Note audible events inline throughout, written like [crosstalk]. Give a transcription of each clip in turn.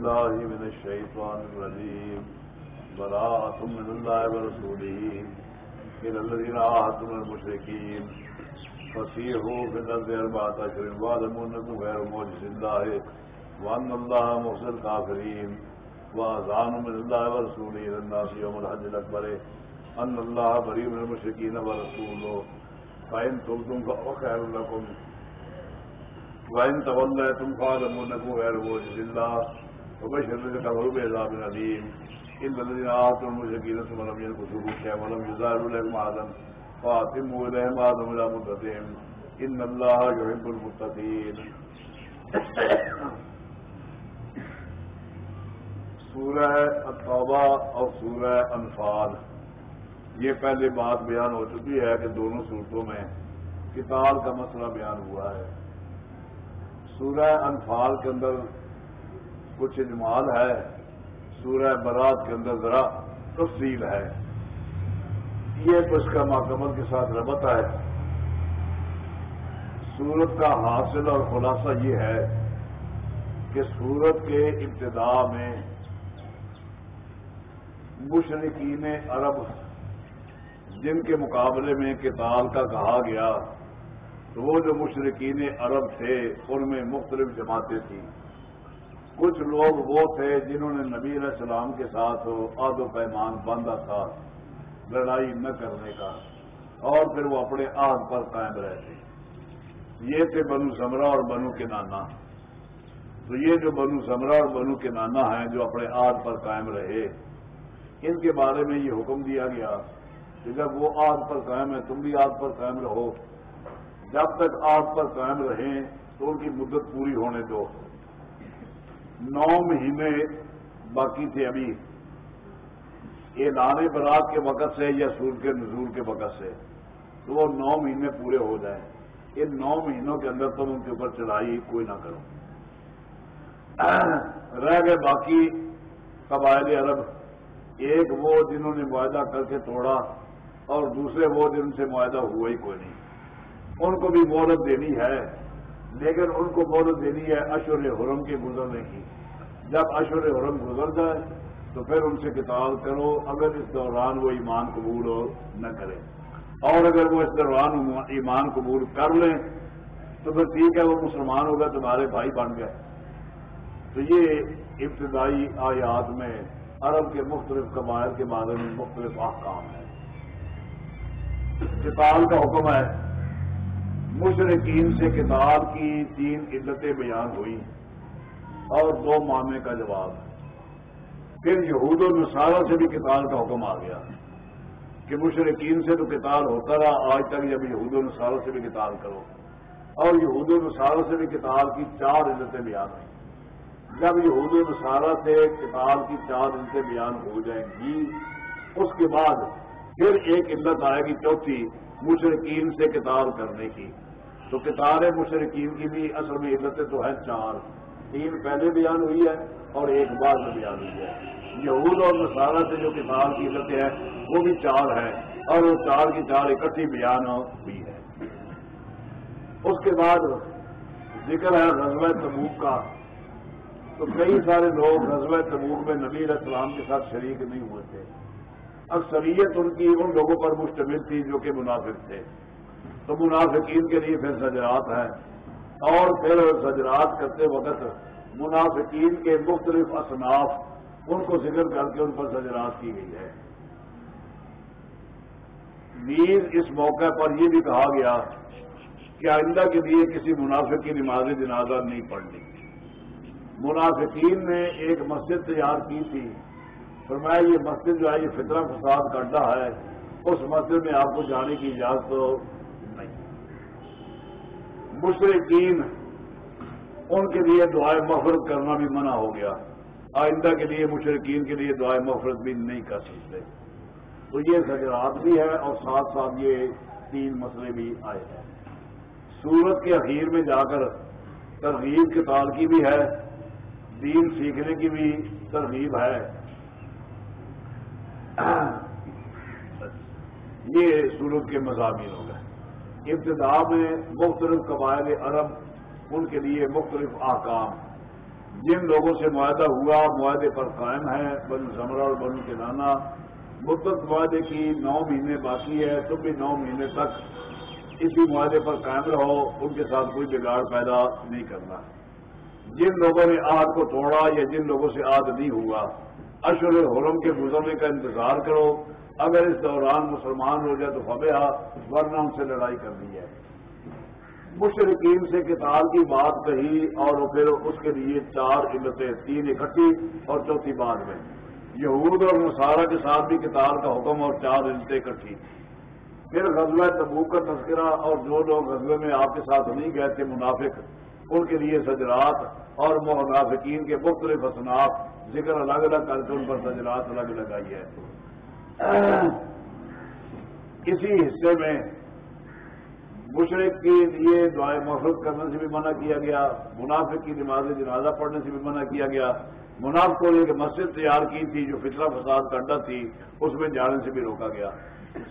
بالله من الشيطان الرجيم. براءة من الله ورسوله. إلى الذين عاهدتم من المشركين. فسيحوا في الأرض أربعة أشهر واعلموا أنكم غير معجز الله. وأن الله مخزي الكافرين. وأذان من الله ورسوله إلى الناس يوم الحج الأكبر. أن الله بريء من المشركين ورسوله. فإن تبتم فهو خير لكم. وإن توليتم فاعلموا أنكم غير معجز الله. وبشر الذين بعذاب أليم. الذين آتوا المشركين ثم لم ينقصوا شيئا ولم يزالوا لهم عهدا عهدهم مدتهم الله يحب المتقين. سورہ التوبہ اور سورہ انفال. یہ پہلے بات بیان ہو چکی ہے کہ دونوں صورتوں میں کتاب کا مسئلہ بیان ہوا ہے۔ سورہ انفال کے اندر کچھ اجمال ہے۔ سورہ برات کے اندر ذرا تفصیل ہے۔ یہ تو اس کا مکمل کے ساتھ ربط ہے۔ سورت کا حاصل اور خلاصہ یہ ہے کہ سورت کے ابتدا میں مشرقین عرب جن کے مقابلے میں کتاب کا کہا گیا، تو وہ جو مشرقین عرب تھے، ان میں مختلف جماعتیں تھیں۔ کچھ لوگ وہ تھے جنہوں نے نبی علیہ السلام کے ساتھ آد و پیمان باندھا تھا، لڑائی نہ کرنے کا، اور پھر وہ اپنے آگ پر قائم رہتے یہ تھے بنو سمرا اور بنو کے نانا تو یہ جو بنو سمرا اور بنو کے نانا ہیں جو اپنے آگ پر قائم رہے، ان کے بارے میں یہ حکم دیا گیا کہ جب وہ آگ پر قائم ہے تم بھی آگ پر قائم رہو۔ جب تک آگ پر قائم رہیں تو ان کی مدت پوری ہونے دو۔ نو مہینے باقی تھے ابھی۔ یہ برات کے وقت سے یا سور کے نزول کے وقت سے۔ تو وہ نو مہینے پورے ہو جائیں۔ ان نو مہینوں کے اندر تم ان کے اوپر چڑھائی کوئی نہ کرو۔ رہ گئے باقی قبائل عرب۔ ایک وہ جنہوں نے معاہدہ کر کے توڑا اور دوسرے وہ جن سے معاہدہ ہوا ہی کوئی نہیں۔ ان کو بھی مہلت دینی ہے۔ لیکن ان کو مہلت دینی ہے اشور حرم کے گزرنے کی۔ جب اشور حرم گزر جائے تو پھر ان سے کتاب کرو۔ اگر اس دوران وہ ایمان قبول ہو، نہ کرے۔ اور اگر وہ اس دوران ایمان قبول کر لیں، تو پھر ٹھیک ہے، وہ مسلمان ہوگا، تمہارے بھائی بن گئے۔ تو یہ ابتدائی آیات میں عرب کے مختلف قبائل کے بارے میں مختلف احکام ہیں۔ کتاب کا حکم ہے مشرقین سے کتاب کی تین عدتیں بیان ہوئی اور دو مامے کا جواب۔ پھر یہود و نصارہ سے بھی کتاب کا حکم آ گیا کہ مشرقین سے تو کتاب ہوتا رہا، آج تک جب یہود و نصارہ سے بھی کتاب کرو۔ اور یہود و نصارہ سے بھی کتاب کی چار عزتیں بیان ہوئی جب یہود و نصارہ سے کتاب کی چار عزتیں بیان ہو جائیں گی، اس کے بعد پھر ایک علت آئے گی، چوتھی مشرقین سے کتاب کرنے کی۔ تو کتاب مشرقین کی بھی اصل میں علتیں تو ہیں چار۔ تین پہلے بیان ہوئی ہے اور ایک بعد میں بیان ہوئی ہے۔ یہود اور نصارہ سے جو کتاب کی علتیں ہیں، وہ بھی چار ہیں۔ اور وہ چار کی چار اکٹھی بیان ہوئی ہے۔ اس کے بعد ذکر ہے رضوہ تبوک کا۔ تو کئی سارے لوگ رضوہ تبوک میں نبی علیہ السلام کے ساتھ شریک نہیں ہوئے تھے۔ اکثریت ان کی ان لوگوں پر مشتمل تھی جو کہ منافق تھے۔ تو منافقین کے لیے پھر سجرات ہیں۔ اور پھر سجرات کرتے وقت منافقین کے مختلف اصناف ان کو ذکر کر کے ان پر سجرات کی گئی ہے نیز اس موقع پر یہ بھی کہا گیا کہ آئندہ کے لیے کسی منافق کی نماز جنازہ نہیں پڑھنی۔ منافقین نے ایک مسجد تیار کی تھی۔ فرمایا یہ مسجد جو ہے، یہ فطرہ فساد کا اڈا ہے، اس مسجد میں آپ کو جانے کی اجازت تو نہیں۔ مشرقین ان کے لیے دعائیں مفرت کرنا بھی منع ہو گیا۔ آئندہ کے لیے مشرقین کے لیے دعائیں مفرت بھی نہیں کر سکتے۔ تو یہ سجرات بھی ہے اور ساتھ ساتھ یہ تین مسئلے بھی آئے ہیں۔ سورت کے اخیر میں جا کر ترغیب کے تال کی بھی ہے، دین سیکھنے کی بھی ترغیب ہے۔ ہاں۔ یہ سورت کے مضامین ہو گئے۔ ابتدا میں مختلف قبائل عرب، ان کے لیے مختلف احکام جن لوگوں سے معاہدہ ہوا، معاہدے پر قائم ہے بن زمرہ اور بن کے نانا مدت معاہدے کی نو مہینے باقی ہے تم بھی نو مہینے تک اسی معاہدے پر قائم رہو، ان کے ساتھ کوئی بگاڑ پیدا نہیں کرنا۔ جن لوگوں نے آگ کو توڑا یا جن لوگوں سے آگ نہیں ہوا اشر حرم کے گزرنے کا انتظار کرو۔ اگر اس دوران مسلمان ہو جائے تو فبیا ورنہ ان سے لڑائی کرنی ہے۔ مشرقین سے کتاب کی بات کہی اور پھر اس کے لیے چار علتیں تین اکٹھی اور چوتھی بات میں۔ یہود اور مسارہ کے ساتھ بھی کتاب کا حکم اور چار علتیں اکٹھی۔ پھر غزوہ تبوک کا تذکرہ اور جو لوگ غزبے میں آپ کے ساتھ نہیں گئے تھے، منافق، ان کے لیے سجرات اور منافقین کے مختلف اصناف ذکر الگ الگ کر کے ان پر سجرات الگ لگائی ہے۔ اسی حصے میں مشرق کے لیے دعائیں محفوظ کرنے سے بھی منع کیا گیا، منافق کی نماز جنازہ پڑھنے سے بھی منع کیا گیا۔ منافق کو لے کے مسجد تیار کی تھی جو فطرہ فساد کا اڈا تھی، اس میں جانے سے بھی روکا گیا۔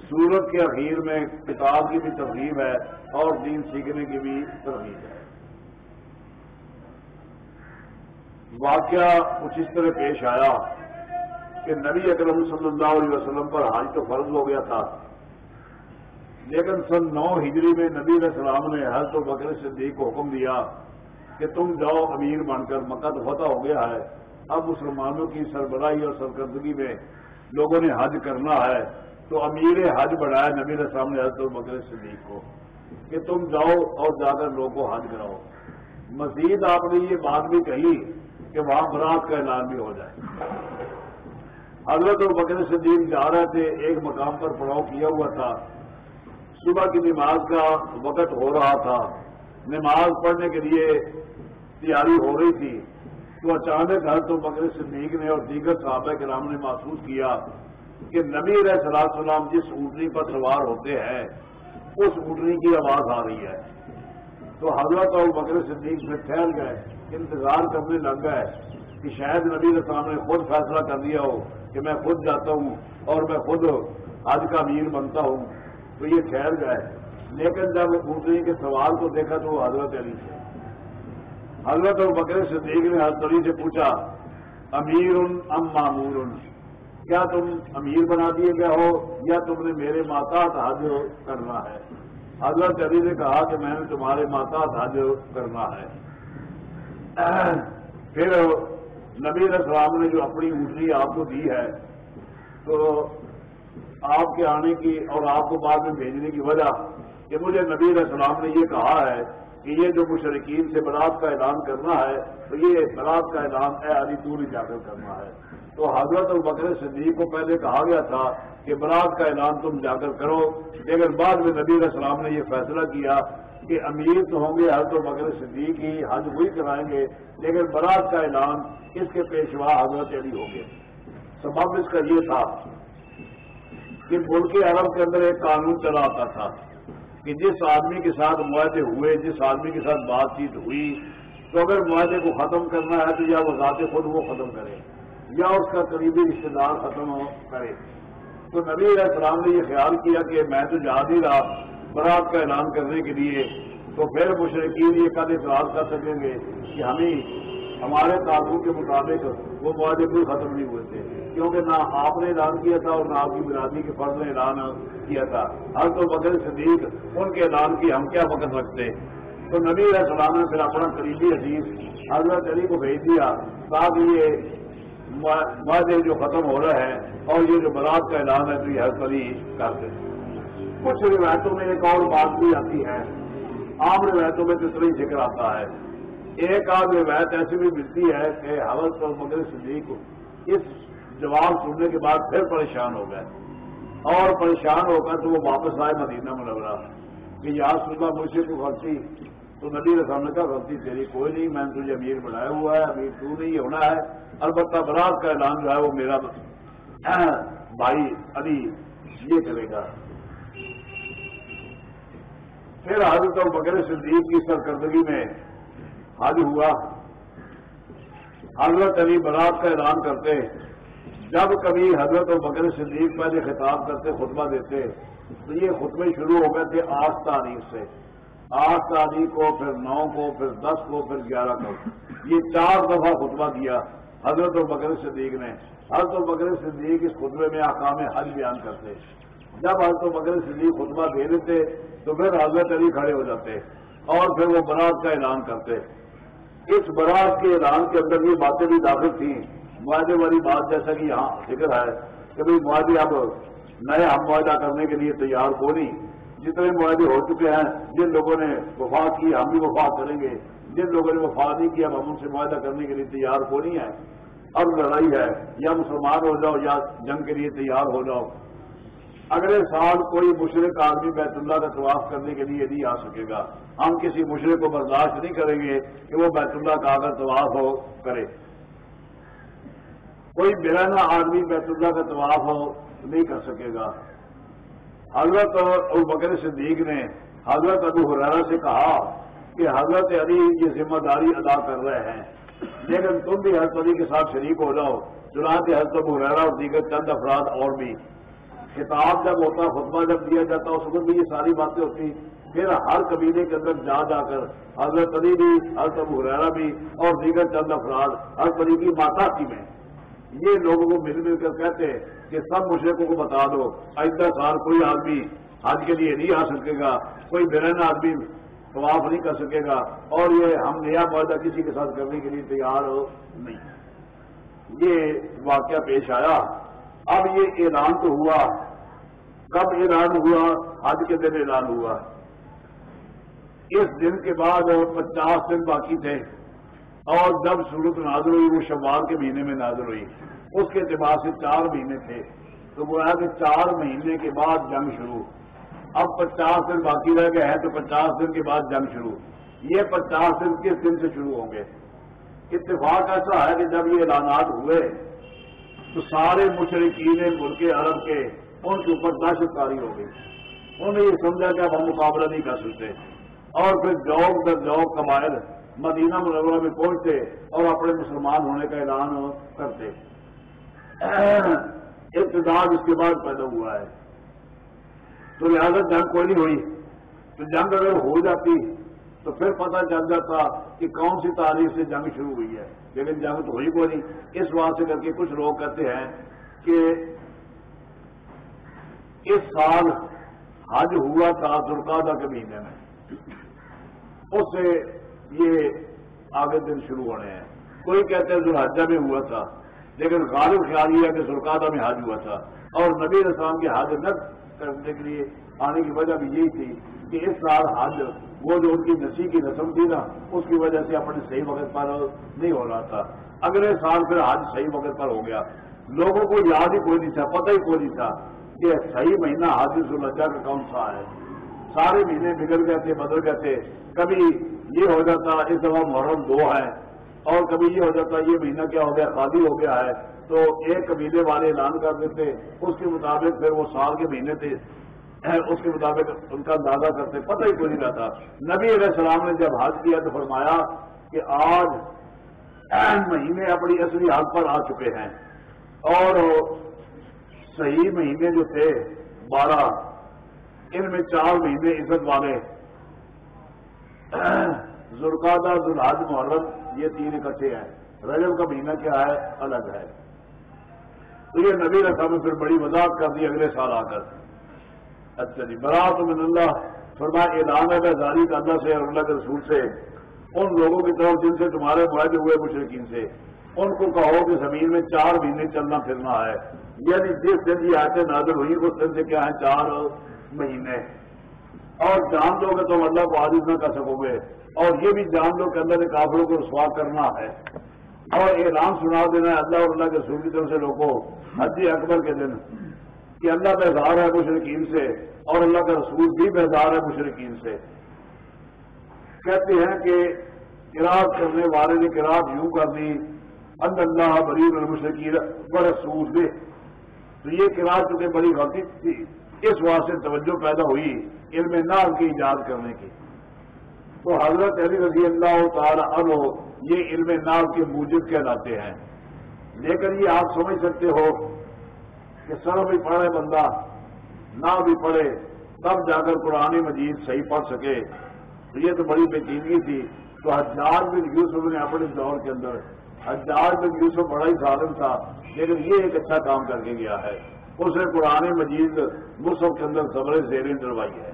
سورت کے اخیر میں کتاب کی بھی ترغیب ہے اور دین سیکھنے کی بھی ترغیب ہے۔ واقعہ کچھ اس طرح پیش آیا کہ نبی اکرم صلی اللہ علیہ وسلم پر حج تو فرض ہو گیا تھا۔ لیکن سن نو ہجری میں نبی علیہ السلام نے حضرت و بکر صدیق کو حکم دیا کہ تم جاؤ امیر بن کر مکہ تو فتح ہو گیا ہے۔ اب مسلمانوں کی سربراہی اور سرکردگی میں لوگوں نے حج کرنا ہے۔ تو امیر حج بڑھایا نبی علیہ السلام نے حضرت و بکر صدیق کو کہ تم جاؤ اور جا کر لوگوں کو حج کراؤ۔ مزید آپ نے یہ بات بھی کہی کہ وہاں برات کا اعلان بھی ہو جائے۔ حضرت و بکر صدیق جا رہے تھے، ایک مقام پر پڑاؤ کیا ہوا تھا۔ صبح کی نماز کا وقت ہو رہا تھا۔ نماز پڑھنے کے لیے تیاری ہو رہی تھی۔ تو اچانک ہر تو بکر صدیق نے اور دیگر صحابہ کے نے محسوس کیا کہ نبی علیہ صلاح السلام جس اونٹنی پر سوار ہوتے ہیں، اس اونٹنی کی آواز آ رہی ہے۔ تو حضرت اور بکر صدیق میں پھیل گئے۔ انتظار کرنے لگ گئے کہ شاید نبی السلام نے خود فیصلہ کر دیا ہو کہ میں خود جاتا ہوں اور میں خود آج کا امیر بنتا ہوں۔ تو یہ ٹھہر جائے لیکن جب اونٹنی کے سوال کو دیکھا تو وہ حضرت علی سے حضرت اور بکر صدیق نے حضرت علی سے پوچھا، امیر ام معمور؟ کیا تم امیر بنا دیے گئے ہو یا تم نے میرے ماتا حج کرنا ہے؟ حضرت علی نے کہا کہ میں نے تمہارے ماتا حج کرنا ہے۔ پھر نبی السلام نے جو اپنی اونٹنی آپ کو دی ہے، تو آپ کے آنے کی اور آپ کو بعد میں بھیجنے کی وجہ کہ مجھے نبی علیہ السلام نے یہ کہا ہے کہ یہ جو مشرقین سے برات کا اعلان کرنا ہے، تو یہ برات کا اعلان، اے علی دور جا کر کرنا ہے۔ تو حضرت البکر صدیق کو پہلے کہا گیا تھا کہ برات کا اعلان تم جا کر کرو۔ لیکن بعد میں نبی علیہ السلام نے یہ فیصلہ کیا کہ امیر تو ہوں گے، حضرت البکر صدیق ہی حج وہی کرائیں گے، لیکن برات کا اعلان اس کے پیشوا حضرت علی ہوں گے۔ سبب اس کا یہ تھا کہ ملک عرب کے اندر ایک قانون چلا آتا تھا۔ کہ جس آدمی کے ساتھ معاہدے ہوئے، جس آدمی کے ساتھ بات چیت ہوئی، تو اگر معاہدے کو ختم کرنا ہے تو یا وہ ذات خود وہ ختم کرے، یا اس کا قریبی رشتے دار ختم کرے۔ تو نبی علیہ السلام نے یہ خیال کیا کہ میں تو جا ہی رہا، برات کا اعلان کرنے کے لیے۔ تو پھر مشرقین یہ قد اعتراض کر سکیں گے کہ ہمیں ہمارے تعلق کے مطابق وہ معاہدے بھی ختم نہیں ہوئے تھے۔ کیونکہ نہ آپ نے اعلان کیا تھا اور نہ آپ کی برادری کے فرض نے اعلان کیا تھا۔ ہر تو بکر صدیق، ان کے اعلان کی ہم کیا وقت رکھتے؟ تو نبی علیہ السلام نے پھر اپنا قریبی عزیز حضرت علی کو بھیج دیا تاکہ یہ معاہدے جو ختم ہو رہے ہیں اور یہ جو برات کا اعلان ہے، تو یہ حضرت علی کر دیں کچھ روایتوں میں ایک اور بات بھی آتی ہے۔ عام روایتوں میں تو اتنا ہی ذکر آتا ہے۔ ایک آدھ روایت ایسی بھی ملتی ہے کہ حوث اور مگر صدیق اس جواب سننے کے بعد پھر پریشان ہو گئے۔ اور پریشان ہو کر تو وہ واپس آئے مدینہ منورہ۔ کہ یار سننا مجھ سے کوئی غلطی۔ تو نبی رسام نے کہا، غلطی تیری کوئی نہیں، میں نے تجھے امیر بنایا ہوا ہے، امیر تو نہیں ہونا ہے۔ البتہ برات کا اعلان جو ہے وہ میرا بھائی علی یہ کرے گا۔ پھر حضرت بکر صدیق کی سرکردگی میں حج ہوا۔ حضرت علی برات کا اعلان کرتے۔ جب کبھی حضرت و بکر صدیق پہلے خطاب کرتے، خطبہ دیتے، تو یہ خطبے شروع ہو گئے تھے آٹھ تاریخ سے۔ آٹھ تاریخ کو، پھر نو کو، پھر دس کو، پھر گیارہ کو۔ یہ چار دفعہ خطبہ دیا حضرت البکر صدیق نے۔ حضرت البکر صدیق اس خطبے میں احکام حج بیان کرتے۔ جب حضرت البکر صدیق خطبہ دے دیتے، تو پھر حضرت علی کھڑے ہو جاتے اور پھر وہ برات کا اعلان کرتے۔ اس برات کے اعلان کے اندر یہ باتیں بھی داخل تھیں۔ معاہدے والی بات جیسا کہ یہاں ذکر ہے کہ بھائی معاہدے اب نئے ہم معاہدہ کرنے کے لیے تیار کو نہیں۔ جتنے معاہدے ہو چکے ہیں، جن لوگوں نے وفا کی، ہم بھی وفا کریں گے۔ جن لوگوں نے وفا نہیں کیا ہم ان سے معاہدہ کرنے کے لیے تیار کو نہیں ہے اب لڑائی ہے، یا مسلمان ہو جاؤ، یا جنگ کے لیے تیار ہو جاؤ۔ اگلے سال کوئی مشرق آدمی بیت اللہ کا طواف کرنے کے لیے نہیں آ سکے گا۔ ہم کسی مشرق کو برداشت نہیں کریں گے کہ وہ بیت اللہ کا اگر طواف ہو کرے۔ کوئی بیرانہ آدمی بیت اللہ کا طواف ہو، نہیں کر سکے گا۔ حضرت ابو بکر صدیق نے حضرت ابو حرارا سے کہا کہ حضرت علی یہ ذمہ داری ادا کر رہے ہیں۔ لیکن تم بھی حضرت علی کے ساتھ شریک ہو جاؤ۔ چنانچہ حضرت ابو حرارا اور دیگر چند افراد اور بھی۔ کتاب جب ہوتا، خطبہ جب دیا جاتا، اس وقت بھی یہ ساری باتیں ہوتی۔ پھر ہر قبیلے کے اندر جا جا کر حضرت علی بھی، حضرت ابو حرارا بھی اور دیگر چند افراد، حضرت علی کی ماتا کی میں۔ یہ لوگوں کو مل مل کر کہتے ہیں کہ سب مشرقوں کو بتا دو، آئندہ سال کوئی آدمی حج کے لیے نہیں آ سکے گا، کوئی برہن آدمی طواف نہیں کر سکے گا، اور یہ ہم نیا معاہدہ کسی کے ساتھ کرنے کے لیے تیار ہو نہیں۔ یہ واقعہ پیش آیا۔ اب یہ اعلان تو ہوا۔ کب اعلان ہوا؟ حج کے دن اعلان ہوا۔ اس دن کے بعد پچاس دن باقی تھے۔ اور جب صورت نازل ہوئی، وہ شمال کے مہینے میں نازل ہوئی۔ اس کے اعتبار سے چار مہینے تھے۔ تو وہ کہ چار مہینے کے بعد جنگ شروع۔ اب پچاس دن باقی رہ گئے ہیں، تو پچاس دن کے بعد جنگ شروع۔ یہ پچاس دن کس دن سے شروع ہوں گے؟ اتفاق ایسا ہے کہ جب یہ اعلانات ہوئے، تو سارے مشرقین ملک عرب کے ان کے اوپر دہشت کاری ہو گئی۔ انہوں نے یہ سمجھا کہ اب ہم مقابلہ نہیں کر سکتے۔ اور پھر جوک در جوک قبائل مدینہ منورہ میں پہنچتے اور اپنے مسلمان ہونے کا اعلان کرتے۔ ابتدار اس کے بعد پیدا ہوا ہے۔ تو لہٰذا جنگ کوئی نہیں ہوئی۔ تو جنگ اگر ہو جاتی تو پھر پتہ چل جاتا کہ کون سی تاریخ سے جنگ شروع ہوئی ہے۔ لیکن جنگ تو ہوئی کوئی نہیں۔ اس بات سے کر کے کچھ لوگ کہتے ہیں کہ اس سال حج ہوا تھا درکادہ کے مہینے میں۔ اس سے یہ آگے دن شروع ہونے ہیں۔ کوئی کہتے ہیں ذوالحجہ میں ہوا تھا، لیکن غالب خیال یہ ہے کہ سرکادہ میں حج ہوا تھا۔ اور نبی اسلام کے حج نہ کرنے کے لیے آنے کی وجہ بھی یہی تھی کہ اس سال حج وہ جو ان کی نسی کی رسم تھی نا، اس کی وجہ سے اپنے صحیح وقت پر نہیں ہو رہا تھا۔ اگلے سال پھر حج صحیح وقت پر ہو گیا۔ لوگوں کو یاد ہی کوئی نہیں تھا، پتہ ہی کوئی نہیں تھا کہ صحیح مہینہ حاضر سلجا کا کون سا ہے۔ سارے مہینے بگڑ گئے تھے، بدل گئے تھے۔ کبھی یہ ہو جاتا اس دفعہ محرم دو ہے۔ اور کبھی یہ ہو جاتا یہ مہینہ کیا ہو گیا خالی ہو گیا ہے۔ تو ایک قبیلے والے اعلان کر دیتے، اس کے مطابق پھر وہ سال کے مہینے تھے، اس کے مطابق ان کا اندازہ کرتے، پتہ ہی کوئی نہیں رہتا۔ نبی علیہ السلام نے جب حج کیا تو فرمایا کہ آج مہینے اپنی اصلی حد پر آ چکے ہیں۔ اور صحیح مہینے جو تھے، بارہ، ان میں چار مہینے عزت والے زرکادہ ذوالحج، محرم، یہ تین اکٹھے ہیں۔ رجب کا مہینہ کیا ہے؟ الگ ہے۔ تو یہ نبی رقم میں پھر بڑی وضاحت کر دی اگلے سال آ کر۔ اچھا جی برات من اللہ فرما اعلان ہے زاری کا اللہ سے اور اللہ کے رسول سے، ان لوگوں کی طرف جن سے تمہارے معاہدے ہوئے مشرقین سے، ان کو کہو کہ زمین میں چار مہینے چلنا پھرنا ہے۔ یعنی جس دن یہ آتے نازل ہوئی اس دن سے کیا ہے چار مہینے۔ اور جان لو گے تو اللہ کو عادت نہ کر سکو گے۔ اور یہ بھی جان لو کہ اللہ نے کافروں کو رسوا کرنا ہے۔ اور اعلان سنا دینا ہے اللہ اور اللہ کے سور کی طرف سے لوگوں حج اکبر کے دن کہ اللہ بیزار ہے مشرقین سے اور اللہ کا رسول بھی بیزار ہے مشرقین سے۔ کہتے ہیں کہ کراط کرنے والے نے کراط یوں کر دی، ان اللہ بریب المشرقین برسول دے تو یہ کراط چونکہ بڑی غلطی تھی۔ اس واسطے توجہ پیدا ہوئی علم نام کی ایجاد کرنے کی۔ تو حضرت علی رضی اللہ تعالی عنہ یہ علم نام کے موجب کہلاتے ہیں۔ لیکن یہ آپ سمجھ سکتے ہو کہ سر بھی پڑھے بندہ نہ بھی پڑھے، تب جا کر قرآن مجید صحیح پڑھ سکے۔ تو یہ تو بڑی پیچیدگی تھی۔ تو حجاج بن یوسف نے اپنے دور کے اندر، حجاج بن یوسف بڑا ہی ظالم تھا، لیکن یہ ایک اچھا کام کر کے گیا ہے۔ اس نے قرآن مجید مصحف کے اندر زبر زیریں ڈروائی ہے۔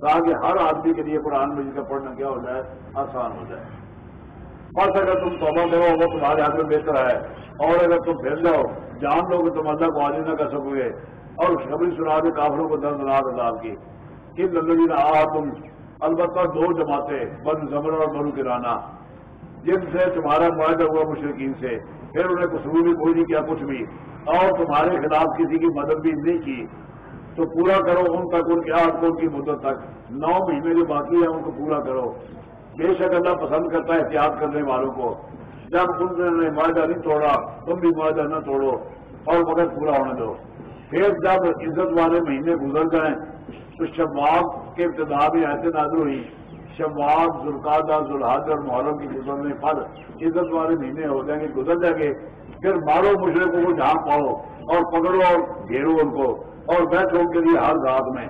تاکہ ہر آدمی کے لیے قرآن مجید کا پڑھنا کیا ہو جائے آسان ہو جائے۔ بس اگر تم توبہ کرو، وہ تمہارے ہاتھ میں بہتر ہے۔ اور اگر تم پھر جاؤ، جان لو کہ تم اللہ کو عالی نہ کر سکو گے اور خبری سنا دے کافروں کو درد نہ عذاب کی۔ کن لندی نے آ تم البتہ دو جماعتیں بن زمر اور بنو کرانا جن سے تمہارا معاہدہ ہوا مشرقین سے۔ پھر انہیں قصور بھی کوئی نہیں کیا، کچھ بھی۔ اور تمہارے خلاف کسی کی مدد بھی نہیں کی۔ تو پورا کرو ان تک، ان کے آٹھ کو، ان کی مدت تک۔ نو مہینے جو باقی ہے ان کو پورا کرو۔ بے شک اللہ پسند کرتا ہے احتیاط کرنے والوں کو۔ جب تم نے معاہدہ نہیں توڑا، تم بھی معاہدہ نہ توڑو اور مدد پورا ہونے دو۔ پھر جب عزت والے مہینے گزر جائیں، تو شباب کے ابتدا میں ایسے نازل ہوئی۔ شمواد ذوالقادہ ذوالحاظ اور محرم کی گزرنے پر عزت والے مہینے ہو جائیں گے، گزر جائیں گے، پھر مارو مشرقوں کو جہاں پاؤ اور پکڑو اور گھیرو ان کو اور بیٹھو ان کے لیے ہر رات میں۔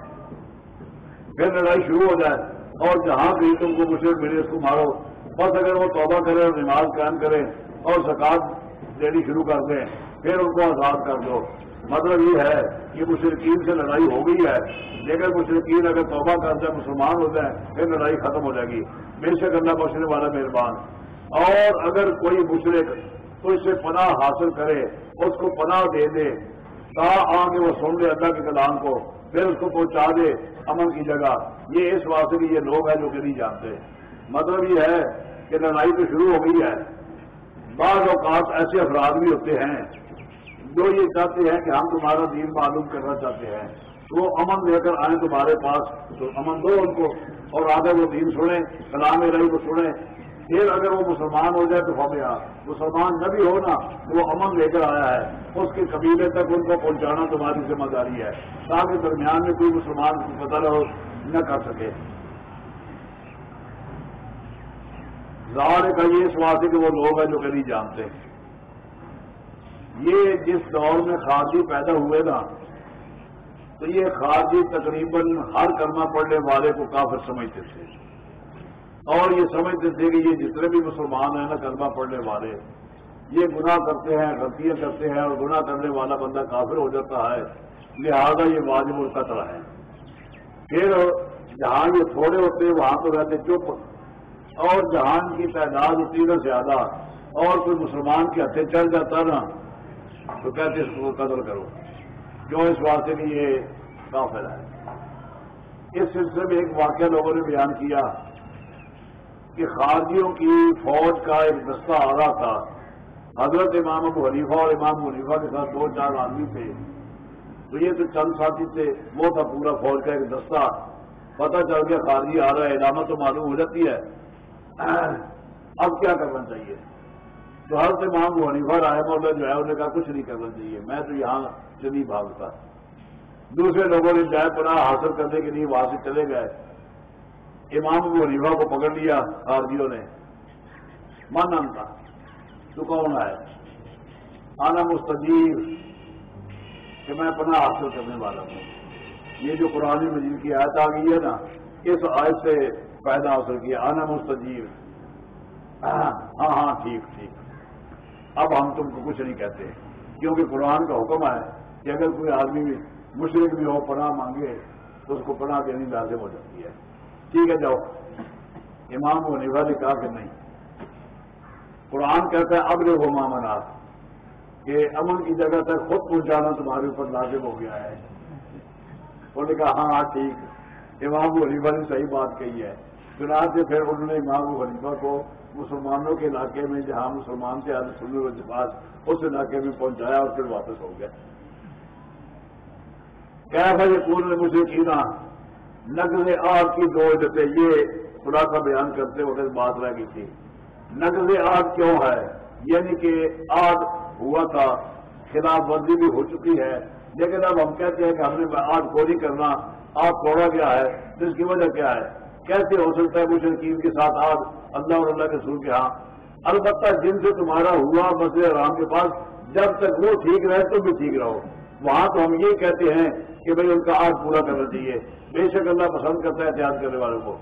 پھر لڑائی شروع ہو جائے اور جہاں بھی تم کو مشرق ملے اس کو مارو۔ بس اگر وہ توبہ کرے اور نماز قائم کرے اور زکات دینی شروع کر دیں پھر ان کو آزاد کر دو۔ مطلب یہ ہے کہ مشرقین سے لڑائی ہو گئی ہے۔ لیکن مشرقین اگر توبہ کر جائے مسلمان ہو جائیں پھر لڑائی ختم ہو جائے گی۔ بے شک اللہ بخشنے والا مہربان۔ اور اگر کوئی مشرق تو اس سے پناہ حاصل کرے، اس کو پناہ دے دے تا آگے وہ سن لے اللہ کے کلام کو، پھر اس کو پہنچا دے امن کی جگہ۔ یہ اس واسطے کہ یہ لوگ ہیں جو کہ نہیں جانتے۔ مطلب یہ ہے کہ لڑائی تو شروع ہو گئی ہے۔ بعض اوقات ایسے افراد بھی ہوتے ہیں جو یہ چاہتے ہیں کہ ہم تمہارا دین معلوم کرنا چاہتے ہیں وہ امن لے کر آئیں تمہارے پاس، تو امن دو ان کو، اور آگے وہ دین سنیں، کلام رہی کو سنیں۔ پھر اگر وہ مسلمان ہو جائے تو ہمیں مسلمان نہ بھی ہو نا، وہ امن لے کر آیا ہے۔ اس کے قبیلے تک ان کو پہنچانا تمہاری ذمہ داری ہے۔ تاکہ درمیان میں کوئی مسلمان پتہ نہ ہو نہ کر سکے۔ ظاہر کا یہ سوال ہے کہ وہ لوگ ہیں جو کہ نہیں جانتے یہ جس دور میں خارجی پیدا ہوئے نا تو یہ خارجی تقریباً ہر کرنا پڑنے والے کو کافر سمجھتے تھے۔ اور یہ سمجھتے تھے کہ یہ جتنے بھی مسلمان ہیں نا کرنا پڑنے والے، یہ گناہ کرتے ہیں، غلطیاں کرتے ہیں اور گناہ کرنے والا بندہ کافر ہو جاتا ہے۔ لہذا یہ واجب القتل ہے۔ پھر جہاں یہ تھوڑے ہوتے، وہاں تو رہتے چپ۔ اور جہاں کی تعداد ہوتی ہے زیادہ، اور کوئی مسلمان کے ہتھے چل جاتا نا تو کہتے اس کو قدر کرو۔ کیوں اس واسطے کہ یہ کافر ہے۔ اس سلسلے میں ایک واقعہ لوگوں نے بیان کیا کہ خارجیوں کی فوج کا ایک دستہ آ رہا تھا۔ حضرت امام ابو حلیفہ اور امام حلیفہ کے ساتھ دو چار آدمی تھے۔ تو یہ تو چند ساتھی تھے، وہ تھا پورا فوج کا ایک دستہ۔ پتہ چل گیا خارجی آ رہا ہے، علامت تو معلوم ہو جاتی ہے۔ [clears throat] اب کیا کرنا چاہیے؟ تو ہر سے ماں وہ حنیفہ رائے مولا جو ہے، انہوں نے کہا کچھ نہیں کرنا چاہیے۔ میں تو یہاں سے نہیں بھاگتا۔ دوسرے لوگوں نے جائے پناہ حاصل کرنے کے لیے وہاں سے چلے گئے۔ امام ابو حنیفہ کو پکڑ لیا خارجیوں نے۔ من تھا۔ تو کون ہے؟ آنا مستجیر۔ کہ میں پناہ حاصل کرنے والا ہوں۔ یہ جو قرآن مجید کی آیت آ گئی ہے نا، اس آیت سے پیدا حاصل کیا۔ آنا مستجیر۔ ہاں ہاں ٹھیک ٹھیک۔ اب ہم تم کو کچھ نہیں کہتے کیونکہ قرآن کا حکم ہے کہ اگر کوئی آدمی بھی مشرق بھی ہو، پناہ مانگے تو اس کو پناہ دینی لازم ہو جاتی ہے۔ ٹھیک ہے، جاؤ۔ امام و نبھا نے کہا کہ نہیں۔ قرآن کہتا ہے اب جو وہ مامنات کہ امن کی جگہ تک خود پہنچانا تمہارے اوپر لازم ہو گیا ہے۔ انہوں نے کہا ہاں ہاں ٹھیک۔ امام و حلیفہ نے صحیح بات کہی ہے۔ چنانچہ پھر انہوں نے امام و حلیفہ کو مسلمانوں کے علاقے میں جہاں مسلمان تھے آج سننے کے پاس اس علاقے میں پہنچایا اور پھر واپس ہو گیا۔ کیا بھائی پورن نے مجھے کینا نقل آگ کی دو جتے یہ خلاصہ بیان کرتے وقت بات رہ گئی تھی۔ نقل آگ کیوں ہے؟ یعنی کہ آگ ہوا تھا، خلاف ورزی بھی ہو چکی ہے، لیکن اب ہم کہتے ہیں کہ ہم نے آگ کو نہیں کرنا، آگ توڑا گیا ہے، تو اس کی وجہ کیا ہے؟ کیسے ہو سکتا ہے مشرقین کے ساتھ آج اللہ اور اللہ کے سر کے ہاں۔ البتہ جن سے تمہارا ہوا مسئلہ رام کے پاس، جب تک وہ ٹھیک رہے تو بھی ٹھیک رہو۔ وہاں تو ہم یہ کہتے ہیں کہ بھئی ان کا آج پورا کرنا چاہیے۔ بے شک اللہ پسند کرتا ہے احتیاط کرنے والوں کو۔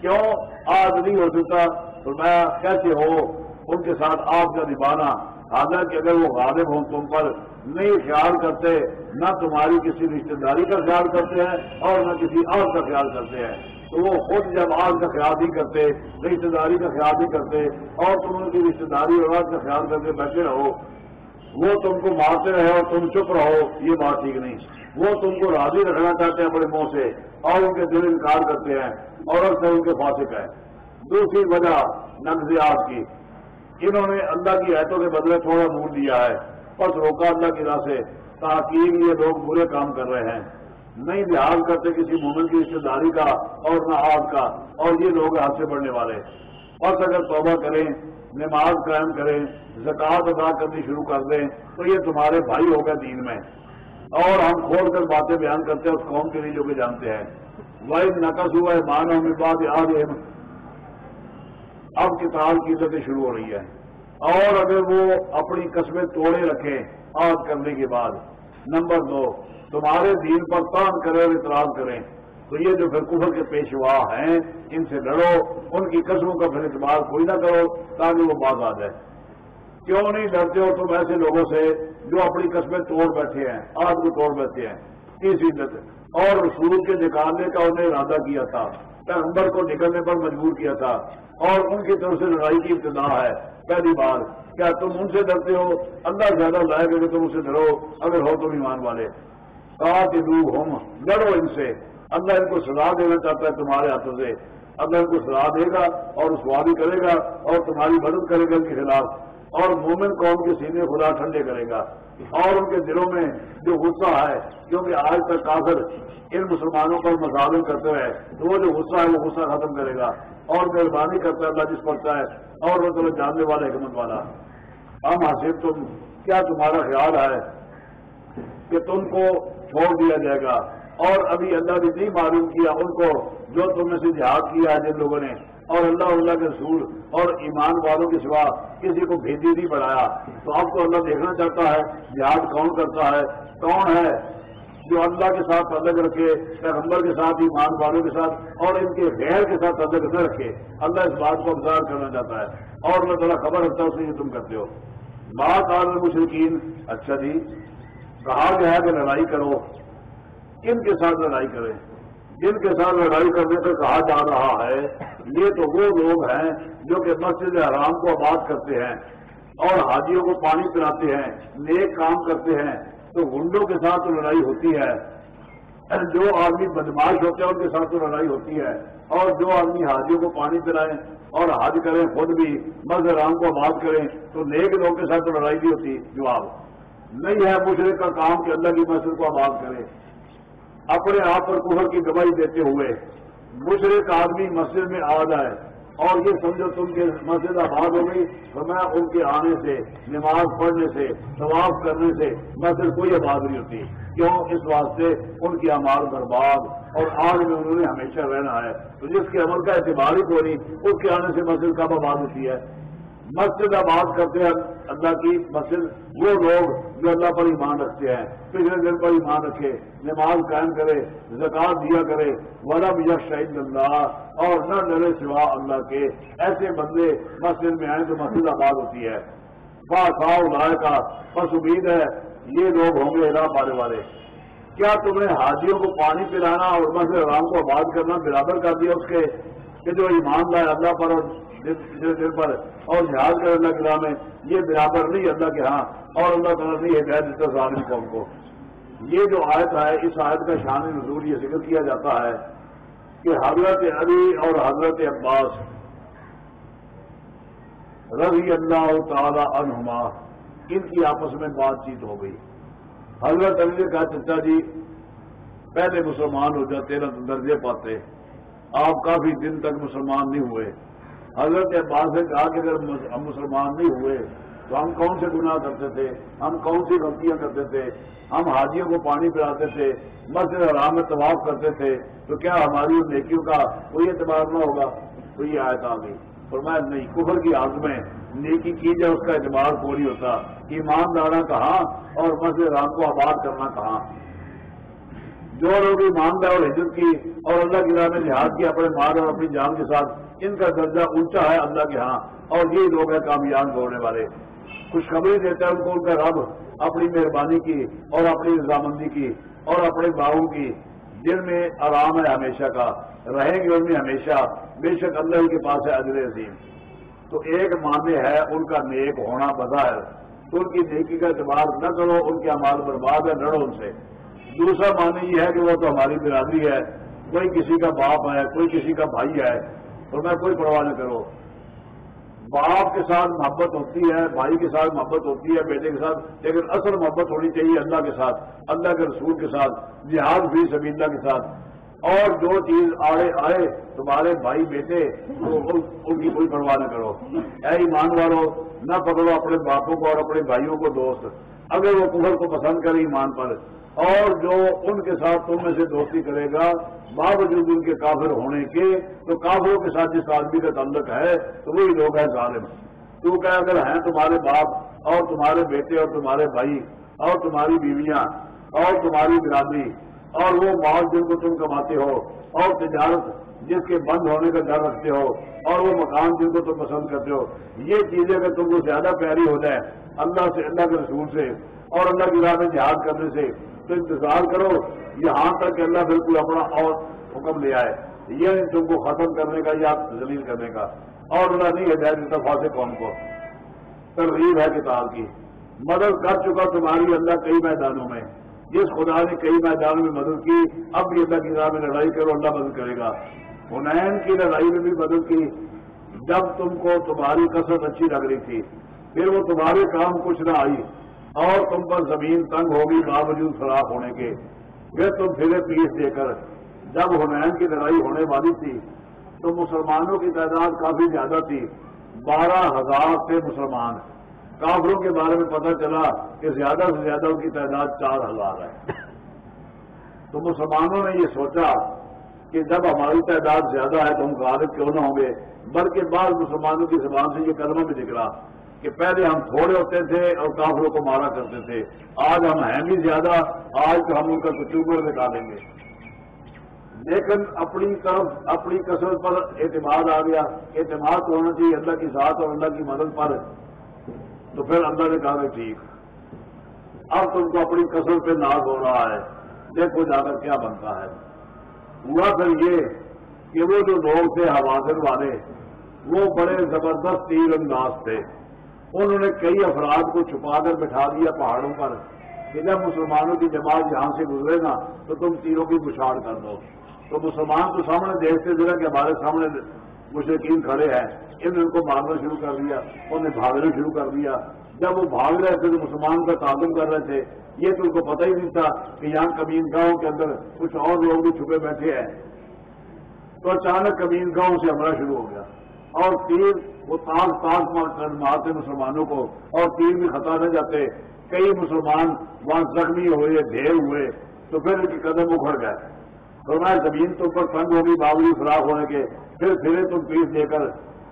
کیوں؟ آج نہیں ہو سکتا۔ تو میں کیسے ہو؟ ان کے ساتھ آپ کا نبھانا حالانکہ اگر وہ غالب ہوں تم پر نہیں خیال کرتے، نہ تمہاری کسی رشتہ داری کا خیال کرتے ہیں اور نہ کسی اور کا خیال کرتے ہیں۔ تو وہ خود جب آج کا خیال نہیں کرتے، رشتہ داری کا خیال نہیں کرتے اور تم ان کی رشتہ داری اور کا خیال کرتے بیٹھے رہو۔ وہ تم کو مارتے رہے اور تم چپ رہو، یہ بات ٹھیک نہیں۔ وہ تم کو راضی رکھنا چاہتے ہیں اپنے منہ سے اور ان کے دل انکار کرتے ہیں اور اکثر ان کے فاسق ہے دوسری وجہ نقضیات کی۔ انہوں نے اللہ کی ایتوں کے بدلے تھوڑا منہ دیا ہے۔ بس روکا اللہ کی راہ سے تاکہ یہ لوگ برے کام کر رہے ہیں۔ نہیں لحاظ کرتے کسی مومن کی رشتے داری کا اور نہ آپ کا، اور یہ لوگ ہاتھ سے بڑھنے والے۔ بس اگر توبہ کریں، نماز قائم کریں، زکوٰۃ ادا کرنی شروع کر دیں، تو یہ تمہارے بھائی ہو گئے دین میں۔ اور ہم کھول کر باتیں بیان کرتے ہیں اس قوم کے لیے جو کہ جانتے ہیں۔ وہی نقص ہوا ہے مانو میں بات یاد ہے اب کتاب کی عزتیں شروع ہو رہی ہے اور اگر وہ اپنی قسمیں توڑے رکھیں آج کرنے کے بعد۔ نمبر دو، تمہارے دین پر تان کرے اور اعتراض کریں۔ تو یہ جو پھر کفر کے پیشوا ہیں، ان سے لڑو، ان کی قسموں کا پھر اعتبار کوئی نہ کرو تاکہ وہ باز آ جائے۔ کیوں نہیں ڈرتے ہو تم ایسے لوگوں سے جو اپنی قسمیں توڑ بیٹھے ہیں آج کو توڑ بیٹھے ہیں؟ کس عزت۔ اور رسول کے نکالنے کا انہیں ارادہ کیا تھا، پیغمبر کو نکلنے پر مجبور کیا تھا۔ اور ان کی طرف سے لڑائی کی ابتدا ہے۔ پہلی بار کیا تم ان سے ڈرتے ہو؟ اللہ زیادہ لائق ہے کہ تم اسے ڈرو، اگر ہو تم ایمان والے۔ کہا کہ ہم ڈرو ان سے۔ اللہ ان کو سزا دینا چاہتا ہے تمہارے ہاتھوں سے۔ اللہ ان کو سزا دے گا اور رسواری کرے گا اور تمہاری مدد کرے گا ان کے خلاف۔ اور مومن قوم کے سینے خدا ٹھنڈے کرے گا۔ اور ان کے دلوں میں جو غصہ ہے، کیونکہ آج تک کافر ان مسلمانوں پر مظاہر کرتے ہوئے تو وہ جو غصہ ہے، وہ غصہ ختم کرے گا۔ اور مہربانی کرتا ہے، اللہ جس پڑتا ہے اور وہ تمہیں جاننے والا، حکمت والا۔ ہم حاصل تم، کیا تمہارا خیال ہے کہ تم کو چھوڑ دیا جائے گا؟ اور ابھی اللہ نے نہیں معلوم کیا ان کو، جو تم میں سے جہاد کیا ہے، جن لوگوں نے۔ اور اللہ اللہ کے رسول اور ایمان والوں کے سوا کسی کو بھیجی نہیں بڑھایا۔ تو آپ کو اللہ دیکھنا چاہتا ہے، جہاد کون کرتا ہے؟ کون ہے جو اللہ کے ساتھ الگ رکھے، پیغمبر کے ساتھ، ایمان والوں کے ساتھ اور ان کے غیر کے ساتھ الگ نہ رکھے۔ اللہ اس بات کو ابزار کرنا چاہتا ہے۔ اور اللہ تعالیٰ خبر رکھتا ہے اسے یہ تم کرتے ہو۔ بات آج مشرقین اچھا جی کہا گیا ہے کہ لڑائی کرو۔ کن کے ساتھ لڑائی کریں؟ جن کے ساتھ لڑائی کرنے سے کہا جا رہا ہے، یہ تو وہ لوگ ہیں جو کہ مسجد حرام کو آباد کرتے ہیں اور حاجیوں کو پانی پلاتے ہیں، نیک کام کرتے ہیں۔ تو گنڈوں کے ساتھ تو لڑائی ہوتی ہے۔ جو آدمی بدماش ہوتے ہیں ان کے ساتھ تو لڑائی ہوتی ہے۔ اور جو آدمی حاجیوں کو پانی پلائیں اور حج کریں خود بھی، مسجد حرام کو آباد کریں تو نیک لوگوں کے ساتھ تو لڑائی بھی ہوتی۔ جواب، نہیں ہے مشرق کا کام کہ اللہ کی مسجد کو آباد کرے۔ اپنے آپ پر کفر کی گواہی دیتے ہوئے مشرق آدمی مسجد میں آ جائے اور یہ سمجھو تم کے مسجد آباد ہو گئی تو میں ان کے آنے سے، نماز پڑھنے سے، طواف کرنے سے مسجد کوئی آباد نہیں ہوتی۔ کیوں؟ اس واسطے ان کی امار برباد۔ اور آج میں انہوں نے ہمیشہ رہنا ہے۔ تو جس کے عمل کا اعتبار ہی کوئی نہیں، اس کے آنے سے مسجد کب آباد ہوتی ہے؟ مسجد آباد کرتے ہیں اللہ کی مسجد، وہ لوگ جو اللہ پر ایمان رکھتے ہیں پچھلے دن پر ایمان رکھے، نماز قائم کرے زکات دیا کرے ورب یا شہید اللہ اور نہ ڈرے سوا اللہ کے۔ ایسے بندے مسجد میں آئے تو مسجد آباد ہوتی ہے۔ لائے کا بس امید ہے، یہ لوگ ہوں گے راہ پانے والے۔ کیا تم نے حاجیوں کو پانی پلانا اور مسجد رام کو آباد کرنا برابر کر دیا اس کے؟ کہ جو ایمان لائے اللہ پر اور دل پر اور جہاز کر اللہ کے نام میں، یہ برابر نہیں اللہ کے ہاں اور اللہ تعالیٰ نہیں ہے دیتا ظالم قوم کو۔ یہ جو آیت ہے، اس آیت کا شان نزول یہ ذکر کیا جاتا ہے کہ حضرت علی اور حضرت عباس رضی اللہ تعالی عنہما، ان کی آپس میں بات چیت ہو گئی۔ حضرت علی نے کہا، چچا جی پہلے مسلمان ہو جاتے نا درجے پاتے، آپ کافی دن تک مسلمان نہیں ہوئے۔ حضرت عباس نے کہا کہ اگر ہم مسلمان نہیں ہوئے تو ہم کون سے گناہ کرتے تھے؟ ہم کون سی غلطیاں کرتے تھے؟ ہم حاجیوں کو پانی پلاتے تھے، مسجد حرام میں طواف کرتے تھے، تو کیا ہماری نیکیوں کا کوئی اعتبار نہ ہوگا؟ تو یہ آیت آ گئی۔ اور میں نہیں، کفر کی حالت میں نیکی کی جائے، اس کا اعتبار کو نہیں ہوتا۔ ایماندارہ کہاں اور مسجد حرام کو آباد کرنا کہاں؟ جو لوگ ایماندار اور ہجرت کی اور اللہ کی راہ میں جہاد کی اپنے مال اور اپنی جان کے ساتھ، ان کا درجہ اونچا ہے اللہ کے ہاں اور یہ لوگ ہیں کامیاب ہونے والے۔ خوشخبری دیتا ہے ان کو، ان کا رب اپنی مہربانی کی اور اپنی رضامندی کی اور اپنے باؤں کی۔ جن میں آرام ہے ہمیشہ کا، رہیں گے ان میں ہمیشہ۔ بے شک اللہ کے پاس ہے اجر عظیم۔ تو ایک معنی ہے، ان کا نیک ہونا بدا ہے۔ تو ان کی نیکی کا اعتبار نہ کرو، ان کے امال برباد ہے لڑو ان سے۔ دوسرا معنی یہ ہے کہ وہ تو ہماری برادری ہے، کوئی کسی کا باپ ہے، کوئی کسی کا بھائی ہے، تو میں کوئی پرواہ نہ کرو۔ باپ کے ساتھ محبت ہوتی ہے، بھائی کے ساتھ محبت ہوتی ہے، بیٹے کے ساتھ، لیکن اصل محبت ہونی چاہیے اللہ کے ساتھ، اللہ کے رسول کے ساتھ، جہاد بھی سبھی اللہ کے ساتھ۔ اور جو چیز آڑے آئے، تمہارے بھائی، بیٹے، تو ان کی کوئی پرواہ نہ کرو۔ اے ایمان والو، نہ پکڑو اپنے باپوں کو اور اپنے بھائیوں کو دوست۔ اگر وہ کفر کو پسند کرے ایمان پر اور جو ان کے ساتھ تم میں سے دوستی کرے گا، باوجود ان کے کافر ہونے کے، تو کافروں کے ساتھ جس آدمی کا تعلق ہے، تو وہی لوگ ہیں ظالم۔ تو کہ اگر ہیں تمہارے باپ اور تمہارے بیٹے اور تمہارے بھائی اور تمہاری بیویاں اور تمہاری برادری اور وہ مال جن کو تم کماتے ہو اور تجارت جس کے بند ہونے کا ڈر رکھتے ہو اور وہ مکان جن کو تم پسند کرتے ہو، یہ چیزیں اگر تم کو زیادہ پیاری ہو جائے اللہ سے، اللہ کے رسول سے اور اللہ کی راہ میں جہاد کرنے سے تو انتظار کرو، یہاں تک کہ اللہ بالکل اپنا اور حکم لے آئے۔ یہ نہیں تم کو ختم کرنے کا یا ذلیل کرنے کا۔ اور اللہ نہیں ہدایت اتفا سے قوم کو۔ ترغیب ہے کتاب کی۔ مدد کر چکا تمہاری اللہ کئی میدانوں میں۔ جس خدا نے کئی میدانوں میں مدد کی، اب بھی اللہ کی راہ میں لڑائی کرو، اللہ مدد کرے گا۔ حنین کی لڑائی میں بھی مدد کی۔ جب تم کو تمہاری کثرت اچھی لگ رہی تھی، پھر وہ تمہارے کام کچھ نہ آئی۔ اور تم پر زمین تنگ ہوگی باوجود خراب ہونے کے۔ پھر تم پھرے پیس دے کر، جب حنین کی لڑائی ہونے والی تھی، تو مسلمانوں کی تعداد کافی زیادہ تھی۔ بارہ ہزار تھے مسلمان۔ کافروں کے بارے میں پتہ چلا کہ زیادہ سے زیادہ ان کی تعداد چار ہزار ہے۔ تو مسلمانوں نے یہ سوچا کہ جب ہماری تعداد زیادہ ہے تو ہم غالب کیوں نہ ہوں گے؟ بلکہ بعض مسلمانوں کی زبان سے یہ قدمہ بھی نکلا۔ کہ پہلے ہم تھوڑے ہوتے تھے اور کافروں کو مارا کرتے تھے۔ آج ہم ہیں بھی زیادہ، آج تو ہم ان کا کچوبر نکالیں گے۔ لیکن اپنی طرف، اپنی کثرت پر اعتماد آ گیا۔ اعتماد تو ہونا چاہیے، اللہ کی ساتھ اور اللہ کی مدد پر۔ تو پھر اللہ نے کہا کہ ٹھیک۔ اب تم کو اپنی کثرت پہ ناز ہو رہا ہے۔ دیکھو جا کر کیا بنتا ہے۔ ہوا پھر یہ کہ وہ جو لوگ تھے حوازن والے، وہ بڑے زبردست تیر انداز تھے۔ انہوں نے کئی افراد کو چھپا کر بٹھا دیا پہاڑوں پر کہ جب مسلمانوں کی جماعت یہاں سے گزرے گا تو تم تیروں کی بچھاڑ کر دو۔ تو مسلمان تو سامنے دیکھتے ذرا کہ ہمارے سامنے مشرقین کھڑے ہیں۔ انہوں نے ان کو مارنا شروع کر دیا انہیں بھاگنا شروع کر دیا۔ جب وہ بھاگ رہے تھے تو مسلمان کا تعلق کر رہے تھے۔ یہ تو ان کو پتہ ہی نہیں تھا کہ یہاں کبین گاؤں کے اندر کچھ اور لوگ بھی چھپے بیٹھے ہیں۔ تو اچانک کبین گاؤں سے حملہ شروع ہو گیا اور تیر وہ تاز تاز مارتے مسلمانوں کو اور تیر بھی خطا نہ جاتے کئی مسلمان وہاں زخمی ہوئے ڈھیر ہوئے، تو پھر ان کے قدم اکھڑ گئے۔ تو میں زمین تو اوپر تنگ ہوگی، باوجود فراغ ہونے کے۔ پھر پھرے تم پیس دے کر،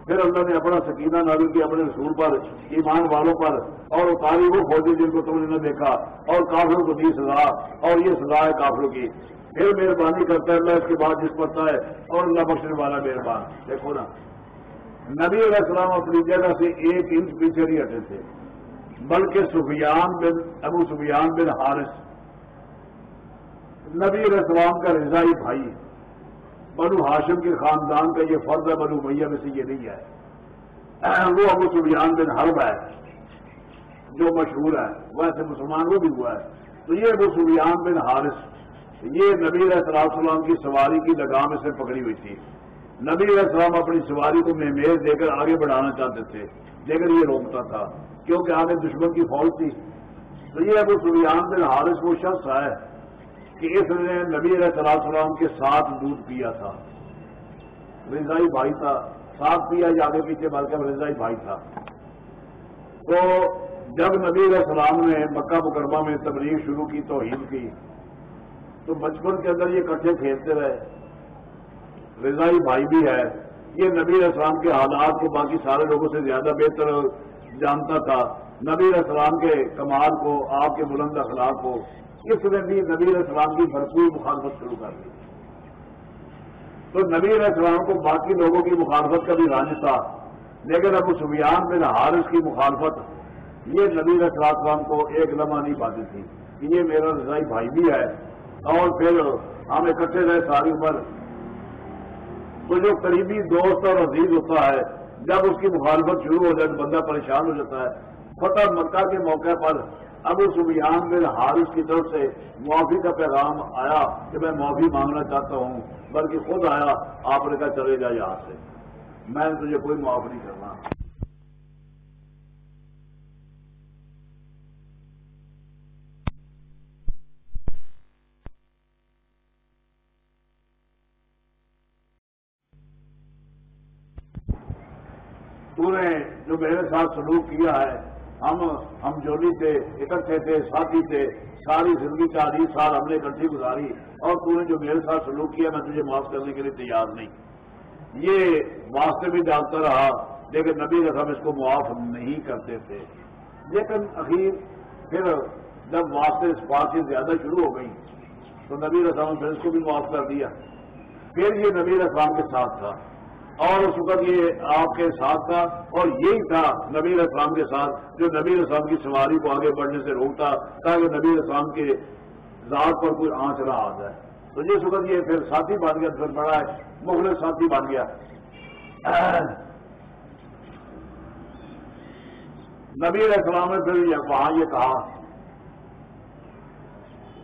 پھر اللہ نے اپنا سکینہ نازل کی اپنے رسول پر، ایمان والوں پر، اور اتاری وہ فوجی جن کو تم نے نہ دیکھا، اور کافروں کو دی سزا، اور یہ سزا ہے کافروں کی۔ پھر مہربانی کرتا ہے اللہ اس کے بعد جس پڑتا ہے اور اللہ بخشنے والا مہربان۔ دیکھو نا نبی علیہ السلام اپنی جگہ سے ایک انچ پیچھے نہیں ہٹے تھے، بلکہ سفیان بن ابو سفیان بن حارث۔ نبی علیہ السلام کا رضائی بھائی بنو ہاشم کے خاندان کا یہ فرض ہے، بنو میاں میں سے یہ نہیں ہے۔ وہ ابو سفیان بن حرب ہے، جو مشہور ہے۔ ویسے مسلمان وہ بھی ہوا ہے۔ تو یہ ابو سفیان بن حارث، یہ نبی علیہ السلام کی سواری کی لگام سے پکڑی ہوئی تھی۔ نبی علیہ السلام اپنی سواری کو میز دے کر آگے بڑھانا چاہتے تھے لیکن یہ روکتا تھا، کیونکہ آگے دشمن کی فوج تھی۔ تو یہ ابو سلیان بن حارث وہ شخص ہے کہ اس نے نبی علیہ السلام کے ساتھ دودھ پیا تھا۔ رضائی بھائی تھا، ساتھ پیا یا آگے پیچھے، بلکہ رضائی بھائی تھا۔ تو جب نبی علیہ السلام نے مکہ مکرمہ میں تبلیغ شروع کی توحید کی، تو بچپن کے اندر یہ کٹھے کھیلتے رہے۔ رضائی بھائی بھی ہے۔ یہ نبی السلام کے حالات کو باقی سارے لوگوں سے زیادہ بہتر جانتا تھا۔ نبی السلام کے کمال کو، آپ کے بلند اخلاق کو۔ اس نے بھی نبی علیہ السلام کی بھرپور مخالفت شروع کر دی۔ تو نبی علیہ السلام کو باقی لوگوں کی مخالفت کا بھی رانج تھا۔ لیکن ابو سفیان بن حارث کی مخالفت، یہ نبی علیہ السلام کو ایک لمحہ نہیں پاتی تھی یہ میرا رضائی بھائی بھی ہے۔ اور پھر ہم اکٹھے رہے ساری عمر۔ تو جو قریبی دوست اور عزیز ہوتا ہے، جب اس کی مخالفت شروع ہو جائے تو بندہ پریشان ہو جاتا ہے۔ فتح مکہ کے موقع پر ابو سبیان بن حارث کی طرف سے معافی کا پیغام آیا کہ میں معافی مانگنا چاہتا ہوں، بلکہ خود آیا، آپ نے کہا چلے جا یہاں سے۔ میں نے تجھے کوئی معاف نہیں کرنا۔ تو نے جو میرے ساتھ سلوک کیا ہے، ہم ہم جولی تھے اکٹھے تھے، ساتھی تھے، ساری زندگی چاہیے سال ہم نے اکٹھی گزاری اور تو نے جو میرے ساتھ سلوک کیا، میں تجھے معاف کرنے کے لیے تیار نہیں۔ یہ واسطے بھی جانتا رہا، لیکن نبی رسم اس کو معاف نہیں کرتے تھے۔ لیکن اخیر پھر جب واسطے اس بات سے زیادہ شروع ہو گئی، تو نبی رسم پھر اس کو بھی معاف کر دیا۔ پھر یہ نبی رسام کے ساتھ تھا۔ اور اس وقت یہ آپ کے ساتھ تھا اور یہی تھا نبی اسلام کے ساتھ جو نبی اسلام کی سواری کو آگے بڑھنے سے روکتا تاکہ نبی اسلام کے ذات پر کوئی آنچ نہ آ جائے۔ تو جس وقت یہ پھر ساتھی بن گیا، پھر بڑا ہے، مغل ساتھی بن گیا۔ نبی السلام نے پھر وہاں یہ کہا۔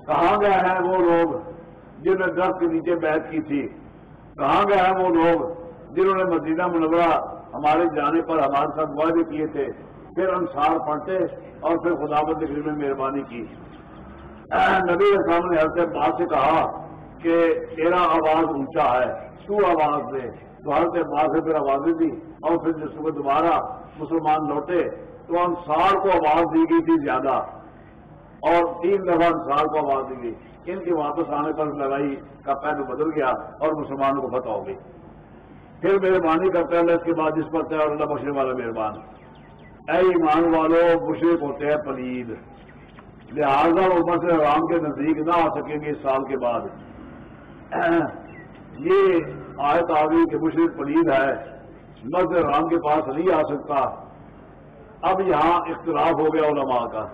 کہاں گئے ہیں وہ لوگ جنہوں نے درخت کے نیچے بیٹھ کی تھی؟ کہاں گئے ہیں وہ لوگ؟ جنہوں نے مدینہ منورہ ہمارے جانے پر ہمارے ساتھ وعدے کیے تھے۔ پھر انسار پڑھتے اور پھر خدا بند میں مہربانی کی۔ نبی اسلام نے حضرت بات سے کہا کہ تیرا آواز اونچا ہے، تو آواز دے۔ تو حضرت بات سے پھر آوازیں دی اور پھر جس کو دوبارہ مسلمان لوٹے تو انسار کو آواز دی گئی تھی زیادہ۔ اور تین دفعہ انسار کو آواز دی گئی۔ ان کے واپس آنے پر لڑائی کا پہلو بدل گیا اور مسلمانوں کو فتح ہو گئی۔ پھر مہربانی کرتا ہے اللہ اس کے بعد جس پر اور اللہ بخشنے والا مہربان اے ایمان والو، مشرق ہوتے ہیں پلید۔ لہذا وہ مسئلہ رام کے نزدیک نہ آ سکیں گے اس سال کے بعد۔ [clears throat] یہ آیت آ گئی کہ مشرق پلید ہے۔ مسجد رام کے پاس نہیں آ سکتا۔ اب یہاں اختلاف ہو گیا علماء کا۔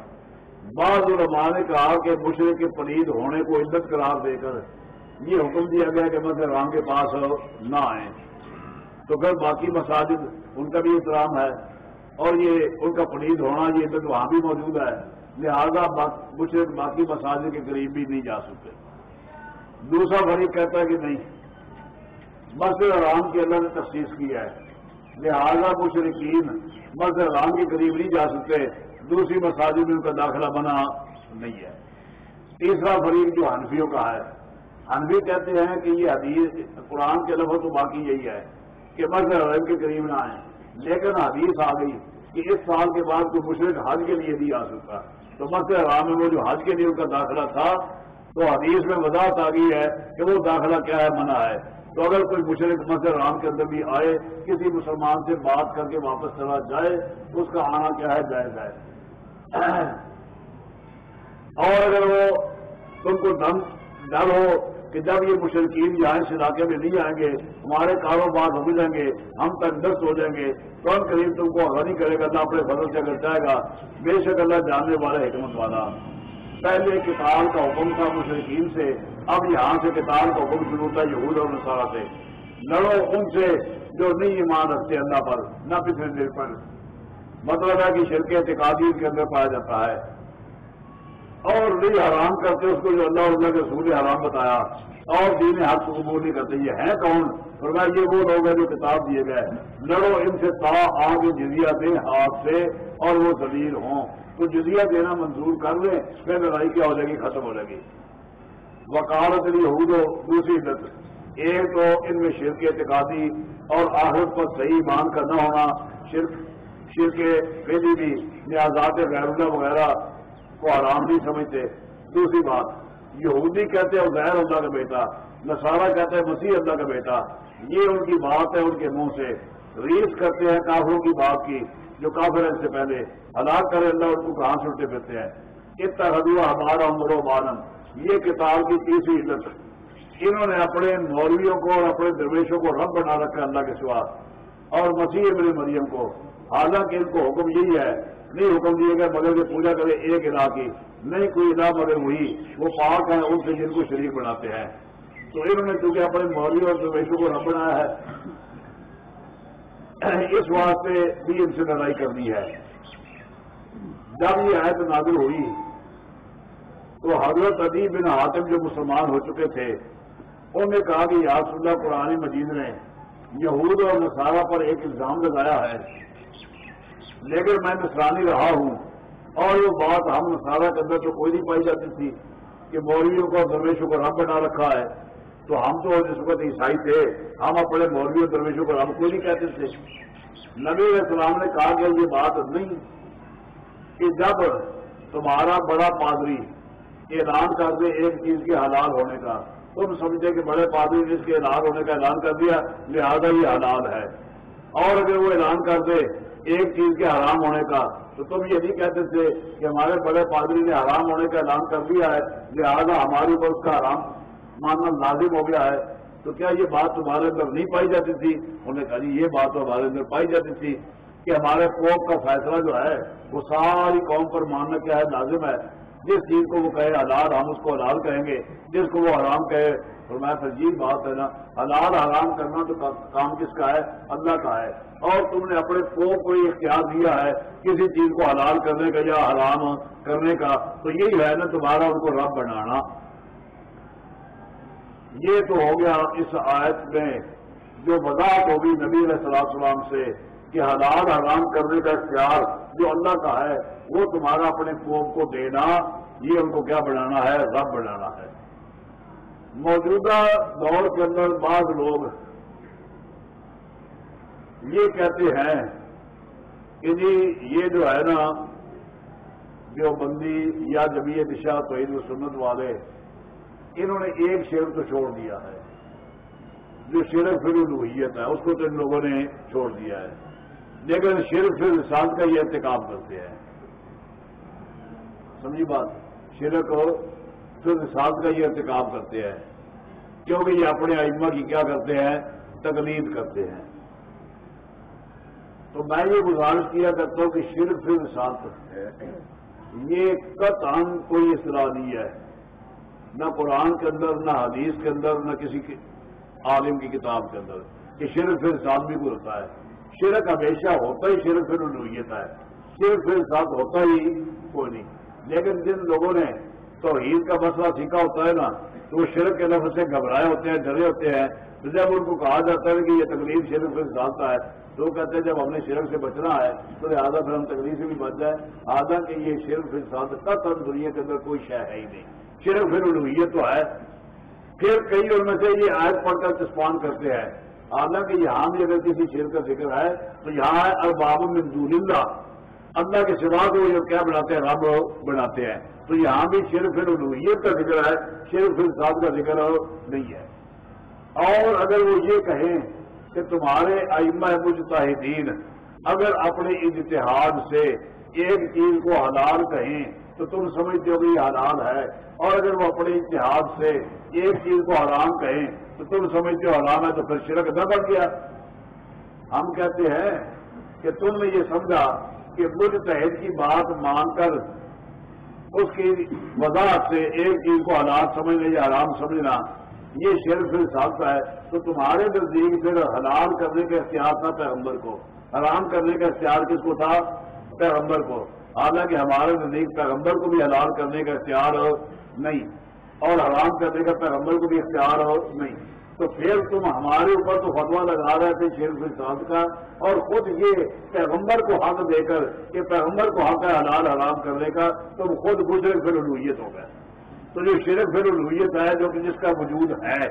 بعض علماء نے کہا کہ مشرق کے پلید ہونے کو عزت قرار دے کر یہ حکم دیا گیا کہ مسجد رام کے پاس نہ آئیں۔ تو پھر باقی مساجد ان کا بھی احترام ہے اور یہ ان کا پنید ہونا یہ تو وہاں بھی موجود ہے، لہذا مجھ باقی مساجد کے قریب بھی نہیں جا سکتے۔ دوسرا فریق کہتا ہے کہ نہیں مسجد رام کی اللہ نے تخصیص کی ہے۔ لہذا مشرقین مسجد رام کے قریب نہیں جا سکتے، دوسری مساجد میں ان کا داخلہ بنا نہیں ہے۔ تیسرا فریق جو حنفیوں کا ہے، حنفی کہتے ہیں کہ یہ حدیث قرآن کے لفظ تو باقی یہی ہے۔ کہ مسجد حرم کے قریب نہ آئیں لیکن حدیث آ گئی کہ اس سال کے بعد کوئی مشرق حج کے لیے نہیں آ سکتا۔ تو مسجد حرام میں وہ جو حج کے لیے ان کا داخلہ تھا، تو حدیث میں وضاحت آ گئی ہے کہ وہ داخلہ کیا ہے، منع ہے۔ تو اگر کوئی مشرق مسجد حرام کے اندر بھی آئے، کسی مسلمان سے بات کر کے واپس چلا جائے، تو اس کا آنا کیا ہے؟ جائز ہے۔ اور اگر وہ تم کو دم، ڈر ہو کہ جب یہ مشرقین یہاں اس علاقے میں نہیں آئیں گے، ہمارے کاروبار ہو جائیں گے، ہم تک دست ہو جائیں گے تو قریب تم کو نہیں کرے گا، نہ اپنے فضل سے اگر چاہے گا۔ بے شک اللہ جاننے والا، حکمت والا۔ پہلے کتاب کا حکم تھا مشرقین سے، اب یہاں سے کتاب کا حکم شروع تھا یہود اور نصارہ سے۔ لڑو ان سے جو نہیں ایمان رکھتے اللہ پر، نہ پچھلے دل پر۔ مطلب ہے کہ شرک اعتقادی کے اندر پایا جاتا ہے۔ اور نہیں حرام کرتے، اس کو جو اللہ اللہ کے سورج حرام بتایا، اور دین حق کو قبول نہیں کرتے، یہ ہیں کون؟ فرمایا، یہ وہ لوگ ہیں جو کتاب دیے گئے لڑو ان سے، تا آگے جزیا دیں ہاتھ سے، اور وہ دلیل ہوں۔ تو جزیا دینا منظور کر لیں، پھر لڑائی کیا ہو جائے گی؟ ختم ہو جائے گی۔ وکالت لی ہو دو دوسری عزت۔ ایک تو ان میں شرک اعتقادی اور آہت پر صحیح مان کر نہ ہونا، شرک شرک پہلی بھی، نیازات غیر اللہ وغیرہ کو آرام نہیں سمجھتے۔ دوسری بات، یہودی کہتے ہیں غیر اللہ کا بیٹا، نصارہ کہتے ہیں مسیح اللہ کا بیٹا۔ یہ ان کی بات ہے، ان کے منہ سے۔ ریس کرتے ہیں کافروں کی بات کی، جو کافر سے پہلے۔ ہلاک کرے اللہ، ان کو کہاں سے اٹھتے پھرتے ہیں؟ اتحدو ہمارا عمر و بانم یہ کتاب کی تیسری عزت انہوں نے اپنے مولویوں کو اور اپنے درویشوں کو رب بنا رکھا اللہ کے سوا۔ اور مسیح ابن مریم کو۔ حالانکہ ان کو حکم یہی ہے نہیں حکم دیے گئے، مگر کہ پوجا کرے ایک علا کی۔ نہیں، کوئی ادا مگر ہوئی وہ پاک ہیں، ان سے جن کو شریک بناتے ہیں۔ تو انہوں نے چونکہ اپنے مولوی اور درویشوں کو رب بنایا ہے، اس واسطے بھی ان سے لڑائی کرنی ہے۔ جب یہ آیت نازل ہوئی، تو حضرت عدی بن حاتم جو مسلمان ہو چکے تھے انہوں نے کہا کہ یاس اللہ، قرآن مجید نے یہود اور نصارہ پر ایک الزام لگایا ہے لیکن میں نسرانی رہا ہوں اور وہ بات ہم نصارہ کے اندر تو کوئی نہیں پائی جاتی تھی کہ مولویوں کو درویشوں کو رب بنا رکھا ہے، تو ہم تو جس وقت عیسائی تھے۔ ہم اپنے مولوی درویشوں کو رب کو نہیں کہتے تھے؟ نبی علیہ السلام نے کہا کہ یہ بات نہیں کہ جب تمہارا بڑا پادری اعلان کر دے ایک چیز کے حلال ہونے کا، تم سمجھے کہ بڑے پادری نے اس کے حلال ہونے کا اعلان کر دیا، لہذا یہ حلال ہے۔ اور اگر وہ اعلان کر دے ایک چیز کے حرام ہونے کا، تو تم یہ نہیں کہتے تھے کہ ہمارے بڑے پادری نے حرام ہونے کا اعلان کر دیا ہے، لہٰذا ہمارے اوپر اس کا حرام ماننا لازم ہو گیا ہے۔ تو کیا یہ بات تمہارے اندر نہیں پائی جاتی تھی؟ انہوں نے کہا جی یہ بات تو ہمارے اندر پائی جاتی تھی کہ ہمارے قوم کا فیصلہ جو ہے، وہ ساری قوم پر ماننا کیا ہے، لازم ہے۔ جس چیز کو وہ کہے حلال ہم اس کو حلال کہیں گے، جس کو وہ حرام کہے، تو میں سجیب بات ہے نا، حلال حرام کرنا تو کام کس کا ہے؟ اللہ کا ہے۔ اور تم نے اپنے کو کوئی اختیار دیا ہے کسی چیز کو حلال کرنے کا یا حرام کرنے کا، تو یہی ہے نا تمہارا ان کو رب بنانا۔ یہ تو ہو گیا اس آیت میں جو وضاحت ہوگی نبی علیہ السلام السلام سے کہ حلال حرام کرنے کا اختیار جو اللہ کا ہے، وہ تمہارا اپنے قوم کو دینا یہ ان کو کیا بنانا ہے؟ رب بنانا ہے۔ موجودہ دور کے اندر بعض لوگ یہ کہتے ہیں کہ جی یہ جو ہے نا جو بندی یا جبھی دشا تو عید سنت والے، انہوں نے ایک شیر تو چھوڑ دیا ہے۔ جو شرف پھر الوحیت ہے، اس کو تو ان لوگوں نے چھوڑ دیا ہے۔ لیکن شرف پھر سال کا یہ انتخاب کرتے ہیں۔ سمجھی بات؟ شرک ساتھ کا یہ ارتکاب کرتے ہیں۔ کیونکہ یہ اپنے ائمہ کی کیا کرتے ہیں؟ تقلید کرتے ہیں۔ تو میں یہ گزارش کیا کرتا ہوں کہ شرک پھر ساتھ یہ قطعا کوئی اصلاح نہیں ہے۔ نہ قرآن کے اندر، نہ حدیث کے اندر، نہ کسی عالم کی کتاب کے اندر کہ شرک پھر ساتھ بھی ہوتا ہے۔ شرک ہمیشہ ہوتا ہی شرک پھر الوحیت ہے۔ شرک پھر ساتھ ہوتا ہی کوئی نہیں۔ لیکن جن لوگوں نے توحید کا مسئلہ سیکھا ہوتا ہے نا، تو وہ شرک کے لفظ سے گھبرائے ہوتے ہیں، ڈرے ہوتے ہیں۔ تو جب ان کو کہا جاتا ہے کہ یہ تکلیف شرک سے ڈالتا ہے، تو وہ کہتے ہیں جب ہم نے شرک سے بچنا ہے، تو لہٰذا پھر ہم تکلیف سے بھی بچ جائے آدھا کہ یہ شرک پھر ساتھ تب دنیا کے اندر کوئی شے ہے ہی نہیں۔ شرک پھر الوحیت تو ہے۔ پھر کئی ان میں سے یہ آیت پڑھ کر چسپان کرتے ہیں۔ حالانکہ یہاں بھی اگر کسی شیر کا ذکر ہے، تو یہاں ہے ارباب میں اللہ۔ اللہ کے سوا کو یہ کیا بناتے ہیں، رب بناتے ہیں۔ تو یہاں بھی شرف الوحیت کا ذکر ہے شرف الصاد کا ذکر نہیں ہے۔ اور اگر وہ یہ کہیں کہ تمہارے ائمہ مجتہدین اگر اپنے اجتہاد سے ایک چیز کو حلال کہیں، تو تم سمجھتے ہو کہ یہ حلال ہے۔ اور اگر وہ اپنے اتحاد سے ایک چیز کو حرام کہیں، تو تم سمجھتے ہو حرام ہے تو پھر شرک نہ بڑھ گیا۔ ہم کہتے ہیں کہ تم نے یہ سمجھا کہ مجتہد کی بات مان کر اس کی وضاحت سے ایک چیز کو حالات سمجھنا یا حرام سمجھنا، یہ شیر پھر سالتا ہے۔ تو تمہارے نزدیک پھر حلال کرنے کا اختیار تھا پیغمبر کو۔ حرام کرنے کا اختیار کس کو تھا؟ پیغمبر کو۔ حالانکہ ہمارے نزدیک پیغمبر کو بھی حلال کرنے کا اختیار ہو نہیں، اور حرام کرنے کا پیغمبر کو بھی اختیار ہو نہیں۔ تو پھر تم ہمارے اوپر تو فتوا لگا رہے تھے شیر فساد کا اور خود یہ پیغمبر کو حق دے کر کہ پیغمبر کو حق ہے حلال حرام کرنے کا، تم خود گزرے پھر الوحیت ہو گئے۔ تو جو شرک پھر الوحیت ہے، جو کہ جس کا وجود ہے،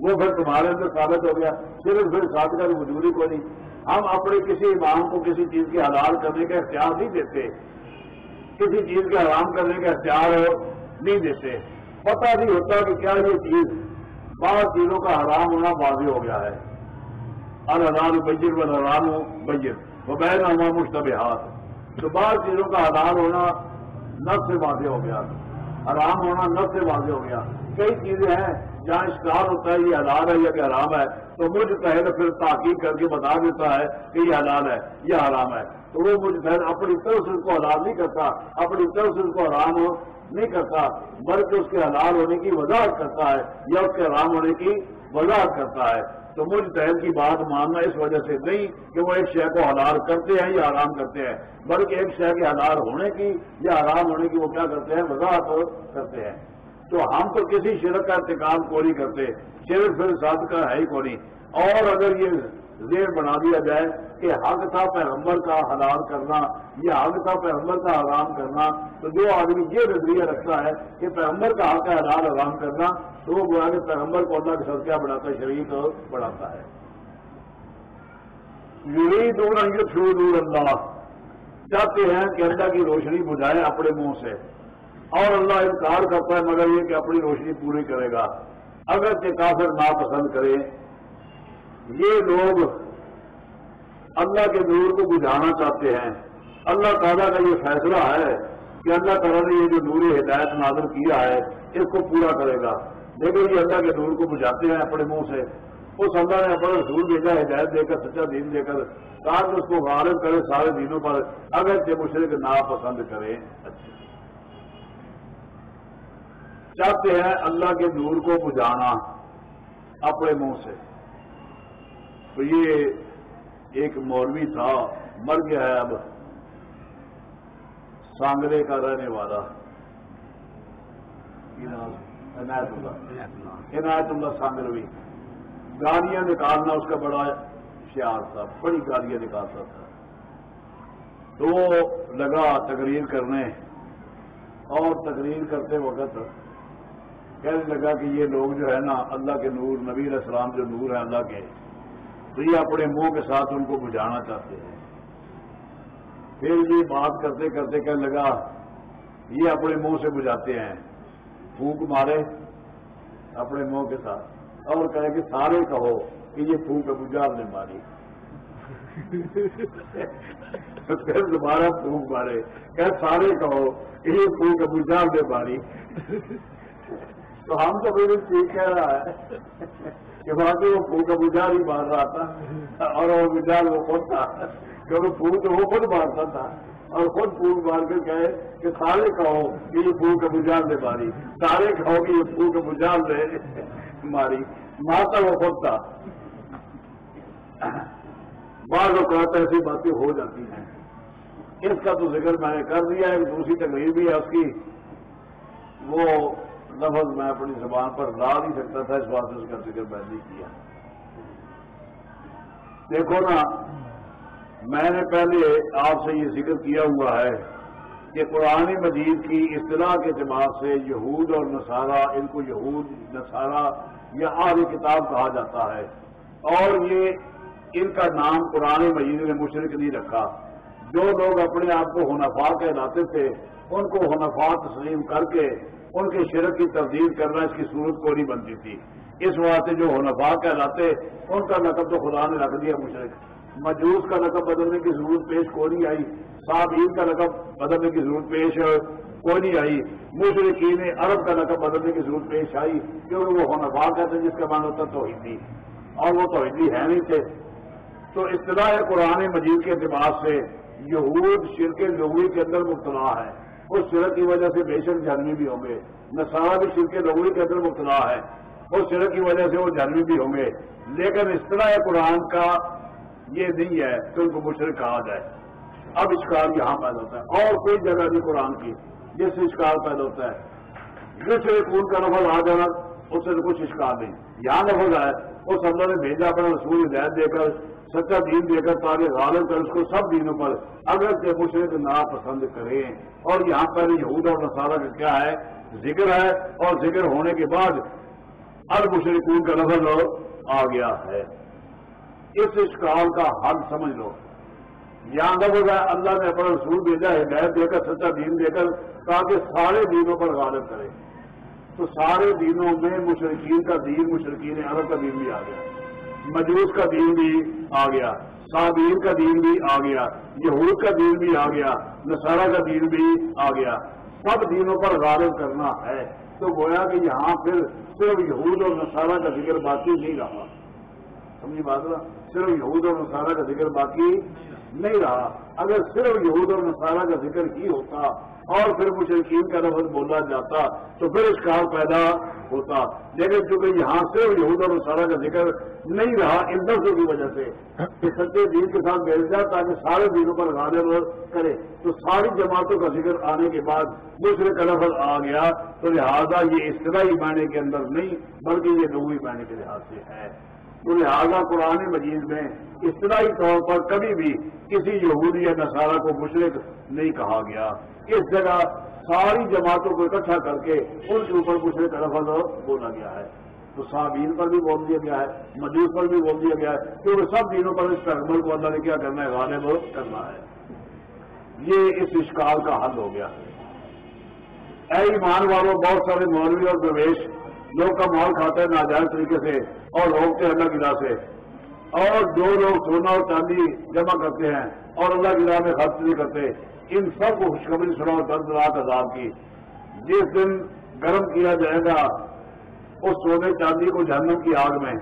وہ پھر تمہارے اندر ثابت ہو گیا۔ صرف پھر ساتھ کا وجود ہی کوئی نہیں۔ ہم اپنے کسی امام کو کسی چیز کے حلال کرنے کا اختیار نہیں دیتے۔ کسی چیز کے حرام کرنے کا اختیار نہیں دیتے۔ پتہ نہیں ہوتا کہ کیا یہ چیز بعض چیزوں کا حرام ہونا واضح ہو گیا ہے۔ الحلال بجر و الحرام بجر وہ بین ہوا مشتبہ ہاتھ تو بعض چیزوں کا حلال ہونا نف سے واضح ہو گیا۔ حرام ہونا نف سے واضح ہو گیا۔ کئی چیزیں ہیں جہاں اشکار ہوتا ہے یہ حلال ہے یا کہ حرام ہے۔ تو مجھ پہلے پھر تحقیق کر کے بتا دیتا ہے کہ یہ حلال ہے یہ حرام ہے۔ تو وہ مجھ اپنی طرف سے اس کو حلال نہیں کرتا، اپنی طرف سے اس کو حرام نہیں کرتا، بلکہ اس کے حلال ہونے کی وضاحت کرتا ہے یا اس کے حرام ہونے کی وضاحت کرتا ہے۔ تو مجھ پہل کی بات ماننا اس وجہ سے نہیں کہ وہ ایک شے کو حلال کرتے ہیں یا آرام کرتے ہیں، بلکہ ایک شے کے حلال ہونے کی یا آرام ہونے کی وہ کیا کرتے ہیں؟ وضاحت کرتے ہیں۔ تو ہم تو کسی شرک کا انتقال کو نہیں کرتے شرک پھر ساتھ کا ہے ہی کو نہیں۔ اور اگر یہ زیر بنا دیا جائے کہ حق تھا پیغمبر کا حلال کرنا یا حق تھا پیغمبر کا حرام کرنا، تو جو آدمی یہ نظریہ رکھتا ہے کہ پیغمبر کا حق ہے حلال حرام کرنا، تو وہ گویا کہ پیغمبر کو اللہ کے سر کیا بڑھاتا ہے شریک بڑھاتا ہے۔ یہی دور شروع دور اللہ۔ چاہتے ہیں کہ اللہ کی روشنی بجھائے اپنے منہ سے۔ اور اللہ انکار کرتا ہے مگر یہ کہ اپنی روشنی پوری کرے گا۔ اگر کہ کافر ناپسند کرے۔ یہ لوگ اللہ کے نور کو بجھانا چاہتے ہیں۔ اللہ تعالیٰ کا یہ فیصلہ ہے کہ اللہ تعالیٰ نے یہ جو نور ہدایت نازل کیا ہے، اس کو پورا کرے گا۔ لیکن یہ جی، اللہ کے نور کو بجھاتے ہیں اپنے منہ سے۔ اس اللہ نے اپنا رسول بھیجا، ہدایت دے کر، سچا دین دے کر۔ تاکہ اس کو غالب کرے سارے دینوں پر اگر کہ مشرق ناپسند کرے۔ اچھا۔ چاہتے ہیں اللہ کے نور کو بجانا اپنے منہ سے۔ تو یہ ایک مولوی تھا، مر گیا ہے اب۔ سانگرے کا رہنے والا۔ عنایت اللہ۔ عنایت اللہ سانگروی گالیاں نکالنا اس کا بڑا شیار تھا، بڑی گالیاں نکالتا تھا۔ تو وہ لگا تقریر کرنے۔ اور تقریر کرتے وقت کہنے لگا کہ یہ لوگ جو ہے نا، اللہ کے نور، نبی علیہ السلام جو نور ہے اللہ کے۔ تو یہ اپنے منہ کے ساتھ ان کو بجھانا چاہتے ہیں۔ پھر یہ بات کرتے کرتے کہنے لگا، یہ اپنے منہ سے بجھاتے ہیں۔ پھونک مارے اپنے منہ کے ساتھ۔ اور کہے کہ سارے کہو کہ یہ پھونک بجار نے ماری۔ [laughs] پھر دوبارہ پھونک مارے۔ کہ سارے کہو کہ یہ پھونک بجار نے ماری۔ [laughs] تو ہم تو پھر ٹھیک کہہ رہا ہے۔ [laughs] کہ باقی وہ پھول کا بجار ہی مار رہا تھا۔ اور وہ بجار وہ خود تھا۔ کیونکہ پھول تو وہ خود مارتا تھا۔ اور خود پھول مار کے کہے کہ سارے کہو کہ یہ پھول کا بجار دے ماری۔ سارے کہو کہ یہ پھول کا بجار دے ماری۔ مارتا وہ خود تھا۔ بعض اوقات ایسی باتیں ہو جاتی ہیں۔ اس کا تو ذکر میں نے کر دیا ایک دوسری تقریب بھی ہے اس کی۔ وہ لفظ میں اپنی زبان پر لا نہیں سکتا تھا، اس بات سے اس کا ذکر میں نہیں کیا۔ دیکھو نا، میں نے پہلے آپ سے یہ ذکر کیا ہوا ہے کہ قرآن مجید کی اصطلاح کے اعتبار سے یہود اور نصارہ، ان کو یہود، نصارہ یا آر کتاب کہا جاتا ہے۔ اور یہ ان کا نام قرآن مجید نے مشرق نہیں رکھا۔ جو لوگ اپنے آپ کو ہنفا کہلاتے تھے، ان کو ہنفا تسلیم کر کے ان کے شرک کی تبدیل کرنا اس کی صورت کو نہیں بنتی تھی۔ اس واسطے جو ہنفا کہلاتے، ان کا نقب تو خدا نے رکھ دیا مشرق مجوس کا نقب بدلنے کی ضرورت پیش کو نہیں آئی۔ صاحب عید کا نقب بدلنے کی ضرورت پیش کو نہیں آئی۔ مشرقین عرب کا نقب بدلنے کی ضرورت پیش آئی، کیونکہ وہ ہنفا کہتے جس کا مان ہوتا توحیدی۔ اور وہ توحیدی ہے نہیں تھے۔ تو اطلاع قرآن مجید کے اعتبار سے یہود شرک لغوی کے اندر مبتلا ہے اس شرک کی وجہ سے بے شک جہنمی بھی ہوں گے۔ نسارا بھی شرک لغوی کے اندر مبتلا ہے۔ اس شرک کی وجہ سے وہ جہنمی بھی ہوں گے۔ لیکن اس طرح قرآن کا یہ نہیں ہے کہ ان کو مشرق کہا جائے۔ اب اشکار یہاں پیدا ہوتا ہے۔ اور کوئی جگہ نہیں قرآن کی جس سے اشکار پیدا ہوتا ہے۔ جس سے خون کا نفل آ جانا اس سے کچھ اشکار نہیں۔ یہاں نفل ہے اس اللہ نے بھیجا اپنا رسول، ہدایت دے کر، سچا دین دے کر، تاکہ غالب کر اس کو سب دینوں پر۔ اگر کہ مشرق نہ پسند کریں۔ اور یہاں پر یہود اور نصارہ کا کیا ہے؟ ذکر ہے۔ اور ذکر ہونے کے بعد مشرقون کا لفظ آ گیا ہے۔ اس اشکال کا حل سمجھ لو۔ یہاں لفظ ہے اللہ نے اپنا رسول بھیجا ہے غیر دے کر، سچا دین دے کر، تاکہ سارے دینوں پر غالب کرے تو سارے دینوں میں مشرقین کا دین مشرقین عرب کا دین بھی آ گیا۔ مجوس کا دین بھی آ گیا۔ صابین کا دین بھی آ گیا۔ یہود کا دین بھی آ گیا۔ نصارہ کا دین بھی آ گیا۔ سب دینوں پر غالب کرنا ہے۔ تو گویا کہ یہاں پھر صرف یہود اور نصارہ کا ذکر باقی نہیں رہا۔ سمجھی بات رہا صرف یہود اور نصارہ کا ذکر باقی نہیں رہا۔ اگر صرف یہود اور نصارہ کا ذکر ہی ہوتا اور پھر مشرقین کا لفظ بولا جاتا تو پھر اشکار پیدا ہوتا۔ لیکن چونکہ یہاں صرف یہود اور نصارہ کا ذکر نہیں رہا، ان دسوں کی وجہ سے کہ سچے دین کے ساتھ بیٹھ جائے تاکہ سارے دینوں پر غالب کرے۔ تو ساری جماعتوں کا ذکر آنے کے بعد دوسرے کا لفظ آ گیا۔ تو لہذا یہ اصطلاحی معنی کے اندر نہیں، بلکہ یہ لغوی معنی کے لحاظ سے ہے۔ تو لہٰذا قرآن مجید میں اصطلاحی طور پر کبھی بھی کسی یہودی یا نصارہ کو مشرق نہیں کہا گیا۔ اس جگہ ساری جماعتوں کو اکٹھا کر کے ان کے اوپر مشرق لفظ بولا گیا ہے۔ تو صابین پر بھی بول دیا گیا ہے، مجوس پر بھی بول دیا گیا ہے۔ کیونکہ سب دینوں پر اس پیغمبر کو اللہ نے کیا کرنا ہے؟ غالب کرنا ہے۔ یہ اس اشکال کا حل ہو گیا۔ اے ایمان والوں بہت سارے مولوی اور پرویش لوگ کا مال کھاتے ہیں ناجائز طریقے سے اور روکتے ہیں اللہ کی راہ سے۔ اور جو لوگ سونا اور چاندی جمع کرتے ہیں اور اللہ کی راہ میں خرچ نہیں کرتے۔ ان سب کو خوشخبری سنا درد رات عذاب کی۔ جس دن گرم کیا جائے گا، اس سونے چاندی کو جہنم کی آگ میں۔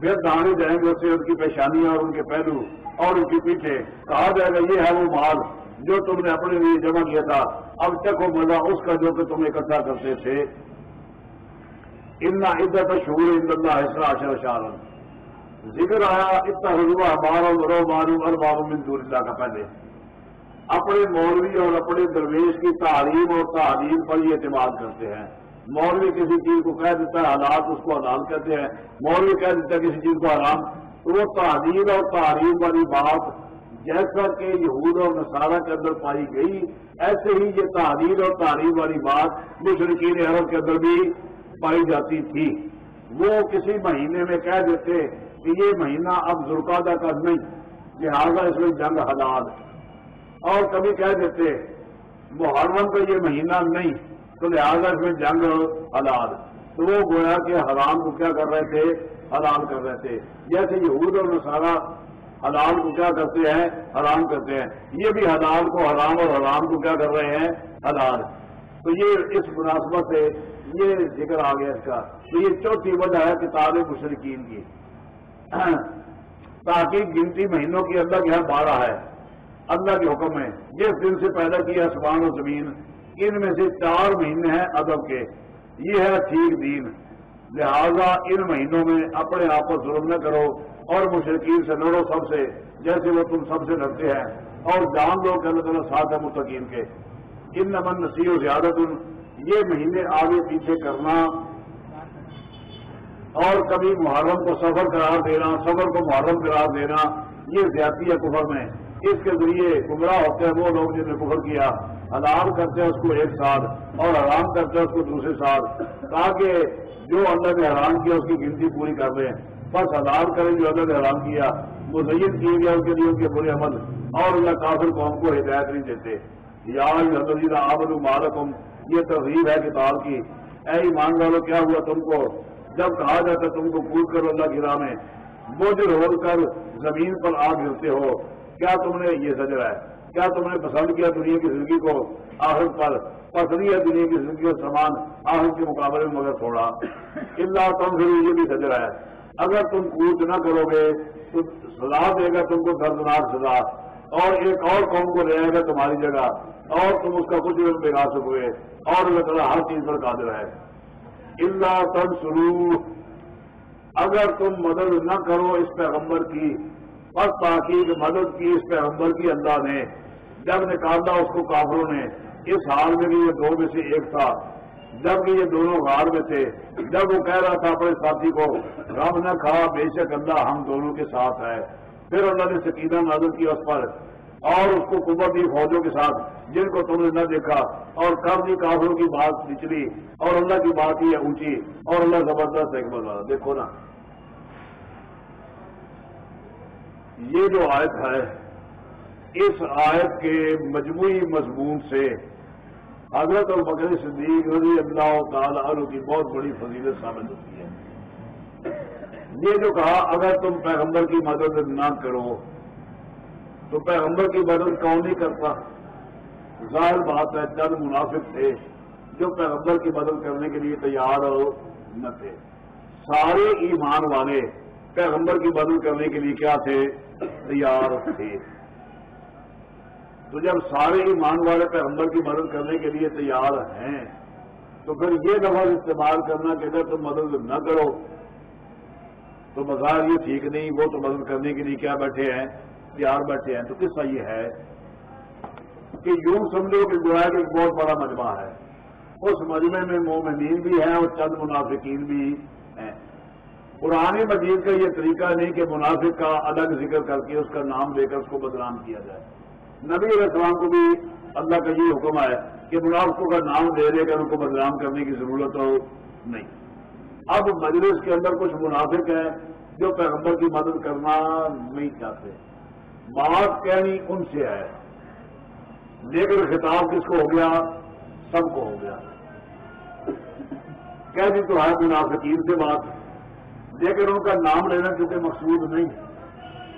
پھر دہانے جائیں گے اس سے ان کی پیشانیاں اور ان کے پہلو اور ان کے پیچھے۔ کہا جائے گا، یہ ہے وہ مال جو تم نے اپنے لیے جمع کیا تھا۔ اب تک وہ مزہ اس کا جو کہ تم اکٹھا کرتے تھے۔ اتنا عزت شعور عند اللہ حسرا اشر شارن ذکر آیا اتنا حضبہ بارہ مرو معلوم اور بابو دور اللہ کا پہلے اپنے مولوی اور اپنے درویش کی تعلیم اور تعلیم پر یہ اعتماد کرتے ہیں۔ مولوی کسی چیز کو کہہ دیتا ہے، حالات اس کو حلال کہتے ہیں۔ مولوی کہہ دیتا ہے کسی چیز کو حرام۔ تو وہ تعلیم اور تعلیم والی بات جیسا کہ یہود اور نصارہ کے اندر پائی گئی، ایسے ہی یہ تعلیم اور تعلیم والی بات مشرقین عرب کے اندر بھی پائی جاتی تھی۔ وہ کسی مہینے میں کہہ دیتے کہ یہ مہینہ اب زرکادہ کا نہیں، لہٰذا اس میں جنگ حلال اور کبھی کہہ دیتے، محرم کا یہ مہینہ نہیں، تو لہٰذا اس میں جنگ حلال تو وہ گویا کہ حرام کو کیا کر رہے تھے؟ حلال کر رہے تھے۔ جیسے یہود اور نصارہ حلال کو کیا کرتے ہیں؟ حرام کرتے ہیں۔ یہ بھی حلال کو حرام اور حرام کو کیا کر رہے ہیں؟ حلال۔ تو یہ اس مناسبت سے یہ ذکر آ گیا اس کا تو یہ چوتھی وجہ ہے کتاب مشرقین کی۔ [clears throat] تاکہ گنتی مہینوں کی اللہ کے یہاں بارہ ہے۔ اللہ کے حکم ہے جس دن سے پیدا کیا آسمان و زمین۔ ان میں سے چار مہینے ہیں ادب کے۔ یہ ہے ٹھیک دین۔ لہذا ان مہینوں میں اپنے آپ کو ظلم نہ کرو اور مشرقین سے لڑو سب سے، جیسے وہ تم سب سے لڑتے ہیں۔ اور جان لو کہ اللہ تعالیٰ ساتھ ہے متقین کے۔ ان نمن نصیح و زیادت، یہ مہینے آگے پیچھے کرنا۔ اور کبھی محرم کو سفر قرار دینا سفر کو محرم قرار دینا، یہ زیادتی ہے کفر میں۔ اس کے ذریعے گمراہ ہوتے ہیں وہ لوگ جن نے کفر کیا۔ حلال کرتے ہیں اس کو ایک ساتھ اور حرام کرتے ہیں اس کو دوسرے ساتھ۔ تاکہ جو اللہ نے حرام کیا اس کی گنتی پوری کر لیں۔ بس حلال کریں جو اللہ نے حرام کیا۔ مزین کیے گیا ان کے لیے ان کے برے عمل۔ اور اللہ کافر قوم کو ہدایت نہیں دیتے۔ یا آبد مالکم یہ تحریر ہے کتاب کی۔ اے ایمان والو، کیا ہوا تم کو؟ جب کہا جاتا تم کو پوچھ کرو اللہ کی راہ میں، بوجھ رول کر زمین پر آگ گرتے ہو۔ کیا تم نے یہ سجرا ہے؟ کیا تم نے پسند کیا دنیا کی زندگی کو آہر پر؟ پسندی ہے دنیا کی زندگی کا سامان آہر کے مقابلے میں مگر چھوڑا اللہ تم پھر یہ بھی سجرا ہے۔ اگر تم کوچ نہ کرو گے، تو سزا دے گا تم کو دردناک سزا۔ اور ایک اور قوم کو لے آئے گا تمہاری جگہ، اور تم اس کا کچھ بھی بگا سکوے اور اللہ تعالیٰ ہر چیز پر قادر ہے۔ اللہ تب شروع اگر تم مدد نہ کرو اس پیغمبر کی اور تاکید مدد کی اس پیغمبر کی اللہ نے، جب نکالا اس کو کافروں نے، اس حال میں بھی یہ دو میں سے ایک تھا۔ جبکہ یہ دونوں غار میں تھے۔ جب وہ کہہ رہا تھا اپنے ساتھی کو رب نہ کھا، بے شک اللہ ہم دونوں کے ساتھ ہے۔ پھر اللہ نے سکینہ نازل کی اس پر اور اس کو قبر دی فوجوں کے ساتھ جن کو تم نے نہ دیکھا اور کر دی کافروں کی بات نچلی اور اللہ کی بات ہی ہے اونچی اور اللہ زبردست ایک والا۔ دیکھو نا۔ یہ جو آیت ہے، اس آیت کے مجموعی مضمون سے حضرت اور بکری صدیق رضی اللہ تعالی عنہ کی بہت بڑی فضیلت ثابت ہوتی ہے۔ یہ جو کہا، اگر تم پیغمبر کی مدد نہ کرو، تو پیغمبر کی مدد کون نہیں کرتا؟ ظاہر بات ہے چند منافق تھے جو پیغمبر کی مدد کرنے کے لیے تیار نہ تھے۔ سارے ایمان والے پیغمبر کی مدد کرنے کے لیے کیا تھے؟ تیار تھے۔ تو جب سارے ایمان والے پیغمبر کی مدد کرنے کے لیے تیار ہیں، تو پھر یہ لفظ استعمال کرنا کہ اگر تم مدد نہ کرو تو بظاہر یہ ٹھیک نہیں، وہ تو مدد کرنے کے لیے کیا بیٹھے ہیں؟ تیار بیٹھے ہیں، تو قصہ یہ ہے کہ یوں سمجھو کہ گویا کہ ایک بہت بڑا مجمع ہے۔ اس مجمع میں مومنین بھی ہیں اور چند منافقین بھی ہیں۔ پرانی مجید کا یہ طریقہ نہیں کہ منافق کا الگ ذکر کر کے اس کا نام لے کر اس کو بدنام کیا جائے۔ نبی علیہ السلام کو بھی اللہ کا یہ حکم ہے کہ منافقوں کا نام دے دے کر ان کو بدنام کرنے کی ضرورت ہو نہیں۔ اب مجلس کے اندر کچھ منافق ہیں جو پیغمبر کی مدد کرنا نہیں چاہتے۔ بات کہنی ان سے ہے۔ لیکن خطاب کس کو ہو گیا؟ سب کو ہو گیا۔ کہنی تو ہے منافقین سے بات، لیکن ان کا نام لینا کیونکہ مقصود نہیں۔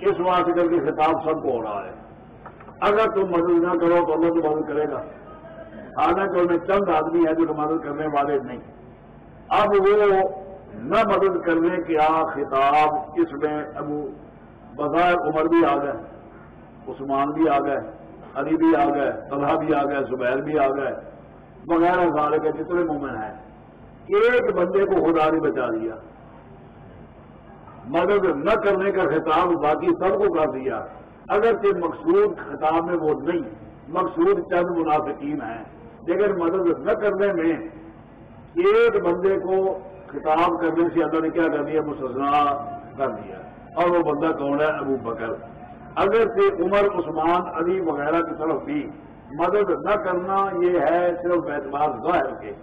اس بات کر کے خطاب سب کو ہو رہا ہے۔ اگر تم مدد نہ کرو تو اللہ تو مدد کرے گا۔ حالانکہ ان میں چند آدمی ہیں جو مدد کرنے والے نہیں۔ اب وہ نہ مدد کرنے کیا خطاب اس میں ابو بظاہر عمر بھی آ گئے، عثمان بھی آ گئے، علی بھی آ گئے، طلحہ بھی آ گئے، زبیر بھی آ گئے، وغیرہ سارے کے جتنے مومن ہیں، ایک بندے کو خدا نے بچا دیا۔ مدد نہ کرنے کا خطاب باقی سب کو کر دیا۔ اگرچہ مقصود خطاب میں وہ نہیں، مقصود چند منافقین ہیں، لیکن مدد نہ کرنے میں ایک بندے کو خطاب کرنے سے اللہ نے کیا کر دیا؟ مسزنا کر دیا۔ اور وہ بندہ کون ہے؟ ابو بکر۔ اگر سے عمر، عثمان، علی وغیرہ کی طرف بھی مدد نہ کرنا، یہ ہے صرف اعتبار ظاہر کے۔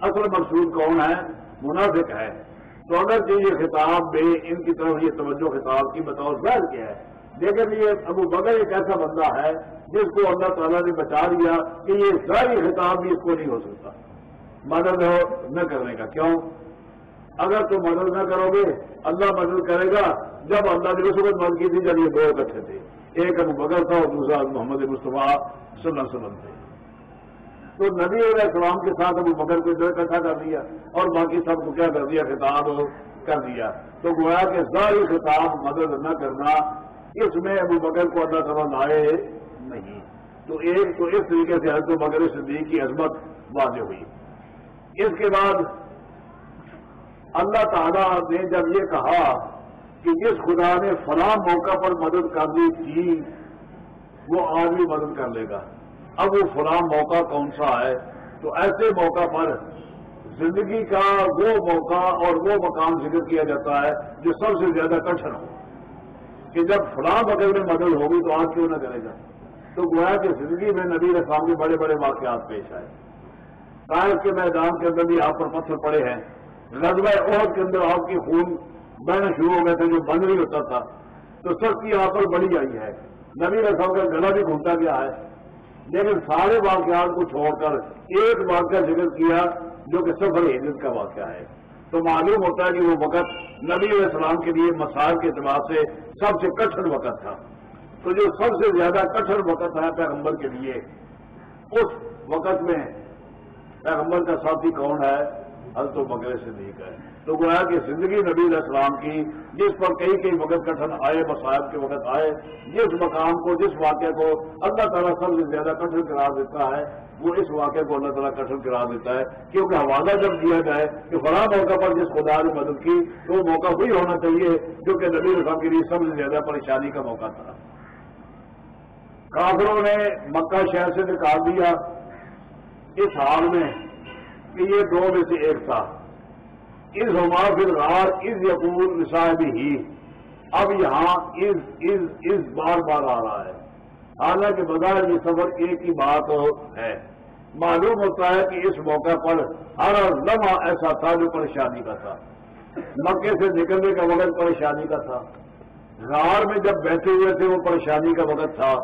اصل مقصود کون ہے؟ منافق ہے۔ تو اگر یہ خطاب میں ان کی طرف یہ توجہ خطاب کی بطور ظاہر کیا ہے، لیکن یہ ابو بکر ایک ایسا بندہ ہے جس کو اللہ تعالیٰ نے بچا دیا کہ یہ ظاہری خطاب بھی اس کو نہیں ہو سکتا۔ مدد ہو نہ کرنے کا۔ کیوں؟ اگر تم مدد نہ کرو گے، اللہ مدد کرے گا۔ جب اللہ نے اس مدد کی تھی، جب یہ دو اکٹھے تھے۔ ایک ابو بکر تھا اور دوسرا محمد مصطفیٰ صلی اللہ علیہ وسلم تھے۔ تو نبی علیہ السلام کے ساتھ ابو بکر کو ادھر اکٹھا کر دیا اور باقی سب کو کیا کر دیا؟ خطاب کر دیا۔ تو گویا کہ ساری خطاب مدد نہ کرنا، اس میں ابو بکر کو اللہ تعالیٰ لائے نہیں۔ تو ایک تو اس طریقے سے حضرت بکر صدیق کی عظمت واضح ہوئی۔ اس کے بعد اللہ تعالیٰ نے جب یہ کہا کہ جس خدا نے فلاں موقع پر مدد کرنی تھی، وہ آج بھی مدد کر لے گا۔ اب وہ فلاں موقع کون سا ہے؟ تو ایسے موقع پر زندگی کا وہ موقع اور وہ مقام ذکر کیا جاتا ہے جو سب سے زیادہ کٹھن ہو۔ کہ جب فلاں بدل میں مدد ہوگی تو آج کیوں نہ کرے گا تو گویا کہ زندگی میں نبی رسام کے بڑے بڑے واقعات پیش آئے۔ تائف کے میدان کے اندر بھی آپ پر پتھر پڑے ہیں۔ رضبۂ عہد کے اندر آپ کی خون بہنا شروع ہو گئے تھے، جو بند نہیں ہوتا تھا۔ تو سختی آپ پر بڑی آئی ہے۔ نبی رسم کا گلا بھی گھومتا گیا ہے۔ لیکن سارے واقعات کو چھوڑ کر ایک واقعہ ذکر کیا جو کہ سفر ہجرت کا واقعہ ہے۔ تو معلوم ہوتا ہے کہ وہ وقت نبی علیہ السلام کے لیے مسائل کے اعتبار سے سب سے کٹھن وقت تھا۔ تو جو سب سے زیادہ کٹھن وقت ہے پیغمبر کے لیے، اس وقت میں پیغمبر کا ساتھی کون ہے؟ حل تو بکرے سے دیکھ ہے۔ تو گویا کہ زندگی نبی علیہ السلام کی، جس پر کئی کئی وقت کٹھن آئے مسائب کے وقت آئے، جس مقام کو، جس واقعے کو اللہ تعالیٰ سب سے زیادہ کٹھن قرار دیتا ہے، وہ اس واقعے کو اللہ تعالیٰ کٹھن قرار دیتا ہے۔ کیونکہ حوالہ جب دیا جائے کہ فلاں موقع پر جس خدا نے مدد کی، تو وہ موقع وہی ہونا چاہیے جو کہ نبی السلام کے لیے سب سے زیادہ پریشانی کا موقع تھا۔ کافروں نے مکہ شہر سے نکال دیا۔ اس حال میں کہ یہ دو میں سے ایک تھا۔ اس ہما پھر رات اس یقور نصاب ہی اب یہاں اس اس اس بار بار آ رہا ہے۔ حالانکہ بظاہر یہ سفر ایک ہی بات ہے۔ معلوم ہوتا ہے کہ اس موقع پر ہر لمحہ ایسا تھا جو پریشانی کا تھا۔ مکے سے نکلنے کا وقت پریشانی کا تھا۔ غار میں جب بیٹھے ہوئے تھے، وہ پریشانی کا وقت تھا۔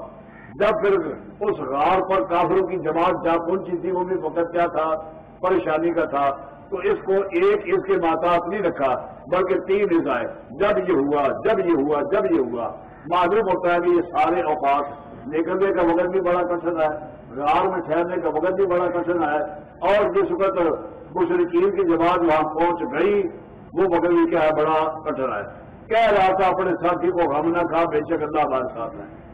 جب پھر اس غار پر کافروں کی جماعت جا پہنچی تھی، وہ بھی وقت کیا تھا؟ پریشانی کا تھا۔ تو اس کو ایک اس کے ماتحت نہیں رکھا، بلکہ تین آئے۔ جب یہ ہوا، جب یہ ہوا، جب یہ ہوا۔ معلوم ہوتا ہے کہ یہ سارے اوقات نکلنے کا وقت بھی بڑا کٹن ہے، غار میں ٹھہرنے کا وقت بھی بڑا کٹن ہے۔ اور جس وقت مشرقین کی جماعت وہاں پہنچ گئی۔ وہ وقت بھی کیا ہے؟ بڑا کٹن ہے۔ کہہ رہا تھا اپنے ساتھی کو، غم نہ کھا بے شک اللہ ہمارے ساتھ ہے۔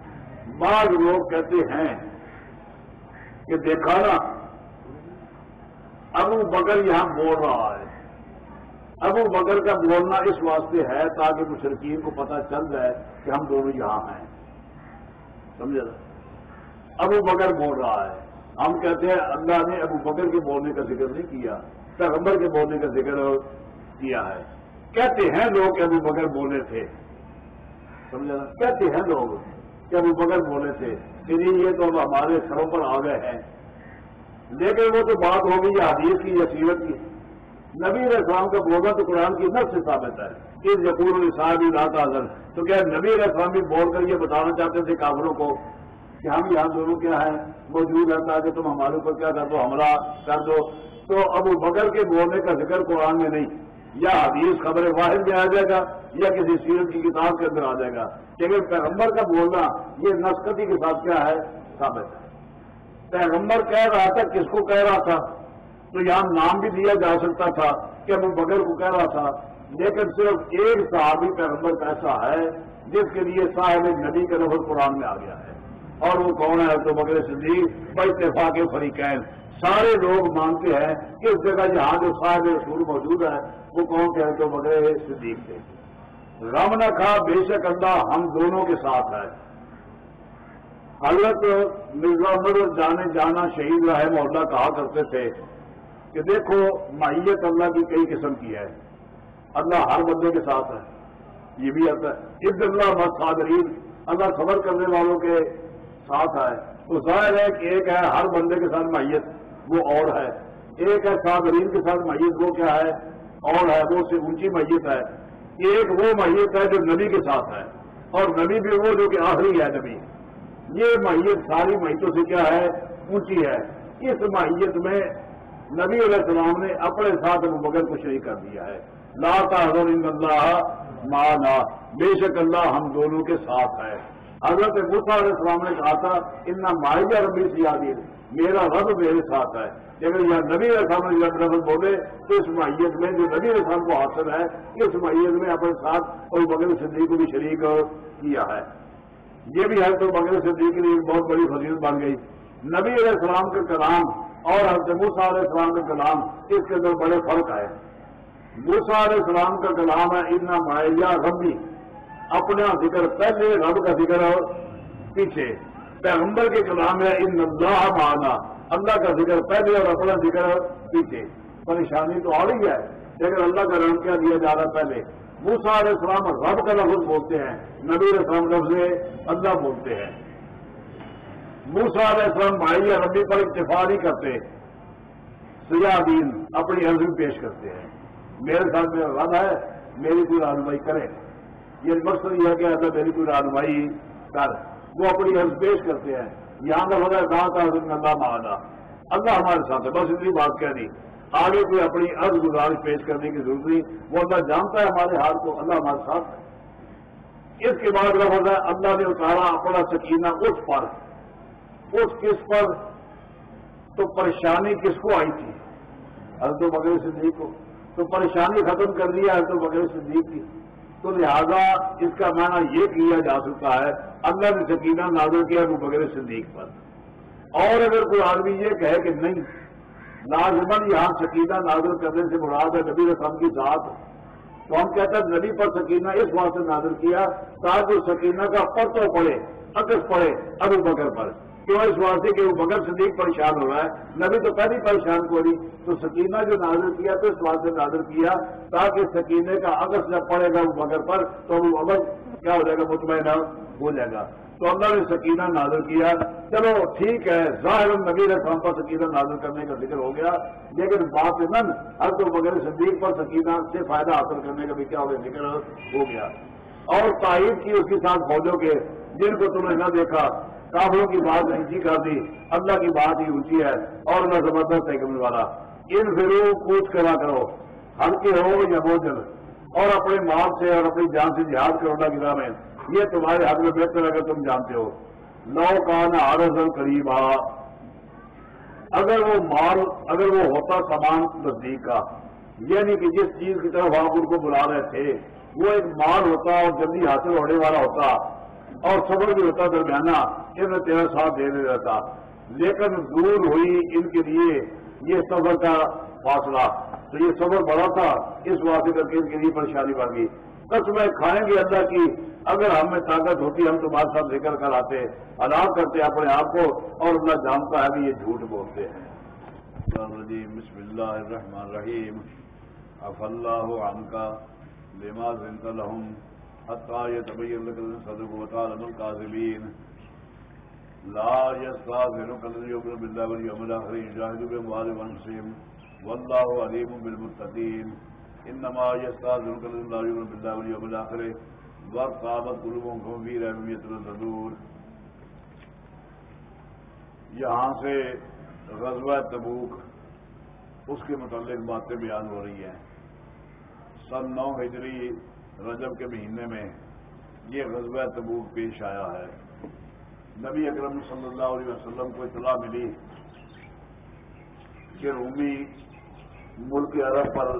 بعض لوگ کہتے ہیں کہ دیکھا نا، ابو بکر یہاں بول رہا ہے۔ ابو بکر کا بولنا اس واسطے ہے تاکہ مشرقین کو پتہ چل جائے کہ ہم دونوں یہاں ہیں۔ سمجھے ابو بکر بول رہا ہے۔ ہم کہتے ہیں، اللہ نے ابو بکر کے بولنے کا ذکر نہیں کیا، پیغمبر کے بولنے کا ذکر کیا ہے۔ کہتے ہیں لوگ کہ ابو بکر بولے تھے۔ سمجھا کہتے ہیں لوگ۔ کہ ابو بکر بولے تھے کہ نہیں یہ تو اب ہمارے سروں پر آ گئے ہیں۔ لیکن وہ تو بات ہوگی یا حدیث کی یا سیرت کی۔ نبی علیہ السلام کا بولنا تو قرآن کی نفس سے ثابت ہے۔ اس یقور الصاحب رات حضر تو کیا نبی علیہ السلام بھی بول کر یہ بتانا چاہتے تھے کافروں کو کہ ہم یہاں دونوں کیا ہے موجود رہتا ہے کہ تم ہمارے اوپر کیا کر دو، حملہ کر دو۔ تو ابو بکر کے بولنے کا ذکر قرآن میں نہیں، یا حدیث خبر واحد میں آ جائے گا۔ یا کسی سیرت کی کتاب کے اندر آ جائے گا لیکن پیغمبر کا بولنا، یہ نسکتی کے ساتھ کیا ہے؟ ثابت ہے۔ پیغمبر کہہ رہا تھا، کس کو کہہ رہا تھا؟ تو یہاں نام بھی دیا جا سکتا تھا کہ ابو بغیر کو کہہ رہا تھا، لیکن صرف ایک صحابی پیغمبر ایسا ہے جس کے لیے صاحب نبی کا لفظ قرآن میں آ گیا ہے۔ اور وہ کون ہے؟ تو بغیر صدیق اتفاق فریقین۔ سارے لوگ مانتے ہیں کہ اس جگہ جہاں جو صاحب رسول موجود ہے وہ کون کہ تو بغیر صدیق تھے۔ رم نہ کھا، بے شک اللہ ہم دونوں کے ساتھ ہے۔ حضرت مرزا عمر جانے جانا شہید رہے محلہ کہا کرتے تھے کہ دیکھو، ماہیت اللہ کی کئی قسم کی ہے۔ اللہ ہر بندے کے ساتھ ہے۔ یہ بھی آتا ہے۔ عبد اللہ صادرین، اللہ صبر کرنے والوں کے ساتھ ہے۔ تو ظاہر ہے کہ ایک ہے ہر بندے کے ساتھ ماہیت، وہ اور ہے۔ ایک ہے صادرین کے ساتھ ماہیت، وہ کیا ہے؟ اور ہے، وہ سے اونچی میت ہے۔ ایک وہ میت ہے جو نبی کے ساتھ ہے، اور نبی بھی وہ جو کہ آخری ہے نبی۔ یہ میت ساری میتوں سے کیا ہے؟ اونچی ہے۔ اس میت میں نبی علیہ السلام نے اپنے ساتھ ابو بکر کو شریک کر دیا ہے۔ لا تحزن اللہ مانا بے شک اللہ ہم دونوں کے ساتھ ہے۔ حضرت علیہ السلام نے کہا تھا اتنا ماہیہ ربی سے میرا رب میرے ساتھ ہے۔ لیکن یہ نبی علیہ السلام بولے تو اس معیت میں جو نبی علیہ السلام کو حاصل ہے، اس معیت میں اپنے ساتھ اور بغیر صدیق کو بھی شریک کیا ہے۔ یہ بھی ہے تو بغیر صدیق کے لیے ایک بہت بڑی فضیلت بن گئی۔ نبی علیہ السلام کے کلام اور حضرت موسا علیہ السلام کا کلام اس کے اندر بڑے فرق آئے۔ موسا علیہ السلام کا کلام ہے اتنا معیہ ربی اپنا ذکر، پہلے رب کا ذکر پیچھے۔ پیغمبر کے کلام ہے، ان اللہ مانا اللہ کا ذکر پہلے اور اپنا ذکر پیچھے۔ پریشانی تو آ رہی ہے، لیکن اللہ کا رنگ کیا دیا جا رہا پہلے۔ موسا علیہ السلام رب کا لفظ بولتے ہیں، نبی علیہ السلام لفظ اللہ بولتے ہیں۔ موسا علیہ السلام بھائی عربی پر اتفاق نہیں کرتے۔ سیاح دین اپنی عرضی پیش کرتے ہیں۔ میرے ساتھ میرا وعدہ ہے، میری کوئی رہنمائی کرے یہ مقصد یہ ہے کہ اللہ میری کوئی رہنمائی کر وہ اپنی عرض پیش کرتے ہیں۔ یہاں کا وجہ کہاں تھا اللہ مہانا اللہ ہمارے ساتھ ہے، بس اتنی بات کہہ دی آگے کوئی اپنی عرض گزارش پیش کرنے کی ضرورت نہیں۔ وہ اللہ جانتا ہے ہمارے ہاتھ کو، اللہ ہمارے ساتھ ہے۔ اس کے بعد لفظ ہے، اللہ نے اتارا اپنا سکینہ اس پر۔ اس کس پر؟ تو پریشانی کس کو آئی تھی؟ حضرت بغیر صدیق کو۔ تو پریشانی ختم کر دیا حضرت بغیر صدیق کی۔ تو لہذا اس کا معنی یہ کیا جا سکتا ہے، اللہ نے سکینہ نازل کیا وہ بغیر صدیق پر۔ اور اگر کوئی آدمی یہ کہے کہ نہیں لازمن یہاں سکینہ نازل کرنے سے مراد ہے نبی رسم کی ذات۔ تو ہم کہتے ہیں نبی پر سکینہ اس بات سے نازل کیا تاکہ سکینہ کا پرتو پڑے عکس پڑے، ابو بکر پر۔ کیوں اس واسطے کہ وہ بغیر صدیق پریشان ہو رہا ہے۔ نبی تو پہلی پریشان کو رہی تو سکینہ جو نازل کیا تو اس واسطے نازل کیا تاکہ سکینے کا اگست جب پڑے گا وہ بغیر پر، تو وہ اگر کیا ہو جائے گا؟ مطمئنہ ہو جائے گا۔ تو اللہ نے سکینہ نازل کیا۔ چلو ٹھیک ہے ظاہر نبی رسم پر سکینہ نازل کرنے کا ذکر ہو گیا، لیکن بات نن ہر تو بغیر صدیق پر سکینہ سے فائدہ حاصل کرنے کا بھی کیا ہو گیا، ذکر ہو گیا۔ اور تائید کی اس کے ساتھ فوجوں کے جن کو تم نے نہ دیکھا کافروں کی بات نیچی کر دی اللہ کی بات ہی اونچی ہے اور اللہ زبردست ہے کمل والا۔ ان فرو کوچ کرا کرو ہلکے ہو یا بوجھل اور اپنے مال سے اور اپنی جان سے جہاد کرو اللہ کی راہ میں۔ یہ تمہارے حق میں بہتر اگر تم جانتے ہو۔ لو کان آرزن قریب اگر وہ مال اگر وہ ہوتا سامان نزدیک کا۔ یعنی کہ جس چیز کی طرف آپ ان کو بلا رہے تھے، وہ ایک مال ہوتا اور جلدی حاصل ہونے والا ہوتا۔ اور صبر بھی ہوتا درمیانہ ان میں تیرہ ساتھ دینے رہتا۔ لیکن دور ہوئی ان کے لیے یہ سفر کا فاصلہ۔ تو یہ سفر بڑا تھا، اس واسطے کر کے ان کے لیے پریشانی بڑھ گئی۔ بس میں کھائیں گے اللہ کی، اگر ہم میں طاقت ہوتی، ہم تمہارے ساتھ لے کر کر آتے الاؤ کرتے اپنے آپ کو، اور اللہ جانتا ہے کہ یہ جھوٹ بولتے ہیں۔ بسم اللہ الرحمن الرحیم۔ اف اللہ عن کا لما زنت لهم حتى يتبين لك الصدق وتعلم الكاذبين. لا يستاذنك الذين يؤمنون بالله واليوم الاخر يجاهدوا باموالهم وانفسهم والله عليم بالمتقين. انما يستاذنك الذين لا يؤمنون بالله واليوم وارتابت قلوبهم في یہاں سے غزوہ تبوک، اس کے متعلق باتیں بیان ہو رہی ہیں۔ سن نو ہجری رجب کے مہینے میں یہ غزوہ تبوک پیش آیا ہے۔ نبی اکرم صلی اللہ علیہ وسلم کو اطلاع ملی کہ رومی ملک عرب پر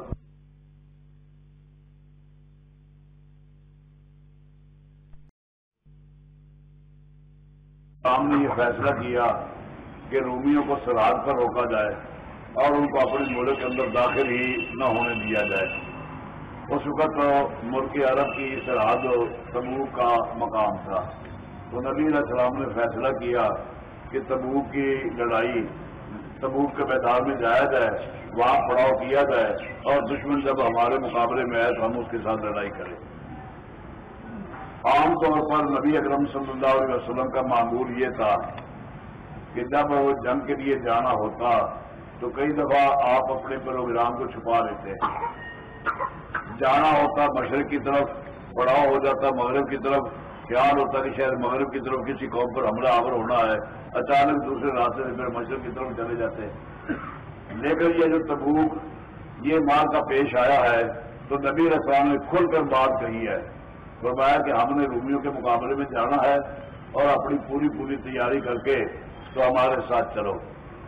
کام نے یہ فیصلہ کیا کہ رومیوں کو سرحد پر روکا جائے اور ان کو اپنے ملک کے اندر داخل ہی نہ ہونے دیا جائے۔ اس وقت ملک عرب کی سرحد تبوک کا مقام تھا۔ تو نبی علیہ السلام نے فیصلہ کیا کہ تبوک کی لڑائی، تبوک کے میدان میں جایا جائے، وہاں پڑاؤ کیا جائے اور دشمن جب ہمارے مقابلے میں آئے تو ہم اس کے ساتھ لڑائی کریں۔ عام طور پر نبی اکرم صلی اللہ علیہ وسلم کا معمول یہ تھا کہ جب وہ جنگ کے لیے جانا ہوتا تو کئی دفعہ آپ اپنے پروگرام کو چھپا لیتے۔ جانا ہوتا، مشرق کی طرف، بڑاؤ ہو جاتا، مغرب کی طرف، خیال ہوتا کہ شاید مغرب کی طرف کسی قوم پر حملہ آور ہونا ہے۔ اچانک دوسرے راستے سے پھر مشرق کی طرف چلے جاتے ہیں۔ لیکن یہ جو تبوک، یہ مال کا پیش آیا ہے، تو نبی رسان نے کھل کر بات کہی ہے۔ فرمایا کہ ہم نے رومیوں کے مقابلے میں جانا ہے اور اپنی پوری پوری تیاری کر کے تو ہمارے ساتھ چلو۔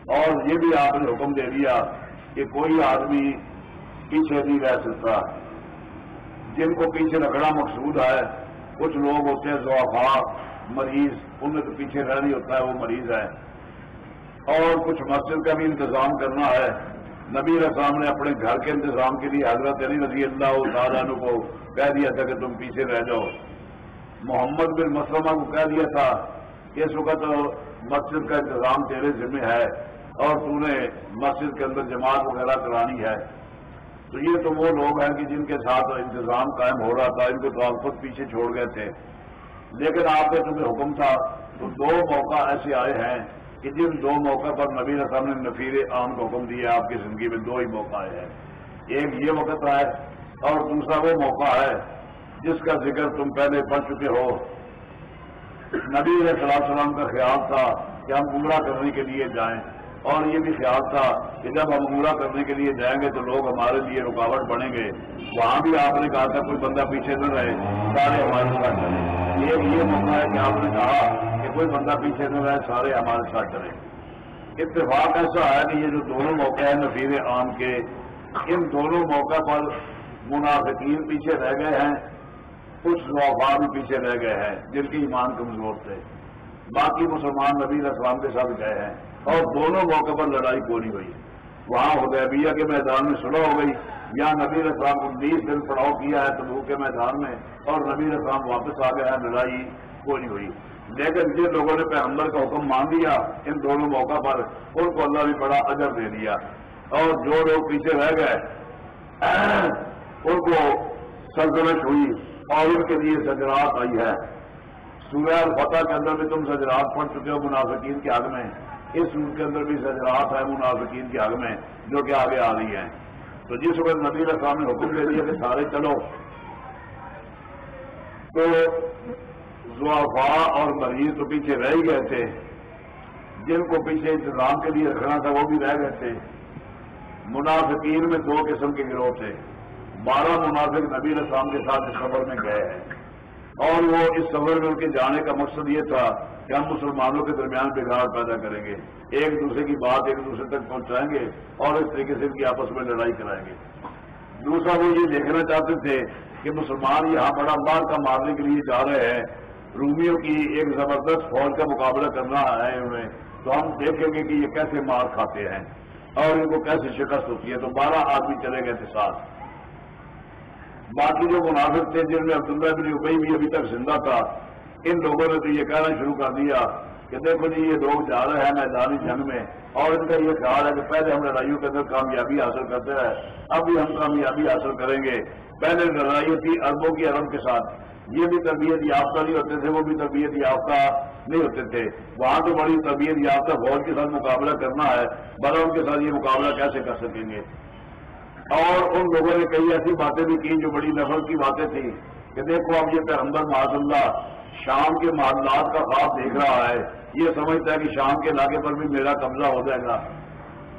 اور یہ بھی آپ نے حکم دے دیا کہ کوئی آدمی پیچھے نہیں رہ سکتا۔ جن کو پیچھے رکھنا مقصود ہے، کچھ لوگ ہوتے ہیں زوافا مریض، ان میں تو پیچھے رہ نہیں ہوتا ہے، وہ مریض ہے اور کچھ مسجد کا بھی انتظام کرنا ہے۔ نبی رسام نے اپنے گھر کے انتظام کے لیے حضرت علی رضی اللہ تعالیٰ کو کہہ دیا تھا کہ تم پیچھے رہ جاؤ۔ محمد بن مسلمہ کو کہہ دیا تھا کہ اس وقت مسجد کا انتظام تیرے ذمہ ہے اور تو نے مسجد کے اندر جماعت وغیرہ کرانی ہے۔ تو یہ تو وہ لوگ ہیں کہ جن کے ساتھ انتظام قائم ہو رہا تھا، ان کو تو آپ خود پیچھے چھوڑ گئے تھے۔ لیکن آپ کا تمہیں حکم تھا، تو دو موقع ایسے آئے ہیں کہ جن دو موقع پر نبی رسم نے نفیر عام کو حکم دیا، آپ کی زندگی میں دو ہی موقع آئے ہیں۔ ایک یہ وقت ہے اور دوسرا وہ موقع ہے جس کا ذکر تم پہلے پڑھ چکے ہو۔ نبی علیہ السلام کا خیال تھا کہ ہم عمرہ کرنے کے لیے جائیں۔ اور یہ بھی خیال تھا کہ جب ہم پورا کرنے کے لیے جائیں گے تو لوگ ہمارے لیے رکاوٹ بنیں گے۔ وہاں بھی آپ نے کہا تھا کوئی بندہ پیچھے نہ رہے، سارے ہمارے ساتھ چلے یہ یہ موقع ہے کہ آپ نے کہا کہ کوئی بندہ پیچھے نہ رہے، سارے ہمارے ساتھ چلے اتفاق ایسا ہے کہ یہ جو دونوں موقع ہیں نفیر عام کے، ان دونوں موقع پر منافقین پیچھے رہ گئے ہیں، کچھ وفا بھی پیچھے رہ گئے ہیں، جن کی ایمان کمزور تھے۔ باقی مسلمان نبی اسلام کے ساتھ گئے ہیں۔ اور دونوں موقع پر لڑائی پوری ہوئی۔ وہاں حدیبیہ کے میدان میں سلح ہو گئی۔ یہاں نبی اسلام کو بیس دن پڑاؤ کیا ہے تبو کے میدان میں اور نبی اسلام واپس آ گیا ہے لڑائی پوری ہوئی۔ لیکن جن لوگوں نے پیغمبر کا حکم مان دیا ان دونوں موقع پر ان کو اللہ نے بڑا اجر دے دیا۔ اور جو لوگ پیچھے رہ گئے، ان کو سلطنت ہوئی اور ان کے لیے سجرات آئی ہے سورہ الفتح کے اندر بھی تم سجرات پڑھ چکے ہو، منافقین کے حد میں۔ اس روپ کے اندر بھی سجرات ہیں، منافقین کے حق میں، جو کہ آگے آ رہی ہیں۔ تو جس وقت نبی السلام نے حکم دے دیا کہ سارے چلو، تو زوافا اور مریض تو پیچھے رہ ہی گئے تھے۔ جن کو پیچھے انتظام کے لیے رکھنا تھا، وہ بھی رہ گئے تھے۔ منافقین میں دو قسم کے گروہ تھے۔ بارہ منافق نبی السلام کے ساتھ اس خبر میں گئے ہیں۔ اور وہ اس سفر میں ان کے جانے کا مقصد یہ تھا کہ ہم مسلمانوں کے درمیان بگاڑ پیدا کریں گے، ایک دوسرے کی بات ایک دوسرے تک پہنچائیں گے اور اس طریقے سے ان کی آپس میں لڑائی کرائیں گے۔ دوسرا وہ یہ دیکھنا چاہتے تھے کہ مسلمان یہاں بڑا مار کا مارنے کے لیے جا رہے ہیں، رومیوں کی ایک زبردست فوج کا مقابلہ کرنا ہے انہیں تو ہم دیکھیں گے کہ یہ کیسے مار کھاتے ہیں اور ان کو کیسے شکست ہوتی ہے۔ تو بارہ آدمی چلے گئے تھے ساتھ۔ باقی جو منافق تھے، جن میں عبداللہ بن ابئی بھی ابھی تک زندہ تھا ان لوگوں نے تو یہ کہنا شروع کر دیا کہ دیکھو جی یہ لوگ جا رہے ہیں میدانی جنگ میں اور ان کا یہ خیال ہے کہ پہلے ہم لڑائیوں کے اندر کامیابی حاصل کرتے ہیں، اب بھی ہم کامیابی حاصل کریں گے۔ پہلے لڑائی تھی اربوں کی ارب کے ساتھ۔ یہ بھی تربیت یافتہ نہیں ہوتے تھے، وہ بھی تربیت یافتہ نہیں ہوتے تھے۔ وہاں تو بڑی تربیت یافتہ فوج کے ساتھ مقابلہ کرنا ہے، بڑا ان کے ساتھ یہ مقابلہ کیسے کر سکیں گے؟ اور ان لوگوں نے کئی ایسی باتیں بھی کی جو بڑی نفرت کی باتیں تھیں کہ دیکھو اب یہ پیغمبر معاذ اللہ شام کے معاملات کا خواب دیکھ رہا ہے۔ یہ سمجھتا ہے کہ شام کے علاقے پر بھی میرا قبضہ ہو جائے گا۔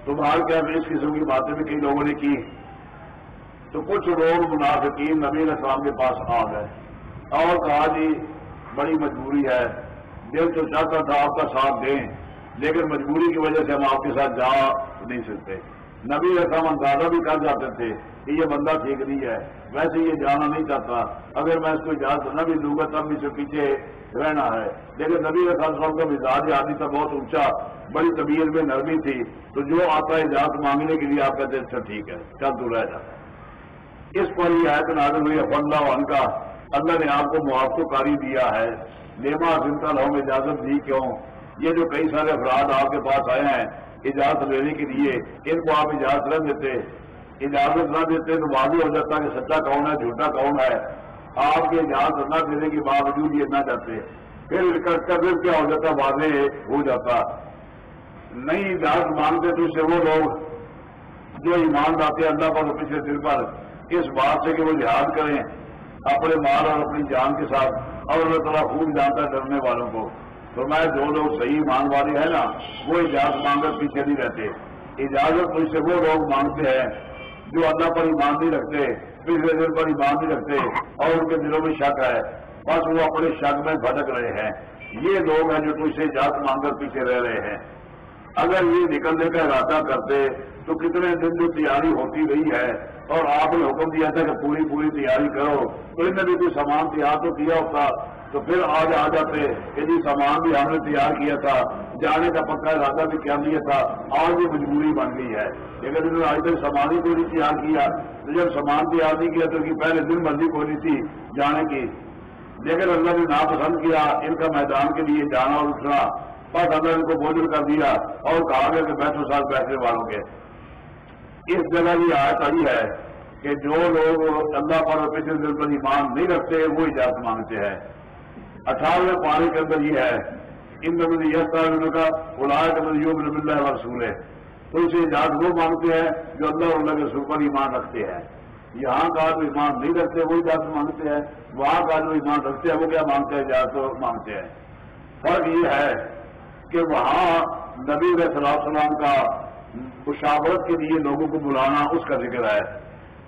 تو باہر کیا اس قسم کی باتیں بھی کئی لوگوں نے کی۔ تو کچھ لوگ منافقین نبی السلام کے پاس آ گئے۔ اور کہا جی بڑی مجبوری ہے۔ دل تو چاہتا تھا آپ کا ساتھ دیں، لیکن مجبوری کی وجہ سے ہم آپ کے ساتھ جا نہیں سکتے۔ نبی السلام اندازہ بھی کر جاتے تھے کہ یہ بندہ ٹھیک نہیں ہے۔ ویسے یہ جانا نہیں چاہتا۔ اگر میں اس کو اجازت نہ بھی دوں گا، تب بھی پیچھے رہنا ہے۔ لیکن نبی صاحب کا مزاج آدمی تھا، بہت اونچا، بڑی طبیعت میں نرمی تھی۔ تو جو آتا ہے اجازت مانگنے کے لیے آپ کہتے ہیں اچھا ٹھیک ہے، چل تو رہ جاتا اس پر یہ آیت نازل ہوئی اللہ ون کا۔ اللہ نے آپ کو موافق کاری دیا ہے۔ لیما سنتا لہوں اجازت دی کیوں؟ یہ جو کئی سارے افراد آپ کے پاس آئے ہیں اجازت لینے کے لیے، ان کو آپ اجازت نہ دیتے۔ اجازت نہ دیتے تو معلوم ہو جاتا کہ سچا کون ہے، جھوٹا کون ہے۔ آپ کی اجازت نہ دینے کے باوجود یہ نہ جاتے پھر پھر کیا ہو جاتا؟ واضح ہو جاتا۔ نہیں اجازت مانگتے تو اسے وہ لوگ جو ایمان لاتے اللہ پر پچھلے دل پر، اس بات سے کہ وہ جہاد کریں۔ اپنے مال اور اپنی جان کے ساتھ۔ اور اللہ تعالیٰ خوب جانتا ڈرنے والوں کو۔ تو میں جو لوگ صحیح مان والے ہیں نا، وہ اجازت مانگ کر پیچھے نہیں رہتے۔ اجازت سے وہ لوگ مانگتے ہیں جو اللہ پر ایمان نہیں رکھتے پچھلے دن پر ایمان نہیں رکھتے، اور ان کے دلوں میں شک ہے۔ بس وہ اپنے شک میں بھٹک رہے ہیں۔ یہ لوگ ہیں جو تجھ سے اجازت مانگ کر پیچھے رہ رہے ہیں۔ اگر یہ نکلنے کا ارادہ کرتے، تو کتنے دن جو تیاری ہوتی رہی ہے، اور آپ نے حکم دیا تھا کہ پوری پوری تیاری کرو۔ تو ان نے بھی کوئی سامان تیار تو کیا ہوتا۔ تو پھر آج آ جاتے کہ جی سامان بھی ہم نے تیار کیا تھا، جانے کا پکا ارادہ بھی کیا دیا تھا آج بھی مجبوری بن گئی ہے۔ لیکن انہوں نے آج تک سامان ہی کوئی نہیں تیار کیا۔ تو جب سامان تیار نہیں کیا تو کی پہلے دن بندی کوئی نہیں تھی جانے کی۔ لیکن اللہ نے ناپسند کیا ان کا میدان کے لیے جانا اور اٹھنا۔ بس اللہ ان کو بوجھل کر دیا اور کہا گیا کہ بیٹھو سال بیٹھنے والوں کے۔ اس جگہ یہ آیت آئی ہے کہ جو لوگ اللہ پر پچھلے دل پر ایمان نہیں رکھتے، وہ اجازت مانگتے ہیں۔ اٹھارہویں پانی کے اندر یہ ہے، ان نبی یہ کا بلایا کہ یوم نب اللہ رسول ہے۔ تو اسے اجازت وہ مانگتے ہیں جو اللہ اللہ کے رسول پر ایمان رکھتے ہیں۔ یہاں کا جو ایمان نہیں رکھتے وہ اجازت مانگتے ہیں۔ وہاں کا جو ایمان رکھتے ہیں، وہ کیا مانگتے ہیں؟ اجازت مانگتے ہیں۔ فرق یہ ہے کہ وہاں نبی علیہ السلام کا مشاورت کے لیے لوگوں کو بلانا اس کا ذکر ہے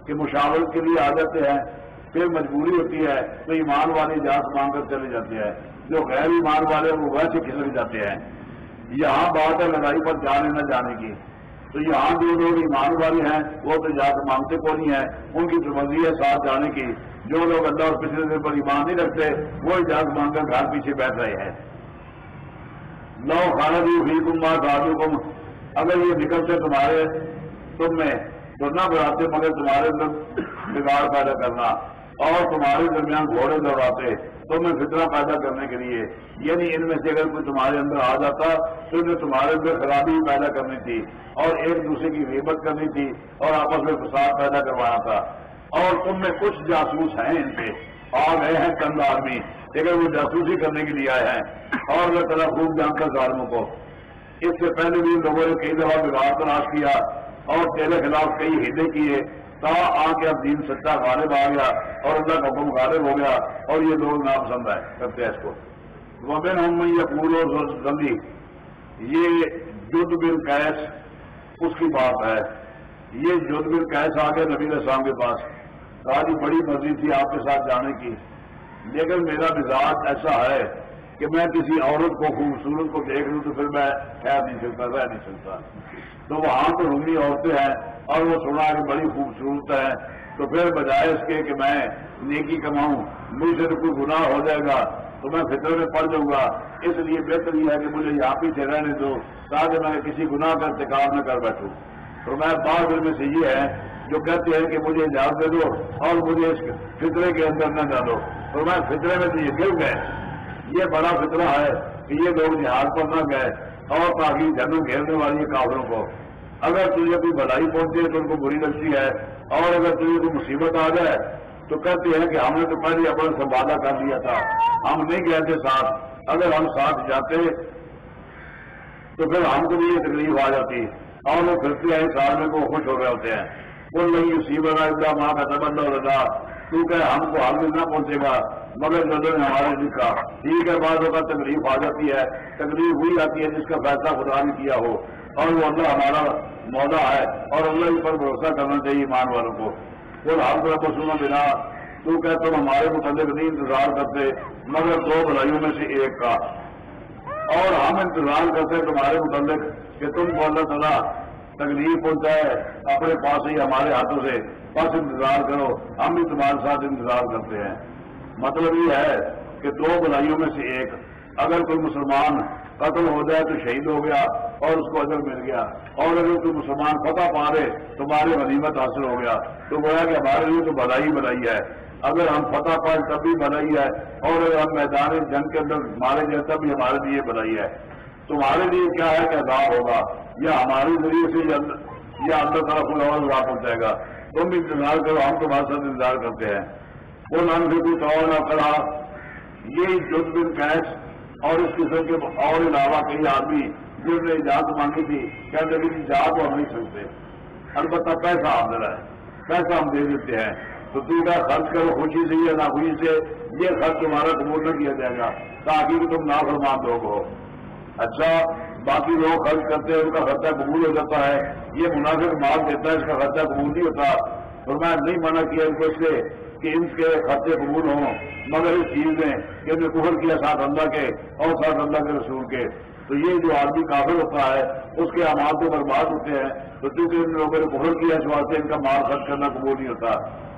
کہ مشاورت کے لیے آ جاتے ہیں۔ پھر مجبوری ہوتی ہے تو ایمان والے جات مانگ کر چلے جاتے ہیں۔ جو غیر ایمان والے وہ ویسے کھسک جاتے ہیں۔ یہاں بات ہے لڑائی پر جانے نہ جانے کی۔ تو یہاں جو لوگ ایمان والے ہیں وہ تو جات مانگتے کو نہیں ہے ان کی مرضی ہے ساتھ جانے کی۔ جو لوگ اللہ اور پچھلے دن پر ایمان نہیں رکھتے، وہ اجازت مانگ کر گھر پیچھے بیٹھ رہے ہیں۔ لو خانہ بھی ہوئی کمار دادو کم اگر یہ نکلتے تمہارے تم میں، تو نہ بڑھاتے مگر تمہارے اندر بگاڑ پیدا کرنا۔ اور تمہارے درمیان گھوڑے دوڑاتے تمہیں فطرہ پیدا کرنے کے لیے یعنی ان میں سے اگر کوئی تمہارے اندر آ جاتا تو انہیں تمہارے اندر خرابی پیدا کرنی تھی اور ایک دوسرے کی غیبت کرنی تھی اور آپس میں فساد پیدا کروانا تھا۔ اور تم میں کچھ جاسوس ہیں ان پہ۔ آ گئے ہیں چند آدمی۔ لیکن وہ جاسوسی کرنے کے لیے آئے ہیں۔ اور اللہ تعالیٰ خوب جان کر ظالموں کو۔ اس سے پہلے بھی ان لوگوں نے کئی دفعہ بگاڑ تلاش کیا اور تیرے خلاف کئی ہدے کیے۔ آ کے اب دین سچا غالب آ گیا اور اللہ کا حکم غالب ہو گیا اور یہ لوگ ناپسند ہے کرتے ہیں اس کو۔ وبین ہم یہ پورو گندی یہ جد بن کیس اس کی بات ہے۔ یہ جد بن کیس آ گیا نبی السلام کے پاس۔ کہا جی بڑی مرضی تھی آپ کے ساتھ جانے کی۔ لیکن میرا مزاج ایسا ہے کہ میں کسی عورت کو، خوبصورت کو دیکھ لوں تو پھر میں خیر نہیں سکتا رہ نہیں سکتا تو وہاں تو رومی عورتیں ہیں۔ اور وہ سنا کہ بڑی خوبصورت ہے، تو پھر بجائے اس کے کہ میں نیکی کماؤں، مجھ سے تو کوئی گناہ ہو جائے گا، تو میں فطر میں پڑ جاؤں گا۔ اس لیے بہتر یہ ہے کہ مجھے یہاں پیچھے رہنے دو، تاکہ میں کسی گناہ کا ارتکاب نہ کر بیٹھوں۔ تو میں بعض میں سے یہ ہے، جو کہتے ہیں کہ مجھے اجازت دے دو اور مجھے اس فطرے کے اندر نہ ڈالو۔ تو میں فطرے میں تو یہ گر گئے۔ یہ بڑا فطرہ ہے کہ یہ لوگ جہاز پر نہ گئے اور تاکہ جنم گھیرنے والی کافروں کو۔ اگر تجھے کوئی بھلائی پہنچے تو ان کو بری لگتی ہے، اور اگر تجھے کوئی مصیبت آ جائے تو کہتے ہیں کہ ہم نے تو پہلے اپنا سنبھالا کر دیا تھا۔ ہم نہیں گئے تھے ساتھ۔ اگر ہم ساتھ جاتے تو پھر ہم کو بھی یہ تکلیف آ جاتی۔ اور وہ پھرتے ہیں، سال میں کو خوش ہو رہے ہوتے ہیں۔ وہ نہیں، اسی بنا ماں کا تبندہ رہا۔ کیونکہ ہم کو حال نہ پہنچے گا، مگر نے ہمارے لکھا ٹھیک ہے، بعض کا تکلیف آ جاتی ہے۔ تکلیف ہوئی آتی ہے جس کا فیصلہ خدا نے کیا ہو۔ اور وہ اللہ ہمارا مودا ہے اور اللہ اس پر بھروسہ کرنا چاہیے ایمان والوں کو۔ وہ ہم طرف کو سنا بنا تو کہ تم ہمارے متعلق نہیں انتظار کرتے؟ مگر دو بھلائیوں میں سے ایک کا۔ اور ہم انتظار کرتے تمہارے متعلق کہ تم کو اللہ تعالیٰ تکلیف پہنچائے اپنے پاس ہی ہمارے ہاتھوں سے۔ بس انتظار کرو، ہم بھی تمہارے ساتھ انتظار کرتے ہیں۔ مطلب یہ ہے کہ دو بلائیوں میں سے ایک، اگر کوئی مسلمان قتل ہو جائے تو شہید ہو گیا اور اس کو اجر مل گیا۔ اور اگر کوئی مسلمان فتح پا رہے تمہارے غنیمت حاصل ہو گیا۔ تو گویا کہ ہمارے لیے تو بھلائی بلائی ہے۔ اگر ہم فتح پائے تب بھی بھلائی ہے۔ اور اگر ہم میدان جنگ کے اندر مارے جائے تب بھی ہمارے لیے بھلائی ہے۔ تمہارے لیے کیا ہے کہ عذاب ہوگا؟ یا ہمارے ذریعے سے یا اللہ تعالیٰ کو عذاب پہنچائے گا؟ تم انتظار کرو، ہم تمہارے ساتھ انتظار کرتے ہیں۔ وہ نام سے کچھ اور نہ کرا یہ جس بن کیش اور اس قسم کے اور علاوہ کئی آدمی جن نے اجازت مانگی تھی کہتے لیکن اجازت ہم نہیں سکتے البتہ پیسہ حاضر ہے پیسہ ہم دے دیتے ہیں۔ تو تو کا خرچ کرو، خوشی سے یا نہ خوشی سے، یہ خرچ تمہارا قبول نہ کیا جائے گا۔ تاکہ کہ تم نافرمان لوگ ہو۔ اچھا باقی لوگ خرچ کرتے ہیں، ان کا خرچہ قبول ہو جاتا ہے۔ یہ مناسب مال دیتا ہے، اس کا خرچہ قبول نہیں ہوتا۔ اور میں نہیں منع کیا ان کو اس سے۔ کہ ان کے خرچے قبول ہوں، مگر اس چیز میں کہ نے کفر کیا ساتھ اللہ کے اور ساتھ اللہ کے رسول کے۔ تو یہ جو آدمی کافر ہوتا ہے، اس کے امال تو برباد ہوتے ہیں، تو چونکہ ان لوگوں نے کفر کیا، اس واسطے ان کا مال خرچ کرنا قبول نہیں ہوتا۔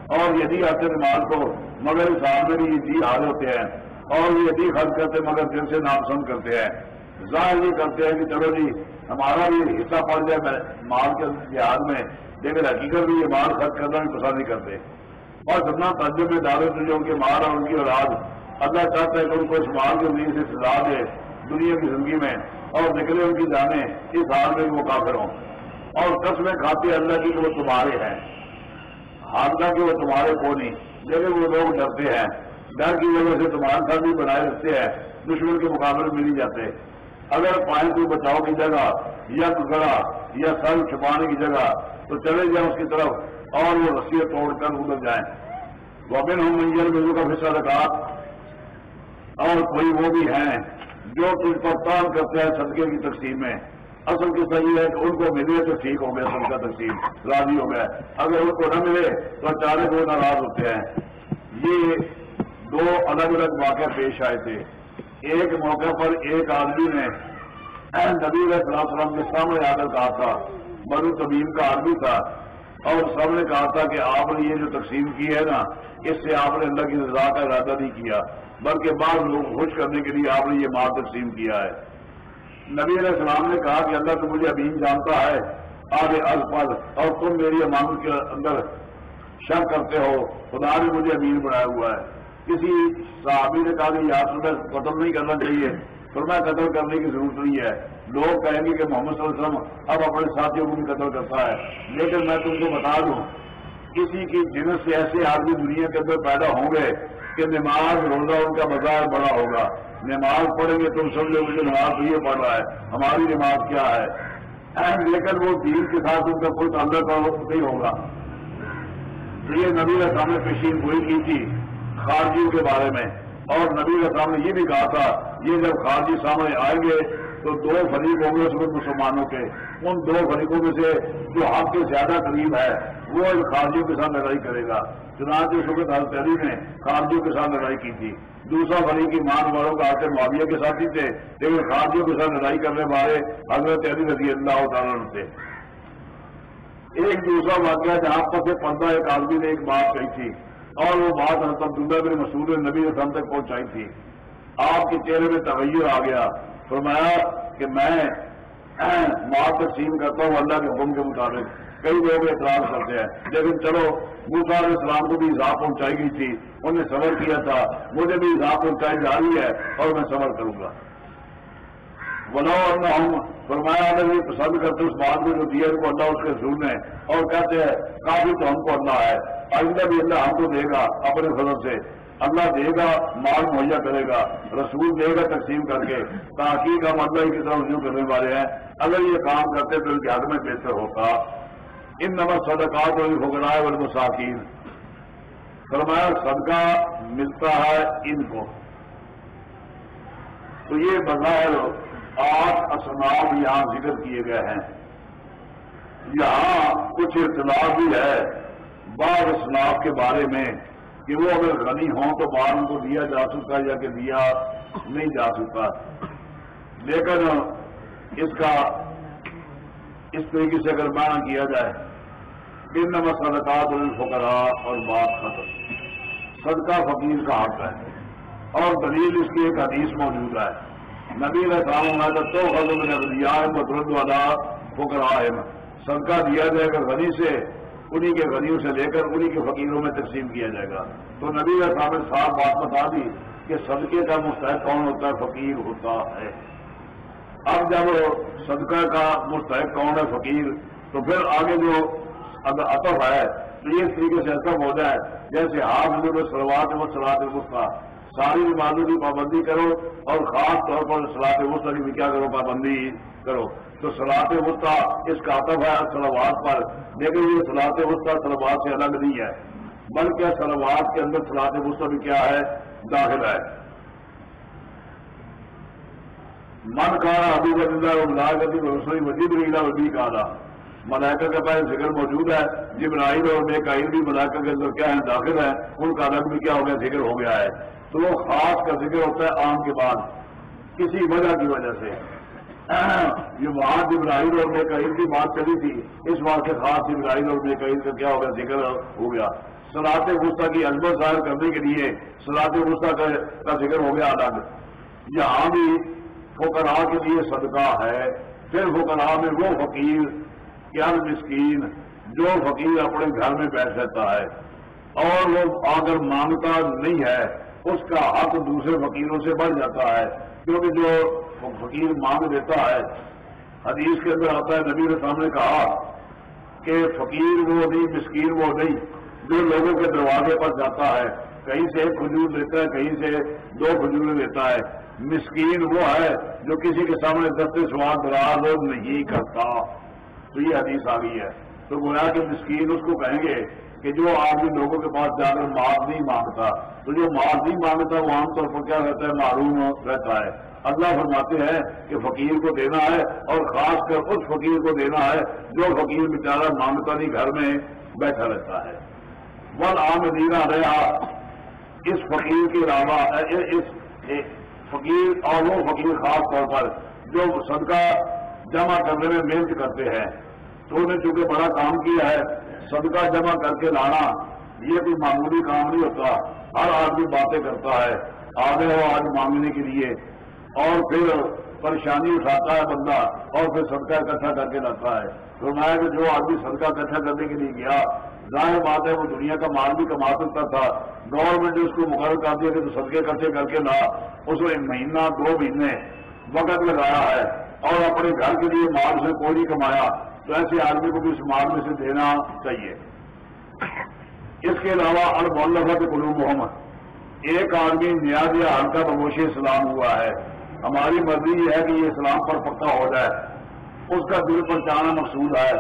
اور یدی آتے ہیں مال کو، مگر اس حال میں بھی یہ جی حال ہوتے ہیں۔ اور یدی خرچ کرتے، مگر دل سے ناپسند کرتے ہیں۔ ظاہر یہ کرتے ہیں کہ چلو جی ہمارا بھی حصہ پڑ جائے مال کے لحاظ میں، لیکن حقیقت بھی یہ مال خرچ کرنا بھی پسند نہیں کرتے۔ اور جتنا تجربے میں دعوے جو ان کے مال اور ان کی اولاد۔ اللہ چاہتا ہے کہ ان کو اس مال کے ذریعے سے سزا دے دنیا کی زندگی میں اور نکلے ان کی جانیں اس حال میں وہ کافر ہوں۔ اور قسمیں کھاتے اللہ کی کہ وہ تمہارے ہیں۔ حادثہ کہ وہ تمہارے کو نہیں لیکن وہ لوگ ڈرتے ہیں، ڈر کی وجہ سے تمہارے ساتھ بھی بنائے رکھتے ہیں، دشمن کے مقابلے میں نہیں جاتے۔ اگر پانی کو بچاؤ کی جگہ یا گڑا یا سر چھپانے کی جگہ تو چلے جائیں اس کی طرف۔ اور وہ رسی توڑ کر ادھر جائیں۔ وہ ابن ہوں منجر میں کا حصہ لگا اور کوئی وہ بھی ہیں جو تجھ پر تان کرتے ہیں صدقے کی تقسیم میں۔ اصل کی صحیح ہے کہ ان کو ملے تو ٹھیک ہو گیا سب کا تقسیم، راضی ہو گیا۔ اگر ان کو نہ ملے تو اچانک وہ ناراض ہوتے ہیں۔ یہ دو الگ الگ واقع پیش آئے تھے۔ ایک موقع پر ایک آدمی نے نبی علیہ السلام کے سامنے آ کر کہا تھا، بنو تبیم کا آدمی تھا۔ اور سب نے کہا تھا کہ آپ نے یہ جو تقسیم کی ہے نا، اس سے آپ نے اللہ کی رضا کا ارادہ نہیں کیا، بلکہ بعض لوگ خوش کرنے کے لیے آپ نے یہ مال تقسیم کیا ہے۔ نبی علیہ السلام نے کہا کہ اللہ تو مجھے امین جانتا ہے، آگے از پل، اور تم میری امانت کے اندر شک کرتے ہو، خدا نے مجھے امین بنایا ہوا ہے۔ کسی صحابی نے کہا کہ یار تمہیں قتل نہیں کرنا چاہیے فرمایا قتل کرنے کی ضرورت نہیں ہے۔ لوگ کہیں گے کہ محمد صلی اللہ علیہ وسلم اب اپنے ساتھیوں کو بھی قتل کرتا ہے۔ لیکن میں تم کو بتا دوں، کسی کی جنس سے ایسے آدمی دنیا کے اندر پیدا ہوں گے کہ نماز روزہ ان کا بازار بڑا ہوگا۔ نماز پڑھیں گے تم سمجھو مجھے نماز تو یہ پڑھ رہا ہے، ہماری نماز کیا ہے؟ لیکن وہ دین کے ساتھ ان کا کوئی تعلق نہیں ہوگا۔ یہ نبی رسام نے پیشین گوئی کی تھی خارجیوں کے بارے میں۔ اور نبی اسلام نے یہ بھی کہا تھا، یہ جب خارجی سامنے آئیں گے تو دو فریق ہوں گے اس میں مسلمانوں کے۔ ان دو فریقوں میں سے جو حق کے زیادہ قریب ہے، وہ ان خارجیوں کے ساتھ لڑائی کرے گا۔ چنانچہ شکر حضرت علی نے خارجیوں کے ساتھ لڑائی کی تھی۔ دوسرا فریق ایمان والوں کا آتے معاویہ کے ساتھ ہی تھے، لیکن خارجیوں کے ساتھ لڑائی کرنے والے حضرت علی رضی اللہ تعالیٰ تھے۔ ایک دوسرا واقعہ جہاں پر سے پندرہ ایک آدمی نے ایک بات کہی تھی، اور وہ بات حضرت عبداللہ بن مسعود نبی رسم تک پہنچائی تھی۔ آپ کے چہرے میں تغیر آ گیا۔ فرمایا کہ میں مار تقسیم کرتا ہوں، اللہ کے حکم کے مطابق۔ کئی لوگ اعتراض کرتے ہیں۔ لیکن چلو موسا علیہ السلام کو بھی اضاف پہنچائی گئی تھی۔ انہوں نے صبر کیا تھا۔ مجھے بھی اضاف پہنچائی جا رہی ہے اور میں صبر کروں گا۔ بناؤ اور ہم فرمایا اگر یہ پسند کرتے اس بات میں جو دیا کو اللہ اس کے رسول نے۔ اور کہتے ہیں، کافی تو ہم کو اللہ ہے۔ آئندہ بھی اللہ ہم کو دے گا اپنے فضل سے۔ اللہ دے گا، مال مہیا کرے گا، رسول دے گا تقسیم کر کے، تاکہ ہم اللہ کی طرف رجوع کرنے والے ہیں۔ اگر یہ کام کرتے تو ان کے حق میں بہتر ہوتا۔ ان نمبر صدقات اور فکرائے اور مساکین فرمایا، صدقہ ملتا ہے ان کو۔ تو یہ بظاہر آٹھ اسناب یہاں ذکر کیے گئے ہیں۔ یہاں کچھ اطلاع بھی ہے۔ بعض اسناب کے بارے میں کہ وہ اگر غنی ہوں تو بعد ان کو دیا جا سکتا یا کہ دیا نہیں جا سکتا لیکن اس کا اس طریقے سے اگر معنی کیا جائے ان نمبر صدقات الفقرا اور بات ختم صدقہ فقیر کا حق ہے اور دلیل اس کی ایک حدیث موجود ہے نبی السلام تو حضر میں دیا ہے مدرد والا فکرا ہے صدقہ دیا جائے گا غنی سے انہی کے غنیوں سے لے کر انہی کے فقیروں میں تقسیم کیا جائے گا۔ تو نبی السلام نے صاف بات بتا دی کہ صدقے کا مستحق کون ہوتا ہے؟ فقیر ہوتا ہے۔ اب جب صدقہ کا مستحق کون ہے؟ فقیر۔ تو پھر آگے جو اگر اطف ہے، تو یہ طریقے سے اطف ہو جائے۔ جیسے ہاتھ میں سلوات و سلاد مفتا ساری نمازوں کی پابندی کرو اور خاص طور پر سلاط وسطی بھی کیا کرو، پابندی کرو۔ تو سلاط وسطی اس کا عطف ہے سلوات پر، لیکن یہ سلاط وسطی سلوات سے الگ نہیں ہے، بلکہ سلوات کے اندر سلاط وسطی بھی کیا ہے؟ داخل ہے۔ من کارا ابھی اللہ لاگتی رسوئی مجید ریلا ابھی کالا ملائکہ کا پہلے ذکر موجود ہے، جبرائیل اور بے نیکائل بھی ملائکہ کے اندر کیا ہے؟ داخل ہے۔ ان کا الگ بھی کیا ہو گیا؟ ذکر ہو گیا ہے۔ تو وہ خاص کا ذکر ہوتا ہے عام کے بعد، کسی وجہ کی وجہ سے۔ [clears throat] یہ وہاں جبرائیل اور نیکائل کی بات چلی تھی۔ اس بات سے خاص جبرائیل اور نیکائل کا کیا ہو گیا؟ ذکر ہو گیا۔ سلاط غصہ کی عظمت ظاہر کرنے کے لیے سلاط غصہ کا ذکر ہو گیا الگ۔ یہاں بھی فکراہ کے لیے صدقہ ہے۔ پھر فکراہ میں وہ فقیر، کیا مسکین، جو فقیر اپنے گھر میں بیٹھ رہتا ہے۔ اور وہ اگر مانگتا نہیں ہے اس کا حق دوسرے فقیروں سے بڑھ جاتا ہے، کیونکہ جو فقیر مانگ دیتا ہے، حدیث کے اندر آتا ہے، نبی نے سامنے کہا کہ فقیر وہ نہیں، مسکین وہ نہیں، جو لوگوں کے دروازے پر جاتا ہے، کہیں سے ایک کھجور دیتا ہے، کہیں سے دو کھجوریں دیتا ہے۔ مسکین وہ ہے جو کسی کے سامنے دستے سواد دراز نہیں کرتا۔ تو یہ حدیث آ گئی ہے۔ تو گویا کہ مسکین اس کو کہیں گے کہ جو آدمی لوگوں کے پاس جا کر معاف نہیں مانگتا، تو جو معاف نہیں مانگتا، وہ عام طور پر کیا رہتا ہے؟ معروم رہتا ہے۔ اللہ فرماتے ہیں کہ فقیر کو دینا ہے اور خاص کر اس فقیر کو دینا ہے جو فقیر بیچارہ مانگتا نہیں، گھر میں بیٹھا رہتا ہے۔ ون عام دینا رہا۔ اس فقیر کے علاوہ، اس فقیر، اور وہ فقیر خاص طور پر جو صدقہ جمع کرنے میں محنت کرتے ہیں۔ تو انہوں نے چونکہ بڑا کام کیا ہے صدقہ جمع کر کے لانا، یہ کوئی معمولی کام نہیں ہوتا۔ ہر آدمی باتیں کرتا ہے، آگے ہو آج مانگنے کے لیے۔ اور پھر پریشانی اٹھاتا ہے بندہ، اور پھر صدقہ اکٹھا کر کے لاتا ہے۔ تو میں کہ جو آدمی صدقہ اکٹھا کرنے کے لیے گیا، ظاہر بات ہے وہ دنیا کا مال بھی کما سکتا تھا۔ گورنمنٹ نے اس کو مقرر کر دیا کہ تو صدقے اکٹھے کر کے لا۔ اس میں مہینہ، دو مہینے وقت لگایا ہے اور اپنے گھر کے لیے مال سے کوئی نہیں کمایا۔ تو ایسے آدمی کو بھی اس مال میں سے دینا چاہیے۔ اس کے علاوہ المحلفت قلوب محمد، ایک آدمی نیاز یا ہلکا بموشی اسلام ہوا ہے۔ ہماری مرضی یہ ہے کہ یہ اسلام پر پکا ہو جائے۔ اس کا دل پر جانا مقصود ہے۔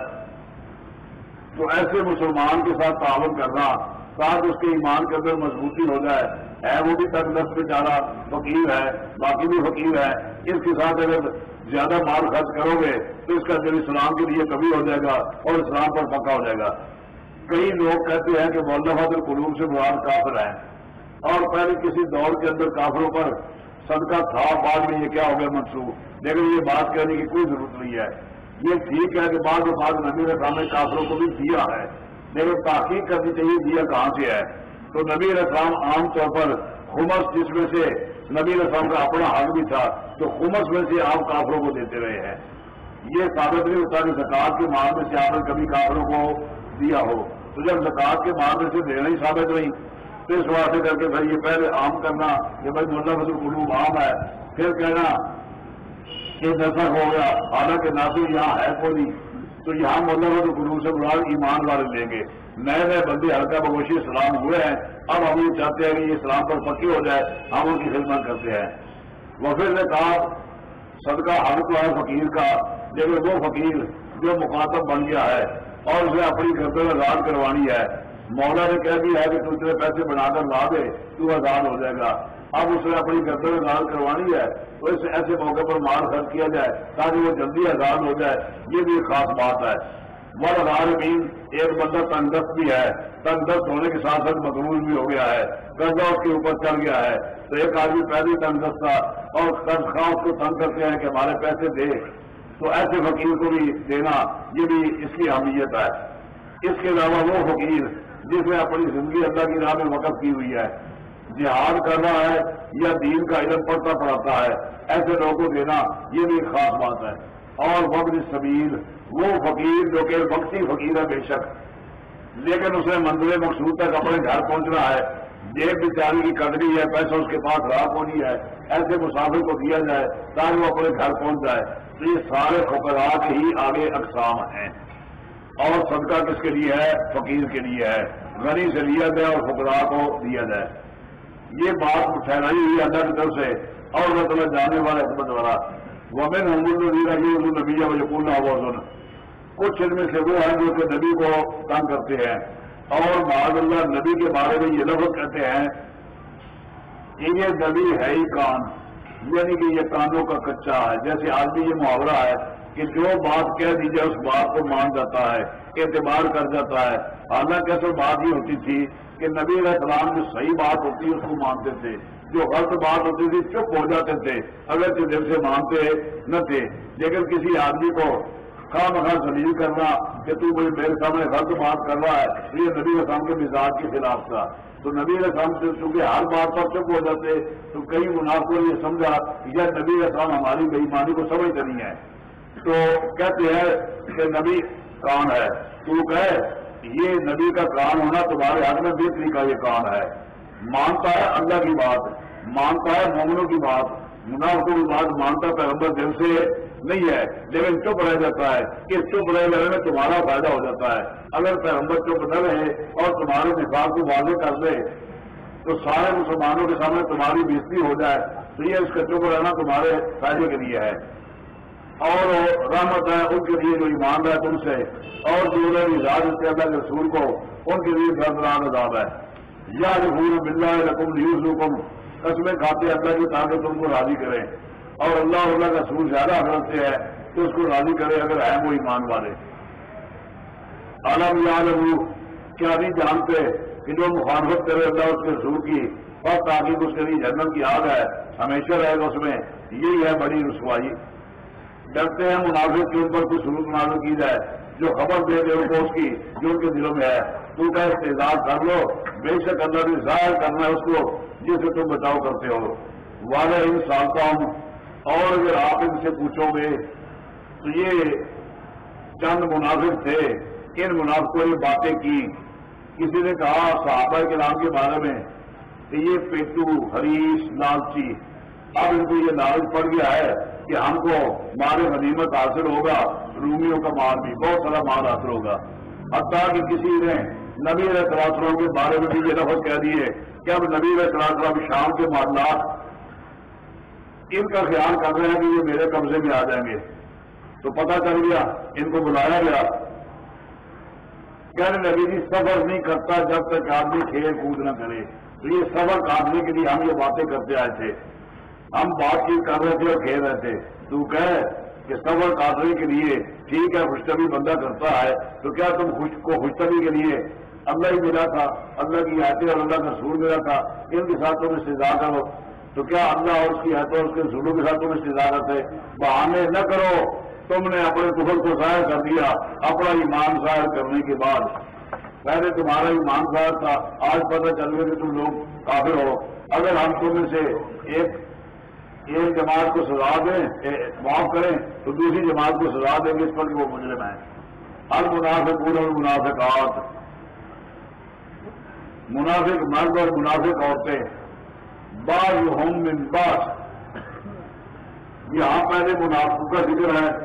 تو ایسے مسلمان کے ساتھ تعاون کرنا تاکہ اس کے ایمان کے اندر مضبوطی ہو جائے۔ ہے، وہ بھی تک دس بیچارہ فقیر ہے، باقی بھی فقیر ہے، اس کے ساتھ اگر زیادہ مال خرچ کرو گے تو اس کا دل اسلام کے لیے کمی ہو جائے گا اور اسلام پر پکا ہو جائے گا۔ کئی لوگ کہتے ہیں کہ مولفہ القلوب سے مراد کافر ہے اور پہلے کسی دور کے اندر کافروں پر صدقہ تھا، بعد میں یہ کیا ہو گیا منسوخ۔ لیکن یہ بات کہنے کی کوئی ضرورت نہیں ہے۔ یہ ٹھیک ہے کہ بعض بعض نبی رسام نے کافروں کو بھی دیا ہے، لیکن تحقیق کرنی چاہیے دیا کہاں سے ہے؟ تو نبی رسام عام طور پر خمس جس میں سے نبی رسام کا اپنا حق بھی تھا، تو خمس میں سے آپ کافروں کو دیتے رہے ہیں۔ یہ ثابت نہیں ہوتا کہ زکات کے مال میں سے آپ نے کبھی کافروں کو دیا ہو۔ تو جب زکات کے مال میں سے دینا ہی ثابت نہیں، تو اس واسطے کر کے بھائی یہ پہلے عام کرنا کہ بھائی ملا فضل قلوب عام ہے۔ پھر کہنا کہ نسخ ہو گیا، حالانکہ ناصر یہاں ہے کوئی نہیں۔ تو یہاں مطلب تو گرو سے مراد ایمان والے لیں گے۔ نئے نئے بندے ہلکا بگوشی اسلام ہوئے ہیں۔ اب ہم یہ چاہتے ہیں کہ یہ اسلام پر پکی ہو جائے۔ ہم ان کی خدمت کرتے ہیں۔ وفیر نے کہا، صدقہ حل تو ہے فقیر کا۔ لیکن وہ فقیر جو مخاطب بن گیا ہے اور اسے اپنی گردن آزاد کروانی ہے۔ مولا نے کہہ دیا ہے کہ تم تیرے پیسے بنا کر لا دے، تو آزاد ہو جائے گا۔ اب اس نے اپنی گردن آزاد کروانی ہے تو اس ایسے موقع پر مال خرچ کیا جائے تاکہ وہ جلدی آزاد ہو جائے، یہ بھی خاص بات ہے۔ ور عالمین ایک بندہ تندرست بھی ہے تندرست ہونے کے ساتھ ساتھ مقروض بھی ہو گیا ہے قرضہ اس کے اوپر چل گیا ہے۔ تو ایک آدمی پہلے تندرست تھا اور قرض خواہ اس کو تنگ کرتے ہیں کہ ہمارے پیسے دے، تو ایسے فقیر کو بھی دینا، یہ بھی اس کی اہمیت ہے۔ اس کے علاوہ وہ فقیر جس نے اپنی زندگی اللہ کی راہ میں وقف کی ہوئی ہے جہاد کر رہا ہے یا دین کا علم پڑھتا پڑھاتا ہے، ایسے لوگوں کو دینا، یہ بھی ایک خاص بات ہے۔ اور وقت سبیل، وہ فقیر جو کہ وقتی فقیر ہے بے شک۔ لیکن اسے منزل مقصود تک اپنے گھر پہنچنا ہے۔ جیب بیچاری کی قدری ہے، پیسہ اس کے پاس خراب ہونی ہے۔ ایسے مسافر کو دیا جائے تاکہ وہ اپنے گھر پہنچ جائے۔ تو یہ سارے فکرات ہی آگے اقسام ہیں۔ اور صدقہ کس کے لیے ہے؟ فقیر کے لیے ہے۔ غنی سے لیا جائے اور فکرا کو دیا جائے۔ یہ بات پھیلائی ہوئی اللہ کی طرف سے، اور اللہ تعالیٰ جانے والے حکمت والا۔ وہ میں محمد نبی یقون ہوا کچھ ان میں سے وہ ہیں جو کہ نبی کو تنگ کرتے ہیں۔ اور معاذ اللہ نبی کے بارے میں یہ لفظ کہتے ہیں کہ یہ نبی ہے ہی کان۔ یعنی کہ یہ کانوں کا کچا ہے۔ جیسے آج بھی یہ محاورہ ہے کہ جو بات کہہ دی جائے، اس بات کو مان جاتا ہے، اعتبار کر جاتا ہے۔ حالانکہ اصل بات یہ ہوتی تھی کہ نبی علیہ السلام جو صحیح بات ہوتی ہے اس کو مانتے تھے، جو غلط بات ہوتی تھی چپ ہو جاتے تھے اگر دل سے مانتے نہ تھے۔ لیکن کسی آدمی کو خواہ مخواہ زلیل کرنا کہ تو مجھے میرے سامنے غلط بات کر رہا ہے یہ نبی السلام کے مزاج کے خلاف تھا۔ تو نبی السلام سے چونکہ ہر بات پر چپ ہو جاتے، تو کئی منافع یہ سمجھا کہ یہ نبی السلام ہماری بےمانی کو سمجھتے نہیں ہے تو کہتے ہیں کہ نبی کون ہے؟ تو کہ یہ نبی کا کام ہونا تمہارے حق میں بہتری کا یہ کام ہے۔ مانتا ہے اللہ کی بات، مانتا ہے مومنوں کی بات، منافقوں کی بات مانتا پیغمبر دل سے نہیں ہے، لیکن چپ رہ جاتا ہے کہ چپ رہ جانے میں تمہارا فائدہ ہو جاتا ہے۔ اگر پیغمبر چپ نہ رہے اور تمہارے نفاذ کو واضح کر دے، تو سارے مسلمانوں کے سامنے تمہاری بےزتی ہو جائے۔ تو یہ اس کا چپ رہنا تمہارے فائدے کے لیے ہے۔ اور رحمت ہے ان کے لیے جو ایمان ہے تم سے، اور جو انہیں اجازت کے اللہ کے رسول کو، ان کے لیے دردناک عذاب ہے۔ یا رحول بلّہ رقم نیوز حکم قسمیں کھاتے اللہ کی تاکہ تم کو راضی کریں۔ اور اللہ اللہ کا سور زیادہ حضرت سے ہے تو اس کو راضی کرے اگر ہے وہ ایمان والے۔ عالم یا کیا نہیں جانتے کہ جو مخالفت کرے اللہ اس کے سور کی، اور تاکہ اس کے لیے جنم کی آگ ہے، ہمیشہ رہے گا اس میں۔ یہی ہے بڑی رسوائی۔ ڈرتے ہیں منافع کے اوپر کوئی سلوک منافع کی جائے، جو خبر دے دے ان کو اس کی، جو ان کے دلوں میں ہے۔ تو کا استعداد کر لو، بے شک اللہ نے ظاہر کرنا ہے اس کو جس سے تم بچاؤ کرتے ہو۔ والے ان سالتا ہوں، اور اگر آپ ان سے پوچھو گے، تو یہ چند منافق تھے۔ ان منافقوں نے باتیں کی۔ کسی نے کہا صحابہ کے نام کے بارے میں کہ یہ پیٹو حریش لالچی اب ان کو یہ لالچ پڑ گیا ہے۔ کہ ہم کو مال غنیمت حاصل ہوگا، رومیوں کا مال بھی، بہت سارا مال حاصل ہوگا۔ حتیٰ کہ کسی نے نبی رسلاسلوں کے بارے میں بھی یہ لفظ کہہ دیے کہ اب نبی رسلاسلام شام کے معاملات ان کا خیال کر رہے ہیں کہ یہ میرے قبضے میں آ جائیں گے۔ تو پتہ چل گیا، ان کو بلایا گیا۔ کہنے نبی جی سفر نہیں کرتا جب تک آدمی کھیل کود نہ کرے۔ تو یہ سبق کاٹنے کے لیے ہم یہ باتیں کرتے آئے تھے۔ ہم بات چیت کر رہے تھے اور کھیل رہے تھے، تو کہ کہ صبر کاٹنے کے لیے ٹھیک ہے خوشتبی بندہ کرتا ہے، تو کیا تم خوش کو خوشتبی کے لیے اللہ ہی ملا تھا، اللہ کی آیتیں اور اللہ کا سور ملا تھا، ان کے ساتھ تم استدا کرو۔ تو کیا اللہ اور اس کی آیتوں اور اس کے سوروں کے ساتھ تم استدا کرتے؟ بہانے نہ کرو۔ تم نے اپنے کفر کو ظاہر کر دیا، اپنا ایمان ظاہر کرنے کے بعد۔ پہلے تمہارا ایمان ظاہر تھا، آج پتہ چل گیا کہ تم لوگ کافر ہو۔ اگر ہم تم میں سے ایک ایک جماعت کو سزا دیں معاف کریں، تو دوسری جماعت کو سزا دیں گے اس پر کہ وہ مجرم ہیں۔ ہر منافق پورا منافقات۔ منافق مرد اور منافق عورتیں۔ بعض ہوم من بعض۔ یہاں پہلے منافق کا ذکر ہے،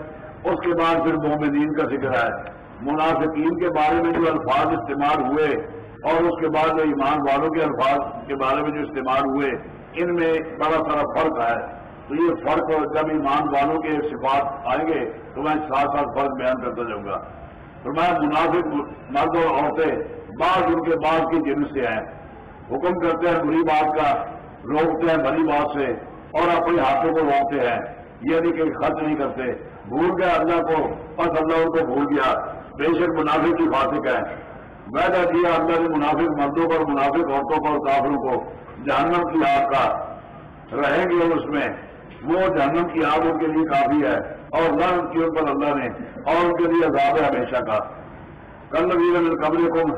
اس کے بعد پھر مومنین کا ذکر ہے۔ منافقین کے بارے میں جو الفاظ استعمال ہوئے، اور اس کے بعد جو ایمان والوں کے الفاظ کے بارے میں جو استعمال ہوئے ان میں بڑا سارا فرق ہے۔ تو یہ فرق جب ایمان والوں کے صفات آئیں گے، تو میں ساتھ ساتھ فرق بیان کرتا جاؤں گا۔ تو میں منافق، مرد اور عورتیں بعض ان کے بعد کی جن سے ہیں۔ حکم کرتے ہیں بری بات کا، روکتے ہیں بری بات سے، اور اپنے ہاتھوں کو روکتے ہیں۔ یہ نہیں کہ خرچ نہیں کرتے۔ بھول گیا اللہ کو، بس اللہ ان کو بھول گیا۔ بے شک منافق کی فاسق ہے ویدا دیا اللہ نے منافق مردوں پر، منافق عورتوں پر، کافروں کو جہنم کی آگ کا رہیں گے اس میں وہ جہنم کی آگ ان کے لیے کافی ہے اور اللہ کی پر اللہ نے اور ان کے لیے عذاب ہے ہمیشہ کا۔ کل ویر قبل کم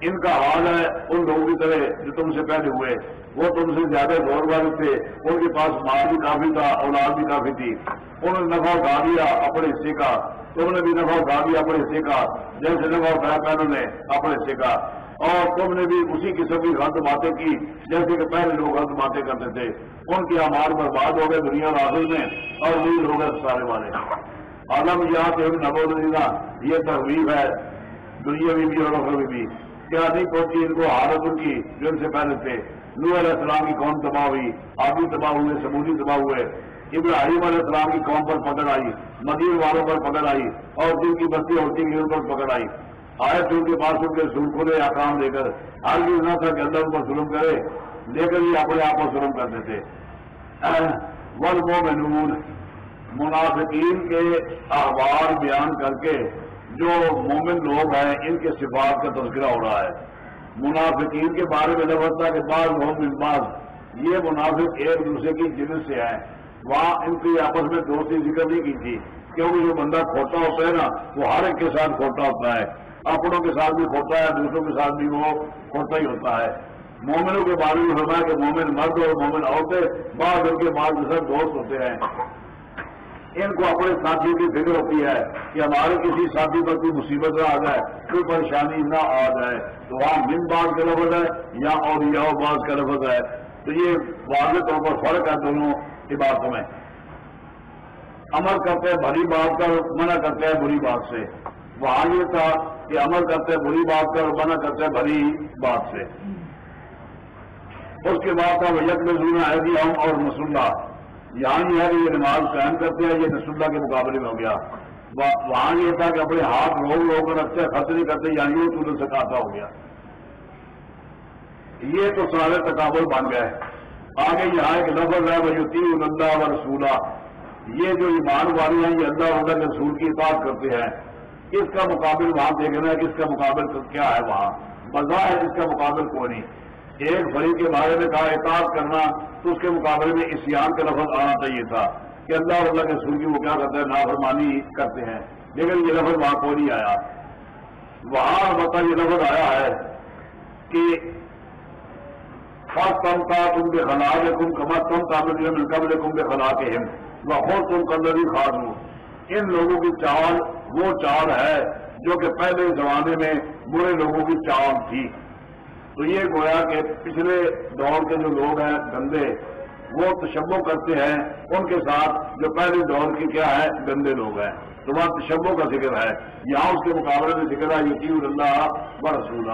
ان کا حال ہے، ان لوگوں کی طرح جو تم سے پہلے ہوئے، وہ تم سے زیادہ زور والے تھے، ان کے پاس مال بھی کافی تھا، اولاد بھی کافی تھی، انہوں نے نفع اٹھا دیا اپنے حصے کا تم نے بھی نفع اٹھا دیا اپنے حصے کا جیسے نفع اٹھایا پہلوں نے اپنے حصے کا اور تم نے بھی اسی قسم کی غلط باتیں کی، جیسے کہ پہلے لوگ غلط باتیں کرتے تھے۔ ان کی آمار برباد ہو گئے، دنیا راہل میں اور نیل ہو گئے سارے والے۔ عالم یہاں سے نبو دینا یہ تحریف ہے۔ دنیا میں بھی اور اخروی بھی۔ کیا نہیں پہنچی ان کو حالت ان کی جو ان سے پہلے تھے۔ نور علیہ السلام کی قوم تباہ ہوئی آبی تباہ ہوئے، سمودی تباہ ہوئے۔ ابراہیم علیہ السلام کی قوم پر پکڑ آئی، مدیر والوں پر پکڑ آئی اور جن کی بستی ہوتی گئی ان پر پکڑ آئی۔ آئے تھے ان کے پاس ان کے ظلم کھولے یا کام لے کر۔ ہر چیز نہ تھا کہ اللہ ان پر ظلم کرے، لے کر ہی اپنے آپ کو ظلم کرتے تھے ول مومنون منافقین کے اخبار بیان کر کے جو مومن لوگ ہیں، ان کے صفات کا تذکرہ ہو رہا ہے۔ منافقین کے بارے میں لفظ تھا کہ بعض مومن بعض یہ منافق ایک دوسرے کی جنس سے ہیں۔ وہاں ان کی آپس میں دوستی ذکر نہیں کی تھی، کیونکہ جو بندہ کھوٹا ہوتا ہے نا، وہ ہر ایک کے ساتھ کھوٹا ہوتا ہے۔ اپنوں کے ساتھ بھی کھوتا ہے، دوسروں کے ساتھ بھی وہ کھوتا ہی ہوتا ہے۔ مومنوں کے بارے میں فرمایا کہ مومن مرد اور مومن عورتیں بعض ان کے بعد سب دوست ہوتے ہیں۔ ان کو اپنے ساتھی کی فکر ہوتی ہے کہ ہمارے کسی ساتھی پر کوئی مصیبت نہ آ جائے، کوئی پریشانی نہ آ جائے۔ تو وہاں من باز کا لفظ ہے یا اور یا باز کا لفظ ہے۔ تو یہ واضح طور پر فرق ہے دونوں۔ عبادتوں میں عمل کرتے ہیں بھری بات کا منع کرتے ہیں بری بات سے۔ وہاں یہ تھا کہ عمل کرتے ہیں بری بات کا اور منع کرتے ہیں بھری بات سے۔ اس کے بعد تھا یک میں ہے جی ہم اور نسلہ یہاں یہ ہے کہ یہ نماز قائم کرتے ہیں، یہ نسلہ کے مقابلے میں ہو گیا۔ وہاں یہ تھا کہ اپنے ہاتھ روک روک کر رکھتے خرچ نہیں کرتے یعنی وہ سے کھاتا ہو گیا۔ یہ تو سارے تقابل بن گئے۔ آگے یہاں ایک لفظ ہے، وہ یوتی اللہ و رسولہ۔ یہ جو ایمان والے ہیں، یہ اللہ اللہ کے رسول کی اطاعت کرتے ہیں۔ کس کا مقابل وہاں دیکھنا ہے، کس کا مقابل کیا ہے وہاں؟ بظاہر اس کا مقابل کوئی نہیں۔ ایک فریق کے بارے میں کہا احتیاط کرنا، تو اس کے مقابلے میں اسیان کا لفظ آنا چاہیے تھا کہ اللہ اور اللہ کے سر کی وہ کیا کرتے ہیں، نافرمانی کرتے ہیں۔ لیکن یہ لفظ وہاں کوئی نہیں آیا۔ وہاں البتہ یہ لفظ آیا ہے کہ خاص کم کا تم کے خلا کے کم کمر کم تعمیر قبل کم کے خلا کے ہم وہ تم کلر خاص ہوں ان لوگوں کی چال وہ چال ہے جو کہ پہلے زمانے میں برے لوگوں کی چال تھی تو یہ گویا کہ پچھلے دور کے جو لوگ ہیں گندے وہ تشبو کرتے ہیں ان کے ساتھ جو پہلے دور کی کیا ہے گندے لوگ ہیں تو وہاں تشبو کا ذکر ہے یہاں اس کے مقابلے میں ذکر ہے یقین اللہ و رسول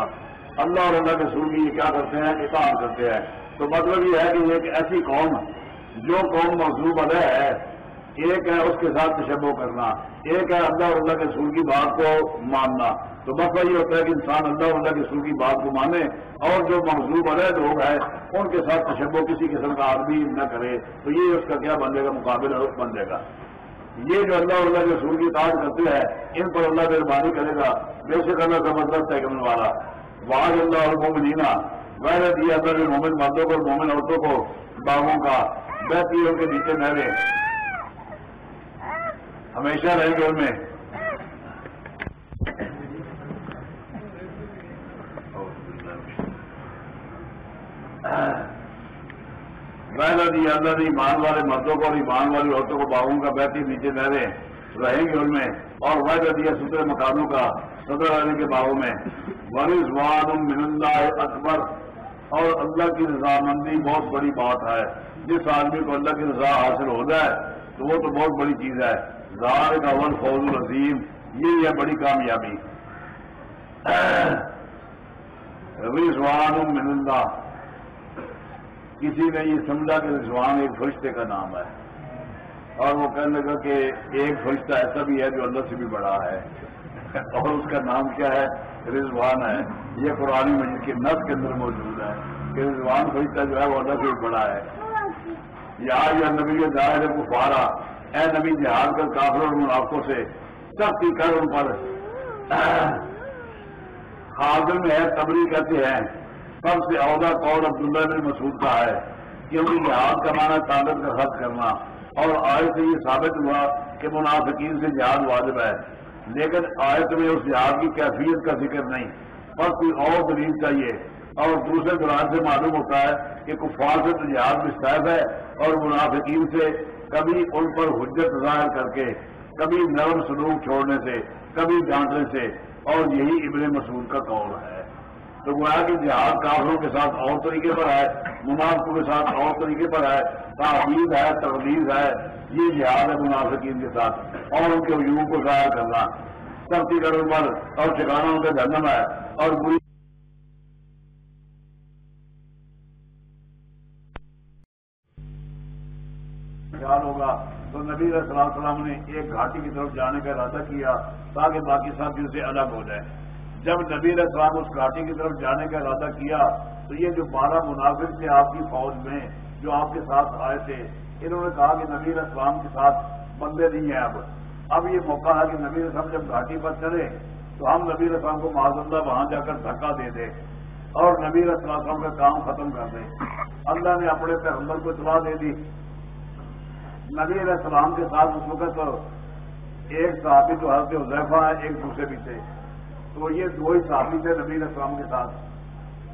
اللہ اور اللہ کے رسول کی یہ کیا کرتے ہیں؟ اطاعت کرتے ہیں۔ تو مطلب یہ ہے کہ ایک ایسی قوم، جو قوم مضروب علیہ ہے ایک ہے اس کے ساتھ تشبو کرنا، ایک ہے اللہ اور اللہ کے سور کی بات کو ماننا۔ تو بس وہی ہوتا ہے کہ انسان اللہ اللہ کے سر کی بات کو مانے اور جو مغزوب علیہ لوگ ہیں، ان کے ساتھ تشبہ کسی قسم کا آدمی نہ کرے۔ تو یہ اس کا کیا بنے گا؟ مقابلہ بن جائے گا۔ یہ جو اللہ اللہ کے سور کی تعداد کرتے ہیں، ان پر اللہ مہربانی کرے گا۔ بے شک اللہ زبردست ہے کہ والا۔ واج اللہ اور مومنینا ویسے دیا اللہ نے مومن مردوں کو مومن عورتوں کو، باغوں کا بہتری ان کے نیچے نہرے ہمیشہ رہیں گے ان میں۔ ویسا دیا اللہ نے ایمان والے مردوں کو اور ایمان والی عورتوں کو، باغوں کا بہتری نیچے نہرے رہیں گے ان میں۔ اور ویسا دیا سترے مکانوں کا، صدر علی کے باغوں میں۔ ورز وان من اللہ اکبر۔ اور اللہ کی رضامندی بہت بڑی بات ہے۔ جس آدمی کو اللہ کی رضا حاصل ہو جائے تو وہ تو بہت بڑی چیز ہے۔ زار کا ون فوز العظیم۔ یہ ہے بڑی کامیابی۔ رضوان من اللہ۔ کسی نے یہ سمجھا کہ رضوان ایک فرشتے کا نام ہے۔ اور وہ کہنے لگا کہ ایک فرشتہ ایسا بھی ہے جو اللہ سے بھی بڑا ہے۔ اور اس کا نام کیا ہے؟ رضوان ہے۔ یہ قرآن مجید کے نس کے اندر موجود ہے کہ رضوان فرشتہ جو ہے وہ اللہ سے بڑا ہے۔ یہاں یا نبی ظاہر گفارا اے نبی جہاد کر کافر اور منافقوں سے، سختی کر ان پر۔ حاضر میں ہے، تبری کہتے ہیں۔ سب سے عہدہ قول عبداللہ بن مسعود کا ہے کہ جہاد کا معنی طاقت کا خط کرنا۔ اور آج سے یہ ثابت ہوا کہ منافقین سے جہاد واجب ہے۔ لیکن آیت میں اس جہاد کی کیفیت کا ذکر نہیں، بس کوئی اور دلیل چاہیے۔ اور دوسرے دوران سے معلوم ہوتا ہے کہ کفار سے تو جہاد مستحب ہے اور منافقین سے کبھی ان پر حجت ظاہر کر کے، کبھی نرم سلوک چھوڑنے سے، کبھی ڈانٹنے سے، اور یہی ابن مسعود کا قول ہے۔ تو گویا کہ جہاد کافروں کے ساتھ اور طریقے پر ہے منافقوں کے ساتھ اور طریقے پر ہے تعبیر ہے، تقدیر ہے، یہ جہاد ہے منافقین کے ساتھ اور ان کے ہجوم کو ظاہر کرنا۔ سختی کرنے پر اور ٹھکانا ان کا جنم ہے اور بری خیال ہوگا۔ تو نبی علیہ السلام السلام نے ایک گھاٹی کی طرف جانے کا ارادہ کیا تاکہ باقی ساتھیوں سے الگ ہو جائے۔ جب نبی علیہ السلام اس گھاٹی کی طرف جانے کا ارادہ کیا، تو یہ جو بارہ منافق تھے آپ کی فوج میں، جو آپ کے ساتھ آئے تھے، انہوں نے کہا کہ نبی علیہ السلام کے ساتھ بندے نہیں ہیں اب۔ اب یہ موقع ہے کہ نبی علیہ السلام جب گھاٹی پر چلے، تو ہم نبی علیہ السلام کو معذلہ وہاں جا کر دھکا دے دیں اور نبی علیہ السلام کا کام ختم کر دیں۔ اللہ نے اپنے پیغمبر کو اطلاع دے دی۔ نبی علیہ السلام کے ساتھ اس وقت ایک صحابی جو حضرت حضیفہ ہے ایک دوسرے پیچھے۔ تو یہ دو ہی صحابی تھے نبی علیہ السلام کے ساتھ۔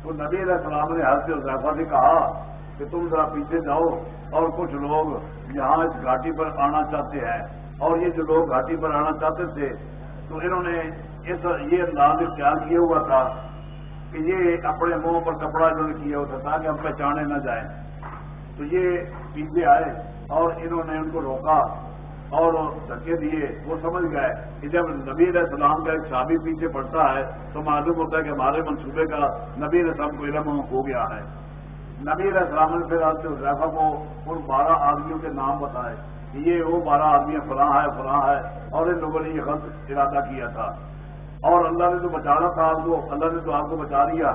تو نبی علیہ السلام نے حضرت حضیفہ سے کہا کہ تم ذرا پیچھے جاؤ اور کچھ لوگ یہاں اس گھاٹی پر آنا چاہتے ہیں۔ اور یہ جو لوگ گھاٹی پر آنا چاہتے تھے، تو انہوں نے اس یہ انداز اختیار کیا ہوا تھا کہ یہ اپنے منہ پر کپڑا انہوں نے کیا ہوا تھا تاکہ ہم پہچانے نہ جائیں۔ تو یہ پیچھے آئے اور انہوں نے ان کو روکا۔ اور دھکے دیے، وہ سمجھ گئے کہ جب نبی علیہ السلام کا ایک شابی پیچھے پڑتا ہے، تو معلوم ہوتا ہے کہ ہمارے منصوبے کا نبی علیہ السلام کو علم ہو گیا ہے۔ نبی علیہ السلام نے پھر حضرت حضیفہ کو ان بارہ آدمیوں کے نام بتائے کہ یہ وہ بارہ آدمی فلاں ہے فلاں ہے، اور ان لوگوں نے یہ غلط ارادہ کیا تھا۔ اور اللہ نے تو بچانا تھا آپ کو، اللہ نے تو آپ کو بچا دیا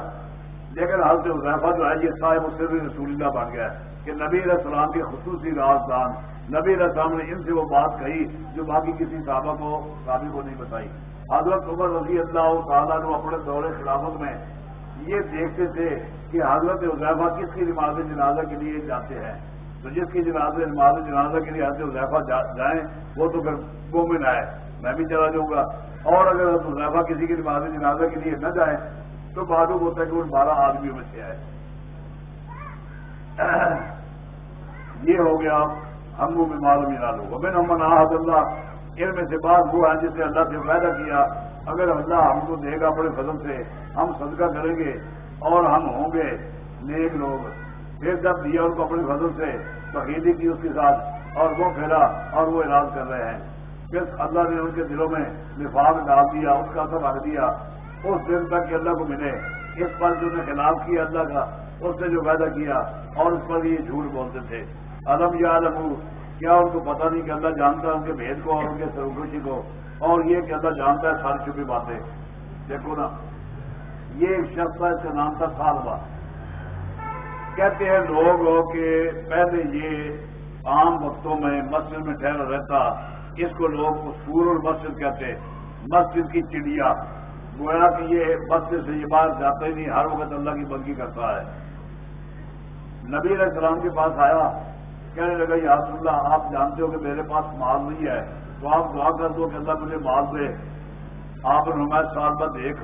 لیکن حضرت حضیفہ جو ہے، یہ صاحب اس سے بھی رسول اللہ بن گیا کہ نبی علیہ السلام کے خصوصی رازدان نبی علیہ السلام نے ان سے وہ بات کہی جو باقی کسی صحابہ کو، صحابی کو نہیں بتائی۔ حضرت عمر رضی اللہ تعالیٰ نے اپنے دور خلافت میں یہ دیکھتے تھے کہ حضرت حضیفہ کس کی نماز جنازہ کے لیے جاتے ہیں۔ تو جس کی جناز نماز جنازہ کے لیے حضرت حضیفہ جائیں، وہ تو پھر مومن آئے۔ میں بھی چلا جاؤں گا۔ اور اگر حضرت حضیفہ کسی کی نماز جنازہ کے لیے نہ جائیں، تو معلوم ہوتا ہے کہ وہ بارہ آدمیوں میں سے آئے۔ [coughs] یہ ہو گیا ہم وہ معلوم ہی نہ لو میں نے آحد اللہ، ان میں سے بات وہ ہے جس نے اللہ سے پیدا کیا، اگر اللہ ہم کو دے گا بڑے فضل سے، ہم صدقہ کریں گے اور ہم ہوں گے نیک لوگ۔ پھر جب دیا ان کو اپنے فضل سے بقیدی کی اس کے ساتھ، اور وہ پھیلا اور وہ علاج کر رہے ہیں۔ پھر اللہ نے ان کے دلوں میں نفاذ ڈال دیا، اس کا اثر رکھ دیا۔ اس دن تک کہ اللہ کو ملے۔ اس پر جو نے خلاف کیا اللہ کا، اس نے جو پیدا کیا، اور اس پر یہ جھوٹ بولتے تھے۔ علم یا علم کیا ان کو پتا نہیں کہ اللہ جانتا ہے ان کے بھید کو اور ان کے سروگوشی کو؟ اور یہ کہ اللہ جانتا ہے ساری چھپی باتیں۔ دیکھو نا، یہ ایک شخص ہے، اس کا نام تھا سالبا کہتے ہیں لوگ کہ پہلے یہ عام وقتوں میں مسجد میں ٹھہرا رہتا، اس کو لوگ سور المسجد کہتے۔ مسجد کی چڑیا۔ گویا کہ یہ مسجد سے یہ باہر جاتا ہی نہیں، ہر وقت اللہ کی بنگی کرتا ہے۔ نبی علیہ السلام کے پاس آیا۔ کہنے لگا، یا رسول اللہ، آپ جانتے ہو کہ میرے پاس مال نہیں ہے، تو آپ دعا کر دو کہ اللہ مجھے مال دے۔ آپ نمائش سال بعد ایک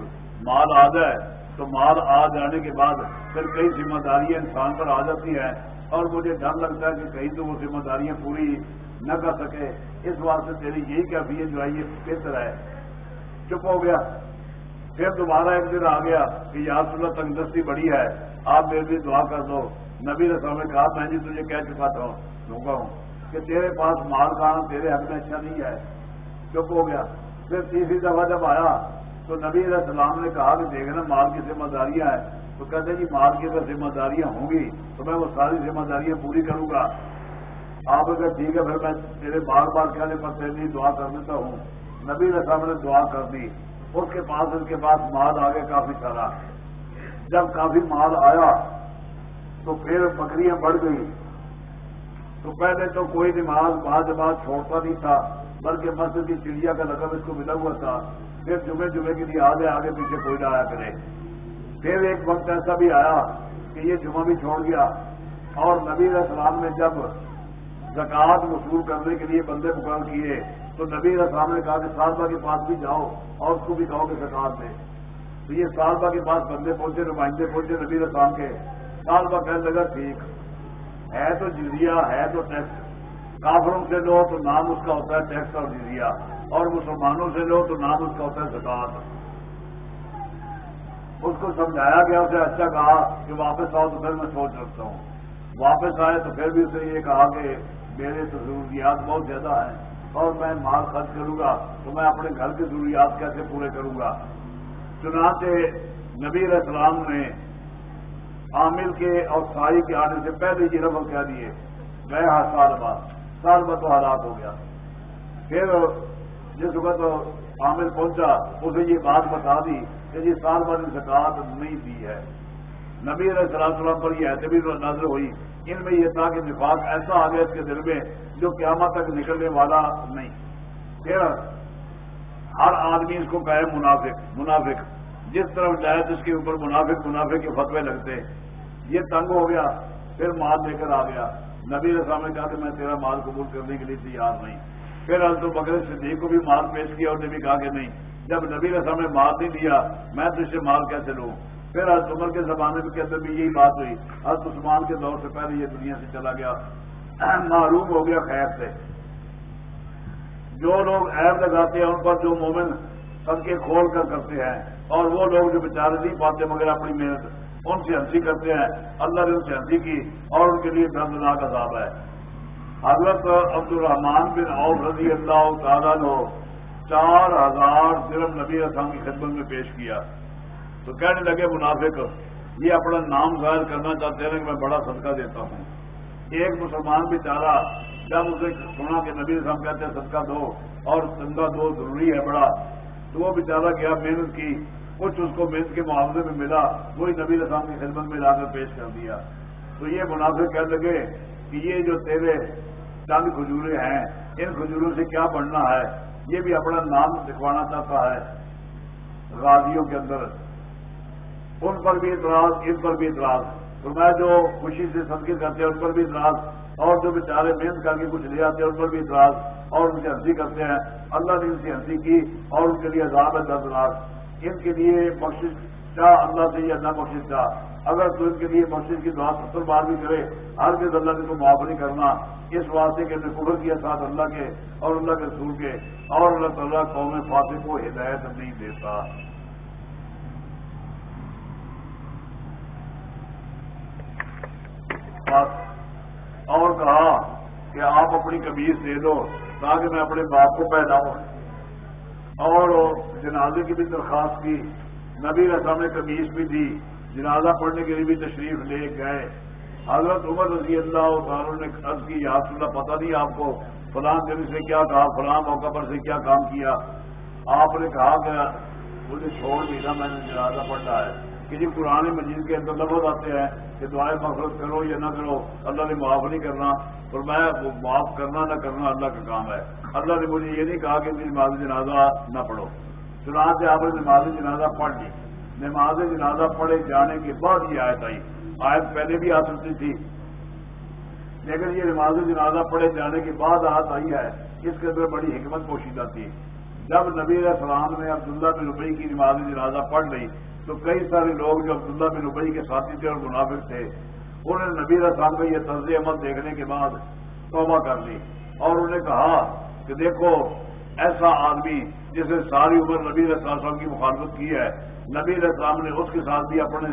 مال آ جائے تو مال آ جانے کے بعد پھر کئی ذمہ داریاں انسان پر آ جاتی ہیں اور مجھے ڈر لگتا ہے کہ کہیں تو وہ ذمہ داریاں پوری نہ کر سکے۔ اس واسطے تیری یہی کیفیت جو ہے یہ بہتر ہے۔ چپ ہو گیا۔ پھر دوبارہ ایک دن آ گیا کہ یار اللہ تندرستی بڑی ہے، آپ میرے لیے دعا کر دو۔ نبی رسول نے کہا، میں جی تجھے کہہ چکا تھا چکا ہوں کہ تیرے پاس مال کہاں، تیرے حق میں اچھا نہیں ہے۔ چپ ہو گیا۔ پھر تیسری دفعہ جب آیا، تو نبی علیہ السلام نے کہا کہ دیکھنا مال کی ذمہ داریاں ہیں۔ تو کہتے جی مال کی اگر ذمہ داریاں ہوں گی، تو میں وہ ساری ذمہ داریاں پوری کروں گا۔ آپ اگر ٹھیک ہے، پھر میں تیرے بار بار کہنے پر تیرے لیے دعا کر دیتا ہوں۔ نبی علیہ السلام نے دعا کر دی۔ اس کے پاس، اس کے پاس مال آ گیا کافی سارا۔ جب کافی مال آیا تو پھر بکریاں بڑھ گئی تو پہلے تو کوئی نماز بعد بعد چھوڑتا نہیں تھا، بلکہ مسجد کی چڑیا کا لقب اس کو ملا ہوا تھا۔ پھر جمعے جمعے کے لیے آگے آگے پیچھے کوئی نہ آیا کرے۔ پھر ایک وقت ایسا بھی آیا کہ یہ جمعہ بھی چھوڑ گیا۔ اور نبی علیہ السلام نے جب زکوٰۃ وصول کرنے کے لیے بندے مقرر کیے، تو نبی علیہ السلام نے کہا کہ سالبہ کے پاس بھی جاؤ اور اس کو بھی کہو کہ زکات دے۔ تو یہ سالبہ کے پاس بندے پہنچے، نمائندے پہنچے نبی علیہ السلام کے۔ سال کا کہنے لگا، ٹھیک۔ ہے تو جزیا ہے تو ٹیکس۔ کافروں سے لو تو نام اس کا ہوتا ہے ٹیکس اور جزیا اور مسلمانوں سے لو تو نام اس کا ہوتا ہے زکات۔ اس کو سمجھایا گیا، اسے اچھا کہا کہ واپس آؤ تو پھر میں سوچ رکھتا ہوں۔ واپس آئے تو پھر بھی اسے یہ کہا کہ میرے تو ضروریات بہت زیادہ ہیں۔ اور میں مال خرچ کروں گا تو میں اپنے گھر کے ضروریات کیسے پورے کروں گا؟ چنانچہ نبی علیہ السلام نے عامل کے اور سائی کے آنے سے پہلے یہ رفل کہہ دیے گئے سال بعد۔ سال بعد تو ہلاک ہو گیا۔ پھر جس وقت عامل پہنچا اسے یہ بات بتا دی کہ یہ سال بعد زکات نہیں دی ہے۔ نبی علیہ السلام السلام پر یہ ایسے بھی نظر ہوئی۔ ان میں یہ تھا کہ نفاق ایسا آ گیا اس کے دل میں جو قیامت تک نکلنے والا نہیں۔ پھر ہر آدمی اس کو کہے منافق منافق۔ جس طرف جائے تو اس کے اوپر منافق منافع کے فتوے لگتے یہ تنگ ہو گیا، پھر مال لے کر آ گیا۔ نبی رسام نے کہا کہ میں تیرا مال قبول کرنے کے لیے تیار نہیں۔ پھر تو بکر صدیق کو بھی مال پیش کیا اور نے بھی کہا کہ نہیں، جب نبی رسام نے مال نہیں دیا، میں تو اس سے مال کیسے لوں؟ پھر حضرت عمر کے زمانے کے اندر بھی یہی بات ہوئی۔ حضرت عثمان کے دور سے پہلے یہ دنیا سے چلا گیا۔ [clears throat] معروف ہو گیا خیر سے۔ جو لوگ عیب لگاتے ہیں، ان پر جو مومن سب کے کھول کر کرتے ہیں اور وہ لوگ جو بیچارے نہیں پاتے مگر اپنی محنت، ان سے ہنسی کرتے ہیں۔ اللہ نے ان سے ہنسی کی اور ان کے لیے دردناک عذاب ہے۔ حضرت عبد الرحمان بن عوف رضی اللہ تعالیٰ نے چار ہزار درم نبی اسلام کی خدمت میں پیش کیا۔ تو کہنے لگے، منافق، یہ اپنا نام ظاہر کرنا چاہتے ہیں کہ میں بڑا صدقہ دیتا ہوں۔ ایک مسلمان بھی چارہ جب اسے سنا کہ نبی اسلام کہتے ہیں صدقہ دو اور چندہ دو ضروری ہے، بڑا، تو وہ بیچارہ گیا، محنت کی۔ کچھ اس کو محنت کے معاوضے میں ملا، وہی نبی رسام کی خدمت میں لا کر پیش کر دیا۔ تو یہ منافع کہہ لگے کہ یہ جو تیرے چند کھجورے ہیں، ان کھجوروں سے کیا بڑھنا ہے؟ یہ بھی اپنا نام لکھوانا چاہتا ہے غازیوں کے اندر۔ ان پر بھی اعتراض، ان پر بھی اعتراض۔ تو میں جو خوشی سے سنکت کرتے ہیں، ان پر بھی اعتراض۔ اور جو بیچارے محنت کر کے کچھ لے آتے ہیں، ان پر بھی اعتراض۔ اور ان سے ہنسی کرتے ہیں۔ اللہ نے ان سے ہنسی کی اور ان کے لیے عذاب ہے دردناک۔ ان کے لیے بخش چاہ اللہ سے یا نہ بخش چاہ۔ اگر تو ان کے لیے بخش کی دعا ستر بار بھی کرے، ہر کے اللہ کے تو معاف نہیں کرنا۔ اس واسطے کہ نے کفر کیا ساتھ اللہ کے اور اللہ کے رسول کے۔ اور اللہ تعالیٰ قوم فاتح کو ہدایت نہیں دیتا۔ اور کہا کہ آپ اپنی کمیز دے دو تاکہ میں اپنے باپ کو پیدا ہوں اور جنازے کی بھی درخواست کی، نبی رسام نے بھی دی، جنازہ پڑھنے کے لیے بھی تشریف لے گئے۔ حضرت عمر رضی اللہ تعالیٰ نے عرض کی یاد اللہ، پتہ نہیں آپ کو فلاں دن سے کیا کہا فلاں موقع پر سے کیا کام کیا؟ آپ نے کہا کہ مجھے چھوڑ دینا میں نے جنازہ پڑھنا ہے۔ کہ جی قرآن مجید کے اندر لفظ آتے ہیں کہ دعائیں مفرت کرو یا نہ کرو، اللہ نے معاف نہیں کرنا، اور میں معاف کرنا نہ کرنا اللہ کا کام ہے۔ اللہ نے مجھے یہ نہیں کہا کہ نماز جنازہ نہ پڑھو۔ چنانچہ آپ نے نماز جنازہ پڑھ لی۔ نماز جنازہ پڑھے جانے کے بعد یہ آیت آئی۔ آیت پہلے بھی آ سکتی تھی۔ لیکن یہ نماز جنازہ پڑھے جانے کے بعد آیت آئی ہے۔ اس کے اندر بڑی حکمت پوشیدہ تھی۔ جب نبی علیہ السلام نے عبداللہ بن ربئی کی نماز جنازہ پڑھ لی تو کئی سارے لوگ جو عبداللہ بن ربئی کے ساتھی تھے اور منافق تھے، انہوں نے نبی علیہ السلام کا یہ طرز عمل دیکھنے کے بعد توبہ کر لی۔ اور انہوں نے کہا کہ دیکھو، ایسا آدمی جس نے ساری عمر نبی علیہ السلام کی مخالفت کی ہے، نبی علیہ نے اس کے ساتھ بھی اپنے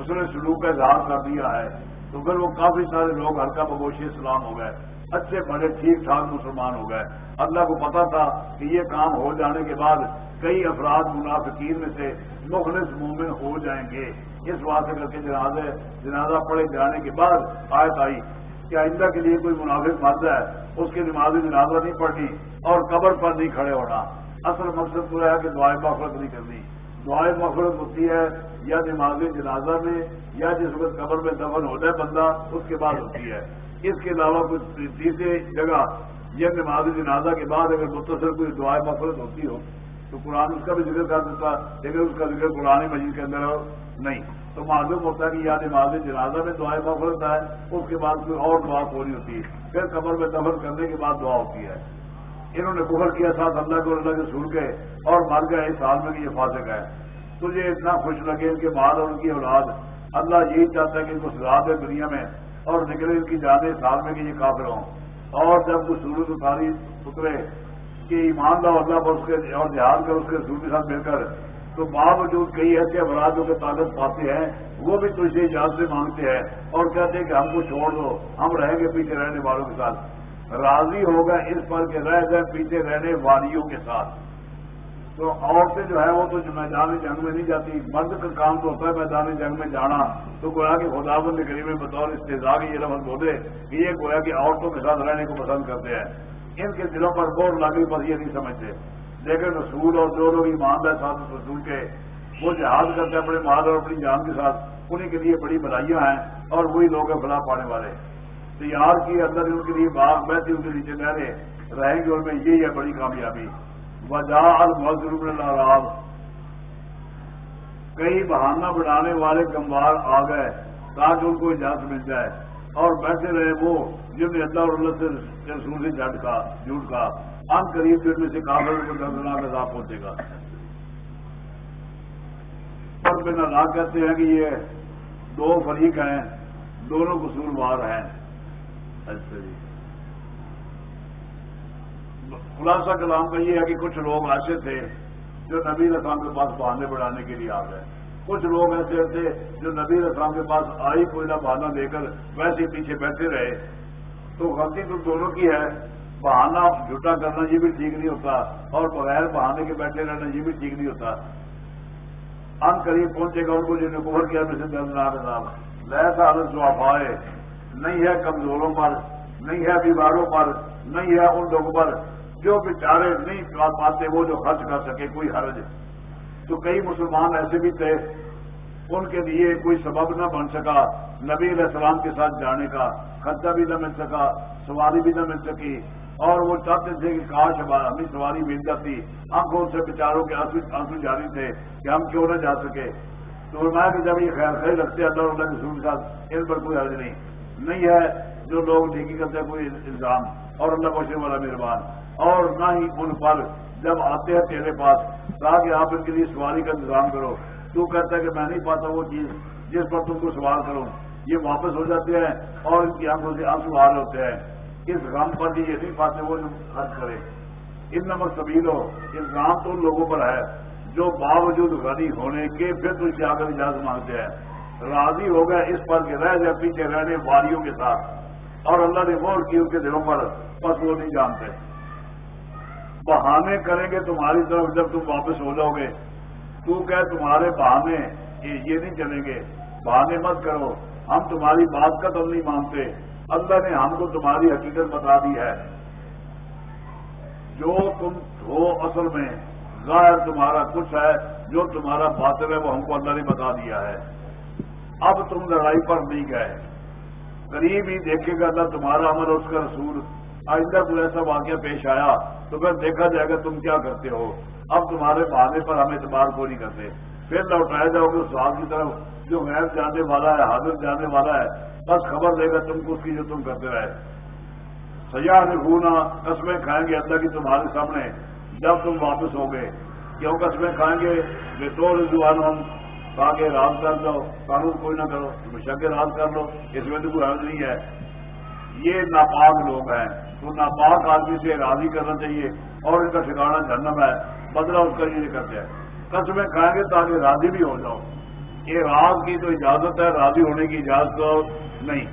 حسن سلوک کا اظہار کر دیا ہے۔ تو پھر وہ کافی سارے لوگ ہلکا بگوشی اسلام ہو گئے۔ اچھے بڑے ٹھیک ٹھاک مسلمان ہو گئے۔ اللہ کو پتا تھا کہ یہ کام ہو جانے کے بعد کئی افراد منافقین میں سے مخلص مومن ہو جائیں گے۔ اس واسطے کر کے جنازے جنازہ پڑے جانے کے بعد آیت آئی کہ آئندہ کے لیے کوئی منافق مرد ہے، اس کی نماز جنازہ نہیں پڑھنی اور قبر پر نہیں کھڑے ہونا۔ اصل مقصد پورا ہے کہ دعائیں مفرت نہیں کرنی۔ دعائیں مفرت ہوتی ہے یا نماز جنازہ میں یا جس وقت قبر میں دفن ہوتا ہے بندہ، اس کے بعد ہوتی ہے۔ اس کے علاوہ کچھ تیسری جگہ یہ نماز جنازہ کے بعد اگر متصر کوئی دعائیں مفرت ہوتی ہو، تو قرآن اس کا بھی ذکر کر دیتا لیکن اس کا ذکر قرآن مجید کے اندر نہیں۔ تو معلوم ہوتا ہے کہ یا نماز جنازہ میں دعائیں مفرت ہے، اس کے بعد کوئی اور دعا پوری ہوتی ہے۔ پھر قبر میں دفن کرنے کے بعد دعا ہوتی ہے۔ انہوں نے کفر کیا ساتھ اللہ کو اللہ کے سن کے اور مر گئے، اس سال میں کہ یہ فاسق ہے تجھے اتنا خوش لگے ان کے بعد اور ان کی اولاد۔ اللہ یہی چاہتا ہے کہ ان کو سزا دے دنیا میں۔ اور نکلے ان کی جانے سال میں کہ یہ کافر ہوں۔ اور جب وہ سورج اتاری اترے کہ ایمان لا اللہ پر اس کے اور دیہات کر، اس کے سور کے ساتھ مل کر، تو باوجود کئی ایسے افراد جو کہ طاقت پاتے ہیں، وہ بھی تجھے اجازت مانگتے ہیں اور کہتے ہیں کہ ہم کو چھوڑ دو، ہم رہیں گے پیچھے رہنے والوں کے ساتھ۔ راضی ہوگا اس پر کہ رہ گئے پیچھے رہنے والیوں کے ساتھ۔ تو عورتیں جو ہے وہ تو میدان جنگ میں نہیں جاتی، مرد کا کام تو ہوتا ہے میدان جنگ میں جانا۔ تو گویا کہ خدا بند کریم میں بطور استضاء یہ لفظ بولے کہ یہ گویا کہ عورتوں کے ساتھ رہنے کو پسند کرتے ہیں۔ ان کے دلوں پر بور لاگی پر یہ نہیں سمجھتے۔ لیکن رسول اور جو لوگ ایمان ہے ساتھ رسول کے، وہ جہاز کرتے ہیں اپنے مال اور اپنی جان کے ساتھ۔ انہیں کے لیے بڑی بلائیاں ہیں اور وہی لوگ ہیں فلاح پانے والے۔ تیار کی اندر ان کے لیے باغ بیٹھے ان کے نیچے نہرے رہیں گے ان میں یہی ہے، بڑی کامیابی۔ وجہ الراب کئی بہانہ بڑھانے والے کمبار آ گئے تاکہ ان کو اجازت مل جائے اور بیٹھے رہے وہ جن نے اللہ اور اللہ سے رسول سے جھٹ کا جھوٹ کا ان قریب دن میں سے کافر کو دردناک عذاب پہنچے گا۔ پر بن اللہ کہتے ہیں کہ یہ دو فریق ہیں، دونوں قصوروار ہیں۔ اچھا جی۔ خلاصہ کلام کا یہ ہے کہ کچھ لوگ ایسے تھے جو نبی رسام کے پاس بہانے بڑھانے کے لیے آ گئے۔ کچھ لوگ ایسے تھے جو نبی رسام کے پاس آئی کوئی نہ بہانا دے کر ویسے پیچھے بیٹھے رہے۔ تو غلطی تو دونوں کی ہے۔ بہانا جھوٹا کرنا یہ بھی ٹھیک نہیں ہوتا اور بغیر بہانے کے بیٹھے رہنا یہ بھی ٹھیک نہیں ہوتا۔ ان قریب پہنچے گا ان کو جنہیں کبر کیا میں سے دردناک صاحب لہذا حالت جو آئے نہیں ہے کمزوروں پر، نہیں ہے بیماروں پر، نہیں ہے ان لوگوں پر۔ جو بیچارے نہیں پاتے، وہ جو خرچ کر سکے، کوئی حرج تو کئی مسلمان ایسے بھی تھے، ان کے لیے کوئی سبب نہ بن سکا، نبی علیہ السلام کے ساتھ جانے کا خرچہ بھی نہ مل سکا، سواری بھی نہ مل سکی۔ اور وہ چاہتے تھے کہ کاش ہمیں سواری مل جاتی۔ ہم سے بیچاروں کے آنسو جاری تھے کہ ہم کیوں نہ جا سکے۔ تو میں کہ جب یہ خیر خیر رکھتے اللہ اللہ کے سور کے ساتھ، ان پر کوئی حرج نہیں۔ نہیں ہے، جو لوگ ٹھیک کرتے ہیں، کوئی الزام، اور اللہ کو والا مہربان اور نہ ہی ان پر جب آتے ہیں تیرے پاس تاکہ آپ ان کے لیے سواری کا انتظام کرو۔ تو کہتا ہے کہ میں نہیں پاتا وہ چیز جس پر تم کو سوال کرو۔ یہ واپس ہو جاتے ہیں اور ان کی آنکھوں سے آنسو آ رہے ہوتے ہیں۔ اس غم پر بھی یہ نہیں پاتے وہ جو خرچ کرے۔ ان نمبر سبھی ہو الزام تو ان لوگوں پر ہے جو باوجود غنی ہونے کے پھر تو اسے آ کر اجازت مانگتے ہیں۔ راضی ہو گئے اس پر کہ رہ جائے پیچھے رہنے والیوں کے ساتھ۔ اور اللہ نے غور کی ان کے دلوں پر، بس وہ نہیں جانتے۔ بہانے کریں گے تمہاری طرف جب تم واپس ہو جاؤ گے۔ تو کہ تمہارے بہانے، یہ نہیں چلیں گے۔ بہانے مت کرو۔ ہم تمہاری بات کا تم نہیں مانتے۔ اللہ نے ہم کو تمہاری حقیقت بتا دی ہے۔ جو تم ہو اصل میں، ظاہر تمہارا کچھ ہے، جو تمہارا باطل ہے، وہ ہم کو اللہ نے بتا دیا ہے۔ اب تم لڑائی پر نہیں گئے۔ قریب ہی دیکھے گا اللہ تمہارا عمل اس کا رسول۔ آئندہ کوئی ایسا واقعہ پیش آیا تو پھر دیکھا جائے گا تم کیا کرتے ہو۔ اب تمہارے بہانے پر ہم اعتبار کو نہیں کرتے۔ پھر لوٹایا جاؤ گے اس کی طرف جو غیر جانے والا ہے، حاضر جانے والا ہے، بس خبر دے گا تم کو اس کی جو تم کرتے رہے۔ سیاح نکھونا قسمیں کھائیں گے اللہ کی تمہارے سامنے۔ جب تم واپس ہو گئے، کیوں قسمیں کھائیں گے؟ بے تو رجوان ہم۔ کے راز کر لو قانون کوئی نہ کرو۔ ہمیشہ کے راز کر لو۔ اس میں تو کوئی حرض نہیں ہے۔ یہ ناپاک لوگ ہیں۔ تو ناپاک آدمی سے راضی کرنا چاہیے اور ان کا ٹھکانا جنم ہے۔ بدلا اس کا یہ کرتے۔ ہیں قسمیں کھائیں گے تاکہ راضی بھی ہو جاؤ۔ یہ راز کی تو اجازت ہے، راضی ہونے کی اجازت نہیں۔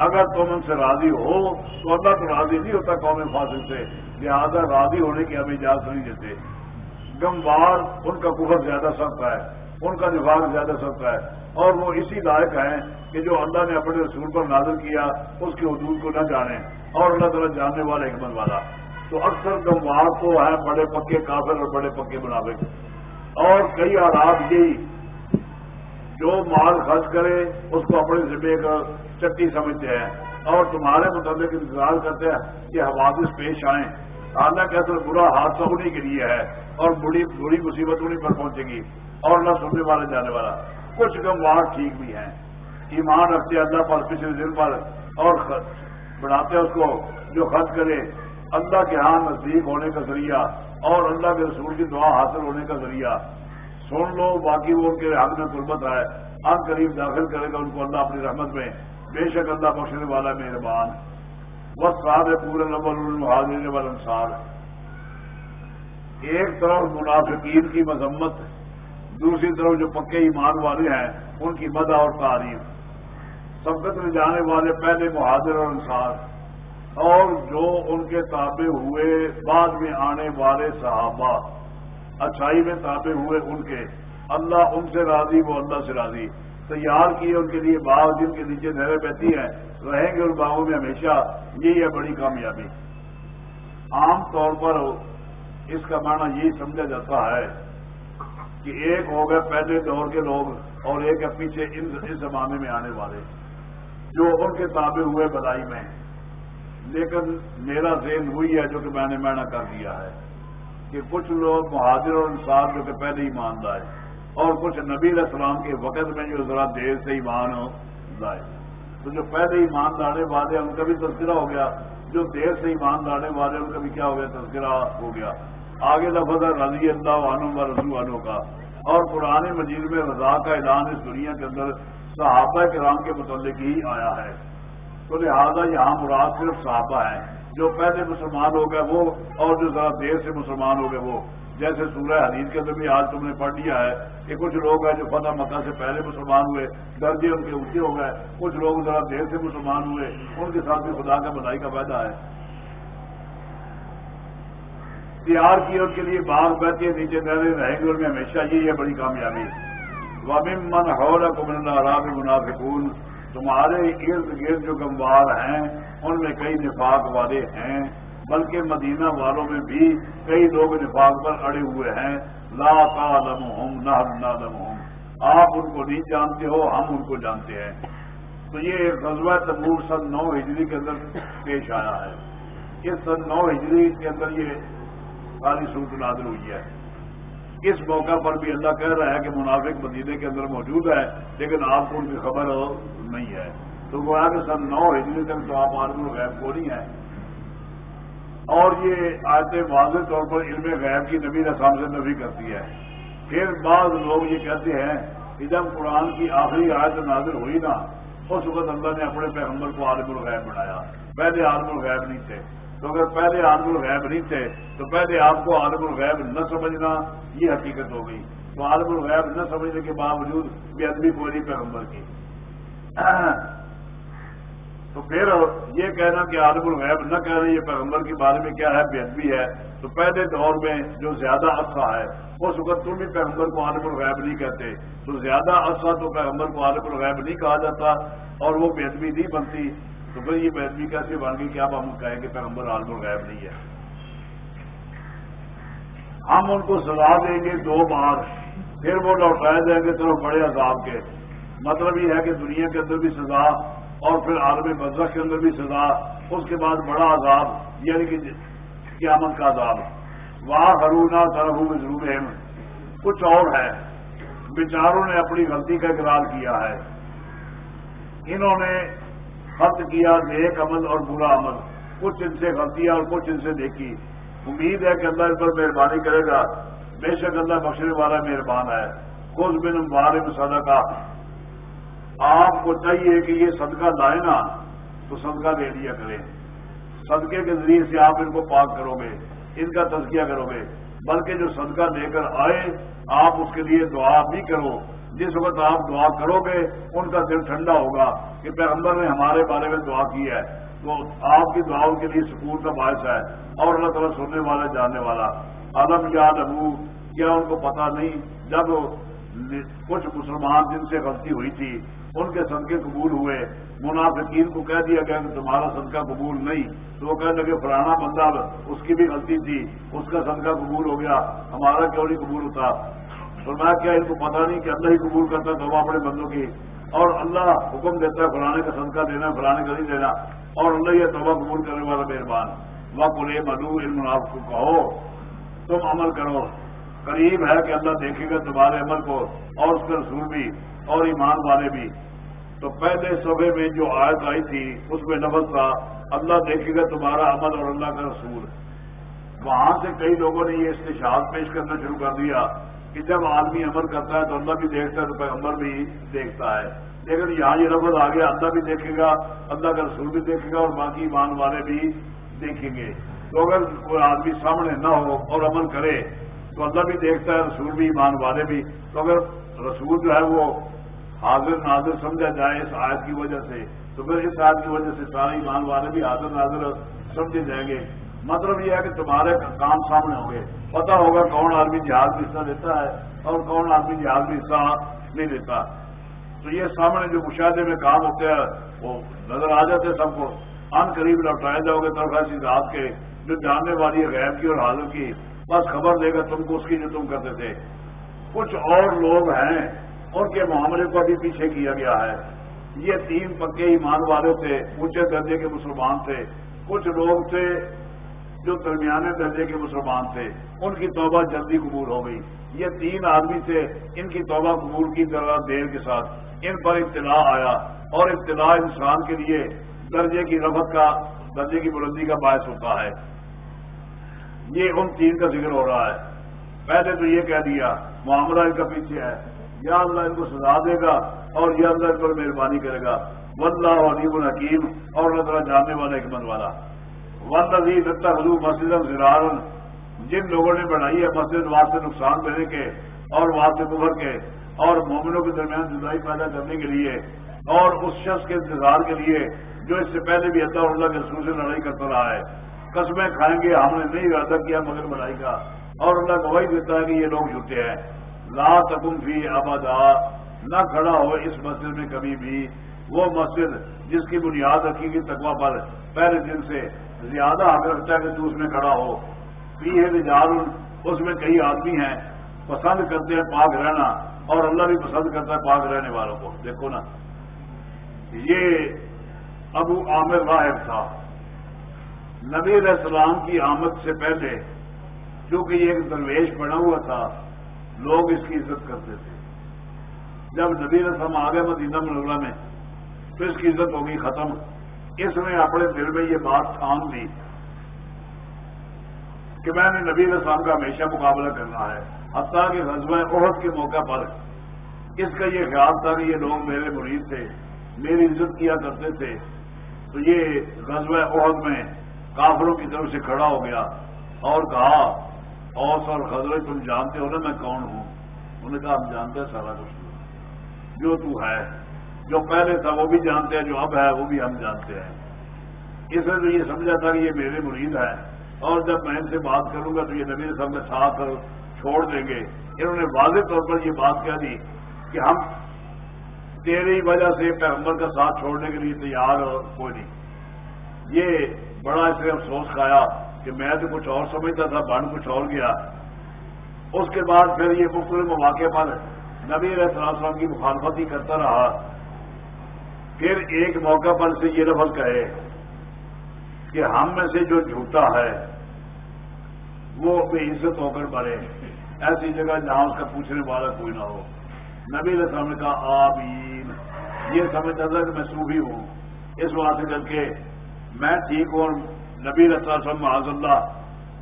اگر تم ان سے راضی ہو، تو اللہ تو راضی نہیں ہوتا قوم فاصل سے۔ لہٰذا راضی ہونے کی ہمیں اجازت نہیں دیتے۔ گموار ان کا کفر زیادہ سخت ہے۔ ان کا نفاق زیادہ سخت ہے۔ اور وہ اسی لائق ہیں کہ جو اللہ نے اپنے رسول پر نازل کیا، اس کے حدود کو نہ جانے اور اللہ تعالیٰ جاننے والا حکمت والا۔ تو اکثر گموار تو ہے بڑے پکے کافر اور بڑے پکے بناوے اور کئی آرات یہی، جو مال خرچ کرے، اس کو اپنے ذمے کا چٹی سمجھتے ہیں۔ اور تمہارے متعلق انتظار کرتے ہیں کہ حوادث پیش آئیں۔ حالانکہ اصل برا حادثہ انہیں کے لیے ہے اور بڑی بری مصیبت انہیں پر پہنچے گی اور نہ سننے والے جانے والا۔ کچھ گموار ٹھیک بھی ہیں۔ ایمان رکھتے اللہ پر، پچھلے دن پر، اور بڑھاتے اس کو، جو خرچ کرے۔ اللہ کے ہاں نزدیک ہونے کا ذریعہ، اور اللہ کے رسول کی دعا حاصل ہونے کا ذریعہ۔ سن لو، باقی وہ ان کے حق میں قربت ہے۔ ان قریب داخل کرے گا ان کو اللہ اپنی رحمت میں۔ بے شک اللہ بخشنے والا مہربان۔ بس ساتھ ہے پورے نبل المحاظر والانصار ایک طرف منافقین کی مذمت ہے دوسری طرف جو پکے ایمان والے ہیں، ان کی مدہ اور تعریف۔ سبقت میں جانے والے پہلے مہاجر اور انصار۔ اور جو ان کے تابع ہوئے، بعد میں آنے والے صحابہ۔ اچھائی میں تابع ہوئے ان کے۔ اللہ ان سے راضی، وہ اللہ سے راضی۔ تیار کیے ان کے لیے باغ جن کے نیچے نہریں بہتی ہیں۔ رہیں گے ان باغوں میں ہمیشہ۔ یہی ہے بڑی کامیابی۔ عام طور پر اس کا معنی یہی سمجھا جاتا ہے۔ کہ ایک ہو گئے پہلے دور کے لوگ اور ایک ہے پیچھے اس زمانے میں آنے والے جو ان کے تابع ہوئے بدائی میں۔ لیکن میرا ذہن ہوئی ہے جو کہ میں نے مینا کر دیا ہے کہ کچھ لوگ مہاجر اور انصاف جو کہ پہلے ایمان لائے اور کچھ نبی علیہ السلام کے وقت میں جو ذرا دیر سے ایمان لائے۔ تو جو پہلے ایمان لانے والے ان کا بھی تذکرہ ہو گیا۔ جو دیر سے ایمان لانے والے ان کا بھی کیا ہو گیا؟ تذکرہ ہو گیا۔ آگے لفظ ہے رضی اللہ عنہ و رضو عنہ کا۔ اور قرآن مجید میں رضا کا اعلان اس دنیا کے اندر صحابہ کرام کے متعلق ہی آیا ہے۔ تو لہٰذا یہاں مراد صرف صحابہ ہیں۔ جو پہلے مسلمان ہو گئے وہ، اور جو ذرا دیر سے مسلمان ہو گئے وہ۔ جیسے سورہ حدیث کے اندر بھی آج تم نے پڑھ لیا ہے کہ کچھ لوگ ہیں جو فتح مکہ سے پہلے مسلمان ہوئے، درجے ان کے اونچے ہو گئے۔ کچھ لوگ ذرا دیر سے مسلمان ہوئے، ان کے ساتھ بھی خدا کا بدائی کا فائدہ ہے۔ تیار کی ان کے لیے باغ بہتے نیچے نہرے رہیں گے ان میں ہمیشہ یہی ہے، بڑی کامیابی ومن من من راب منافقون۔ تمہارے ارد گرد جو گموار ہیں، ان میں کئی نفاق والے ہیں، بلکہ مدینہ والوں میں بھی کئی لوگ نفاق پر اڑے ہوئے ہیں۔ لا تعلم ہوں نہ نالم ہوں آپ ان کو نہیں جانتے ہو، ہم ان کو جانتے ہیں۔ تو یہ غزوہ تمور سن نو ہجری کے اندر پیش آیا ہے۔ اس سن نو ہجری کے اندر یہ ساری صورت نازل ہوئی ہے۔ اس موقع پر بھی اللہ کہہ رہا ہے کہ منافق مدینے کے اندر موجود ہے، لیکن آپ کو ان کی خبر نہیں ہے۔ تو وہ کہ سن نو ہجری تک تو آپ عالم غیب کو نہیں ہے اور یہ آیتیں واضح طور پر علم غیب کی نبی رسام سے نبی کرتی ہے۔ پھر بعض لوگ یہ کہتے ہیں کہ جب قرآن کی آخری آیت نازل ہوئی نا، اس وقت اللہ نے اپنے پیغمبر کو عالم الغیب بنایا۔ پہلے عالم الغیب نہیں تھے۔ تو اگر پہلے عالم الغیب نہیں تھے، تو پہلے آپ کو عالم الغیب نہ سمجھنا، یہ حقیقت ہو گئی۔ تو عالم الغیب نہ سمجھنے کے باوجود بے ادبی کوئی پیغمبر کی۔ [coughs] تو پھر یہ کہنا کہ عالم الغیب نہ کہہ یہ پیغمبر کے بارے میں کیا ہے؟ بے ادبی ہے۔ تو پہلے دور میں جو زیادہ عرصہ ہے، اس وقت تم بھی پیغمبر کو عالم الغیب نہیں کہتے۔ تو زیادہ عرصہ تو پیغمبر کو عالم الغیب نہیں کہا جاتا اور وہ بے ادبی نہیں بنتی۔ تو پھر یہ بیدمی کیسے بن گئی کہ اب ہم کہیں کہ پیغمبر عالم الغیب نہیں ہے۔ ہم ان کو سزا دیں گے دو بار، پھر وہ لوٹائے جائیں گے طرف بڑے عذاب کے۔ مطلب یہ ہے کہ دنیا کے اندر بھی سزا اور پھر عالمی مذہب کے اندر بھی سزا، اس کے بعد بڑا عذاب یعنی کہ قیامت کا عذاب۔ وہاں ہرونا طرف ضرور کچھ اور ہے۔ بیچاروں نے اپنی غلطی کا اقرار کیا ہے۔ انہوں نے خط کیا، نیک عمل اور برا عمل۔ کچھ ان سے غلطیاں اور کچھ ان سے دیکھی امید ہے کہ اللہ اس پر مہربانی کرے گا۔ بے شک اللہ بخشنے والا مہربان ہے۔ خود بن مبارک صدقہ۔ آپ کو چاہیے کہ یہ صدقہ لائے نا، تو صدقہ دے دیا کریں۔ صدقے کے ذریعے سے آپ ان کو پاک کرو گے۔ ان کا تزکیہ کرو گے۔ بلکہ جو صدقہ دے کر آئے، آپ اس کے لیے دعا بھی کرو۔ جس وقت آپ دعا کرو گے، ان کا دل ٹھنڈا ہوگا کہ پیغمبر نے ہمارے بارے میں دعا کی ہے۔ تو آپ کی دعاؤں کے لیے سکون کا باعث ہے اور اللہ تعالیٰ سننے والا، جاننے والا۔ عالم یا ابو کیا ان کو پتا نہیں؟ جب کچھ مسلمان جن سے غلطی ہوئی تھی، ان کے صدقے قبول ہوئے۔ منافقین کو کہہ دیا گیا کہ تمہارا صدقہ قبول نہیں۔ تو وہ کہنے لگے، فلانا بندہ اس کی بھی غلطی تھی، اس کا صدقہ قبول ہو گیا، ہمارا کیوں نہیں قبول ہوتا؟ تو میں کیا ان کو پتا نہیں کہ اللہ ہی قبول کرتا ہے تو اپنے بندوں کی اور اللہ حکم دیتا ہے فلانے کا صدقہ دینا، فلانے کا نہیں دینا۔ اور اللہ یہ توبہ قبول کرنے والا مہربان۔ وقت مدو علم آپ کو کہو، تم عمل کرو۔ قریب ہے کہ اللہ دیکھے گا تمہارے عمل کو، اور اس کے رسول بھی، اور ایمان والے بھی۔ تو پہلے صبح میں جو آیت آئی تھی، اس میں نفس تھا، اللہ دیکھے گا تمہارا عمل اور اللہ کا رسول۔ وہاں سے کئی لوگوں نے یہ استشاد پیش کرنا شروع کر دیا۔ کہ جب آدمی عمل کرتا ہے تو اللہ بھی دیکھتا ہے تو پیغمبر بھی دیکھتا ہے۔ لیکن یہاں یہ لفظ آ گیا اللہ بھی دیکھے گا، اللہ کا رسول بھی دیکھے گا اور باقی ایمان والے بھی دیکھیں گے۔ تو اگر کوئی آدمی سامنے نہ ہو اور عمل کرے تو اللہ بھی دیکھتا ہے، رسول بھی، ایمان والے بھی۔ تو اگر رسول جو ہے وہ حاضر ناظر سمجھا جائے اس آیت کی وجہ سے، تو پھر اس آیت کی وجہ سے سارے ایمان والے بھی حاضر ناظر سمجھے جائیں گے۔ مطلب یہ ہے کہ تمہارے کام سامنے ہوں گے۔ پتا ہوگا کون آدمی جہاز میں حصہ لیتا ہے اور کون آدمی جہاز میں حصہ نہیں لیتا۔ تو یہ سامنے جو مشاہدے میں کام ہوتے ہیں، وہ نظر آ جاتے سب کو۔ ان قریب لوٹائے جاؤ گے طرف ایسی رات کے جو جاننے والی ہے غیر کی اور حاضر کی۔ بس خبر دے گا تم کو اس کی جو تم کرتے تھے۔ کچھ اور لوگ ہیں ان کے معاملے کو ابھی پیچھے کیا گیا ہے۔ یہ تین پکے ایمان والے تھے، اونچے درجے کے مسلمان تھے۔ کچھ لوگ تھے جو درمیانے درجے کے مسلمان تھے، ان کی توبہ جلدی قبول ہو گئی۔ یہ تین آدمی تھے، ان کی توبہ قبول کی طرح دیر کے ساتھ۔ ان پر اطلاع آیا اور اطلاع انسان کے لیے درجے کی رفت کا، درجے کی بلندی کا باعث ہوتا ہے۔ یہ ان تین کا ذکر ہو رہا ہے۔ پہلے تو یہ کہہ دیا، معاملہ ان کا پیچھے ہے۔ یا اللہ ان کو سزا دے گا اور یہ اللہ ان پر مہربانی کرے گا۔ ولہ علیم الحکیم اور اللہ تعالیٰ جاننے والا، حکمت والا۔ ون عزیز حضو مسجد زرار جن لوگوں نے بنائی ہے مسجد، وہاں سے نقصان دینے کے اور وہاں سے کے اور مومنوں کے درمیان جدائی پیدا کرنے کے لیے اور اس شخص کے انتظار کے لیے جو اس سے پہلے بھی اللہ اللہ کے رسول سے لڑائی کرتا رہا ہے۔ قسمیں کھائیں گے، ہم نے نہیں ارادہ کیا مگر بڑائی کا۔ اور اللہ گواہی دیتا ہے کہ یہ لوگ جھوٹے ہیں۔ لا تکم فی آبادا نہ کھڑا ہو اس مسجد میں کبھی بھی۔ وہ مسجد جس کی بنیاد رکھی گئی تقوا پر، پہلے دن سے۔ زیادہ حق رکھتا ہے کہ تو اس میں کھڑا ہو۔ پی ہے رجال اس میں کئی آدمی ہیں، پسند کرتے ہیں پاک رہنا، اور اللہ بھی پسند کرتا ہے پاک رہنے والوں کو۔ دیکھو نا، یہ ابو عامر راہب تھا۔ نبی علیہ السلام کی آمد سے پہلے کیونکہ یہ ایک درویش بنا ہوا تھا، لوگ اس کی عزت کرتے تھے۔ جب نبی علیہ السلام آ گئے مدینہ منورہ میں، تو اس کی عزت ہوگی ختم۔ اس نے اپنے دل میں یہ بات ٹھان لی کہ میں نے نبی علیہ السلام کا ہمیشہ مقابلہ کرنا ہے، حتیٰ کہ غزوہ عہد کے موقع پر اس کا یہ خیال تھا کہ یہ لوگ میرے مریض تھے، میری عزت کیا کرتے تھے۔ تو یہ غزوہ عہد میں کافروں کی طرف سے کھڑا ہو گیا اور کہا، اوس اور خزر تم جانتے ہو نا میں کون ہوں؟ انہوں نے کہا، ہم جانتے ہیں سارا کچھ۔ جو تو ہے جو پہلے تھا وہ بھی جانتے ہیں، جو اب ہے وہ بھی ہم جانتے ہیں۔ اس نے تو یہ سمجھا تھا کہ یہ میرے مرید ہیں۔ اور جب میں ان سے بات کروں گا تو یہ نبی سب میں ساتھ چھوڑ دیں گے۔ انہوں نے واضح طور پر یہ بات کہہ دی کہ ہم تیری وجہ سے پیغمبر کا ساتھ چھوڑنے کے لیے تیار اور کوئی نہیں۔ یہ بڑا اس نے افسوس کھایا کہ میں تو کچھ اور سمجھتا تھا بن کچھ اور گیا۔ اس کے بعد پھر یہ مختلف مواقع پر نبی علیہ السلام کی مخالفت ہی کرتا رہا۔ پھر ایک موقع پر سے یہ لفظ کہے کہ ہم میں سے جو جھوٹا ہے، وہ بے عزت ہو کر بڑھے ایسی جگہ جہاں اس کا پوچھنے والا کوئی نہ ہو۔ نبی علیہ السلام نے کہا، آمین۔ یہ سمجھتا تھا کہ میں صوفی ہوں۔ اس وہاں سے کر کے میں ٹھیک ہوں نبی علیہ السلام معاذ اللہ،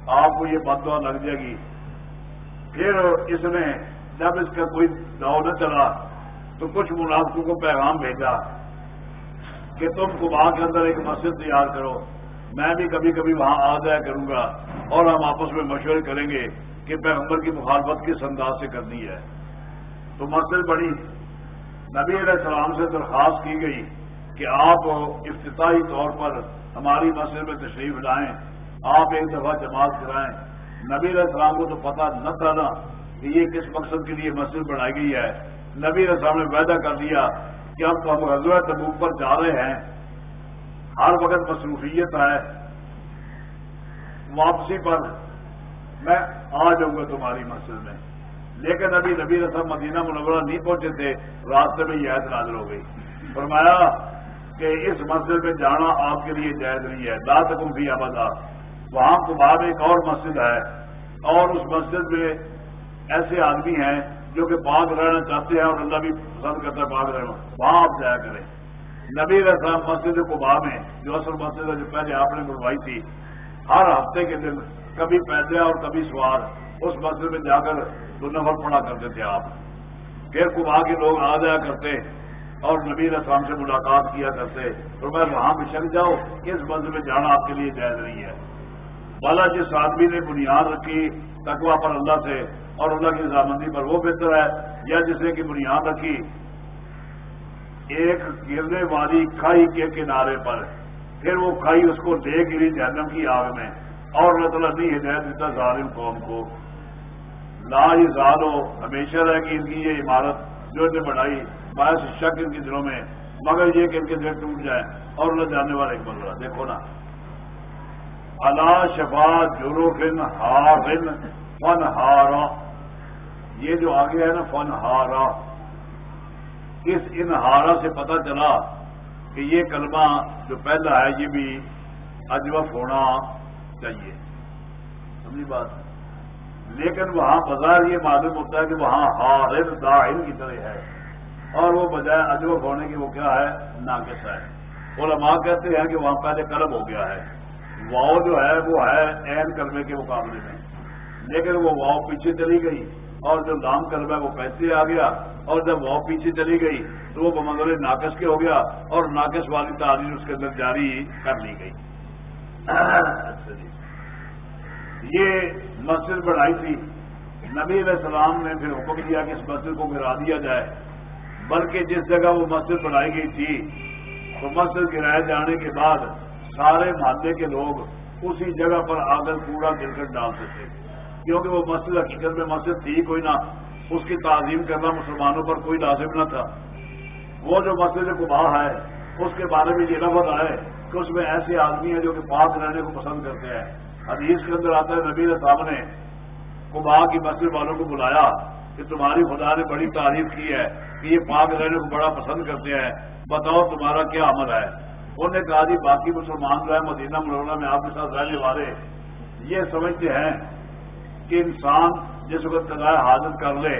آپ کو یہ بات لگ جائے گی۔ پھر اس نے جب اس کا کوئی داؤ نہ چلا تو کچھ منافقوں کو پیغام بھیجا۔ کہ تم کبا کے اندر ایک مسجد تیار کرو۔ میں بھی کبھی کبھی وہاں آ جایا کروں گا اور ہم آپس میں مشورے کریں گے کہ پیغمبر کی مخالفت کس انداز سے کرنی ہے۔ تو مسجد بڑی۔ نبی علیہ السلام سے درخواست کی گئی کہ آپ افتتاحی طور پر ہماری مسجد میں تشریف لائیں، آپ ایک دفعہ جماعت کرائیں۔ نبی علیہ السلام کو تو پتہ نہ تھا نا کہ یہ کس مقصد کے لیے مسجد بنائی گئی ہے۔ نبی علیہ السلام نے وعدہ کر دیا کہ اب تو ہم غزوہ تبوک پر جا رہے ہیں۔ ہر وقت مصروفیت ہے۔ واپسی پر میں آ جاؤں گا تمہاری مسجد میں۔ لیکن ابھی نبی رسم مدینہ منورہ نہیں پہنچے تھے، راستے میں یہ عید نازل ہو گئی۔ فرمایا کہ اس مسجد میں جانا آپ کے لیے جائز نہیں ہے۔ لا تکم بھی آبادا وہاں تو ایک اور مسجد ہے۔ اور اس مسجد میں ایسے آدمی ہیں جو کہ پاک رہنا چاہتے ہیں اور اللہ بھی پسند کرتا ہے پاک رہنا۔ وہاں آپ جایا کریں نبی رسام مسجد قبا میں، جو اصل مسجد ہے جو پہلے آپ نے بلوائی تھی، ہر ہفتے کے دن کبھی پیدے اور کبھی سوار اس مسجد میں جا کر دو نفر پڑا کرتے تھے آپ۔ پھر کبا کے لوگ آ جایا کرتے اور نبی السلام سے ملاقات کیا کرتے۔ تو میں وہاں بھی شک جاؤ، اس مسجد میں جانا آپ کے لیے جائز نہیں ہے۔ بالا جس آدمی نے بنیاد رکھی تقوا پر اللہ سے اور اللہ کی رضامندی پر وہ بہتر ہے، یا جس نے کی بنیاد رکھی۔ ایک گرنے والی کھائی کے کنارے پر، پھر وہ کھائی اس کو دے گری جہنم کی آگ میں۔ اور اللہ تعالیٰ نہیں ہدایت دیتا ظالم قوم کو۔ لا ہی زالو ہمیشہ رہ گی، ان کی یہ عمارت جو انہیں بڑھائی باعث شک ان کے دلوں میں۔ مگر یہ کہ ان کے دل ٹوٹ جائے اور اللہ جاننے والا ایک بن رہا دیکھو نا۔ اللہ شفا جورو فن ہارن فن فن ہارا یہ جو آگے ہے نا فن ہارا اس انہارا سے پتا چلا کہ یہ کلمہ جو پہلا ہے، یہ بھی اجوف ہونا چاہیے۔ سمجھی بات؟ لیکن وہاں بازار یہ معلوم ہوتا ہے کہ وہاں ہارن داہن کی طرح ہے۔ اور وہ بجائے اجوف ہونے کی وہ کیا ہے؟ ناقص ہے۔ علماء کہتے ہیں کہ وہاں پہلے قلب ہو گیا ہے۔ واؤ جو ہے، وہ ہے این کلمے کے مقابلے میں۔ لیکن وہ واؤ پیچھے چلی گئی اور جو لام کلمہ ہے وہ پیسے آ گیا اور جب وہ پیچھے چلی گئی تو وہ بمنگل ناقص کے ہو گیا اور ناقص والی تعلیم اس کے اندر جاری کر لی گئی۔ اچھا جی یہ مسجد بڑھائی تھی۔ نبی علیہ السلام نے پھر حکم دیا کہ اس مسجد کو گرا دیا جائے۔ بلکہ جس جگہ وہ مسجد بنائی گئی تھی، تو مسجد گرائے جانے کے بعد سارے محلے کے لوگ اسی جگہ پر آگر کوڑا گر کر ڈالتے تھے۔ کیونکہ وہ مسجد حقیقت میں مسجد تھی کوئی نہ، اس کی تعظیم کرنا مسلمانوں پر کوئی لازم نہ تھا۔ وہ جو مسجد کبا ہے، اس کے بارے میں یہ لفظ آئے کہ اس میں ایسے آدمی ہیں جو کہ پاک رہنے کو پسند کرتے ہیں۔ حدیث کے اندر آتا ہے، نبی صاحب نے کبا کی مسجد والوں کو بلایا کہ تمہاری خدا نے بڑی تعریف کی ہے کہ یہ پاک رہنے کو بڑا پسند کرتے ہیں۔ بتاؤ تمہارا کیا عمل ہے؟ انہوں نے کہا جی باقی مسلمان جو ہے مدینہ ملونا میں آپ کے ساتھ رہنے والے، یہ سمجھتے ہیں کہ انسان جس وقت قضاء حاضر کر لے،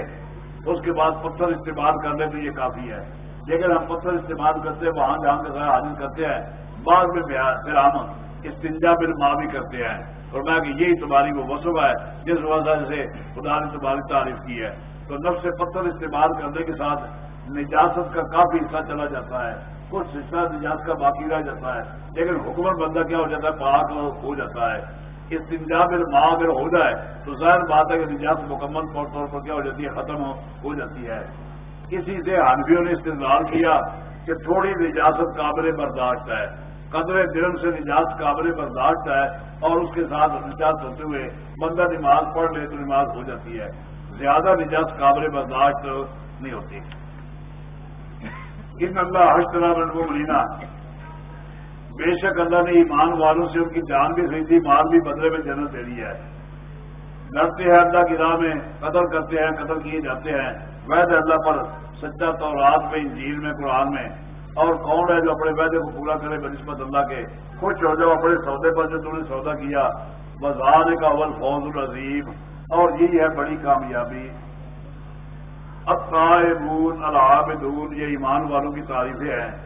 اس کے بعد پتھر استعمال کر لے تو یہ کافی ہے۔ لیکن ہم پتھر استعمال کرتے ہیں، وہاں جہاں قضاء حاضر کرتے ہیں، بعد میں پھر ہم استنجا بل ماں بھی کرتے ہیں۔ اور میں کہ یہی تمہاری وہ وصف ہے، جس وجہ سے خدا نے تمہاری تعریف کی ہے۔ تو نفس سے پتھر استعمال کرنے کے ساتھ نجاست کا کافی حصہ چلا جاتا ہے۔ کچھ حصہ نجات کا باقی رہ جاتا ہے۔ لیکن حکومت بندہ کیا ہو جاتا ہے؟ پاک ہو جاتا ہے۔ استنجا میں ماں اگر ہو جائے، تو ظاہر بات ہے کہ نجات مکمل طور پر کیا ہو جاتی ہے، ختم ہو جاتی ہے۔ کسی سے ہانویوں نے استعمال کیا کہ تھوڑی نجاست قابل برداشت ہے قدر دل سے نجات قابل برداشت ہے اور اس کے ساتھ نجات ہوتے ہوئے بندہ نماز پڑھ لے تو نماز ہو جاتی ہے۔ زیادہ نجات قابل برداشت نہیں ہوتی۔ ان اللہ حشترا رنگو ملینا بے شک اللہ نے ایمان والوں سے ان کی جان بھی خریدی، مال بھی بدلے میں جنت دے دی ہے۔ لڑتے ہیں اللہ کی راہ میں قتل کرتے ہیں قتل کیے جاتے ہیں۔ وید اللہ پر سچا تو رات میں، انجیل میں، قرآن میں۔ اور کون ہے جو اپنے وعدے کو پورا کرے بنسبت اللہ کے؟ خوش ہو جاؤ اپنے سودے پر جو تم نے سودا کیا۔ بازار کا اول فوج العظیم۔ اور یہی ہے بڑی کامیابی۔ الطائبون العابدون، یہ ایمان والوں کی تعریفیں ہیں۔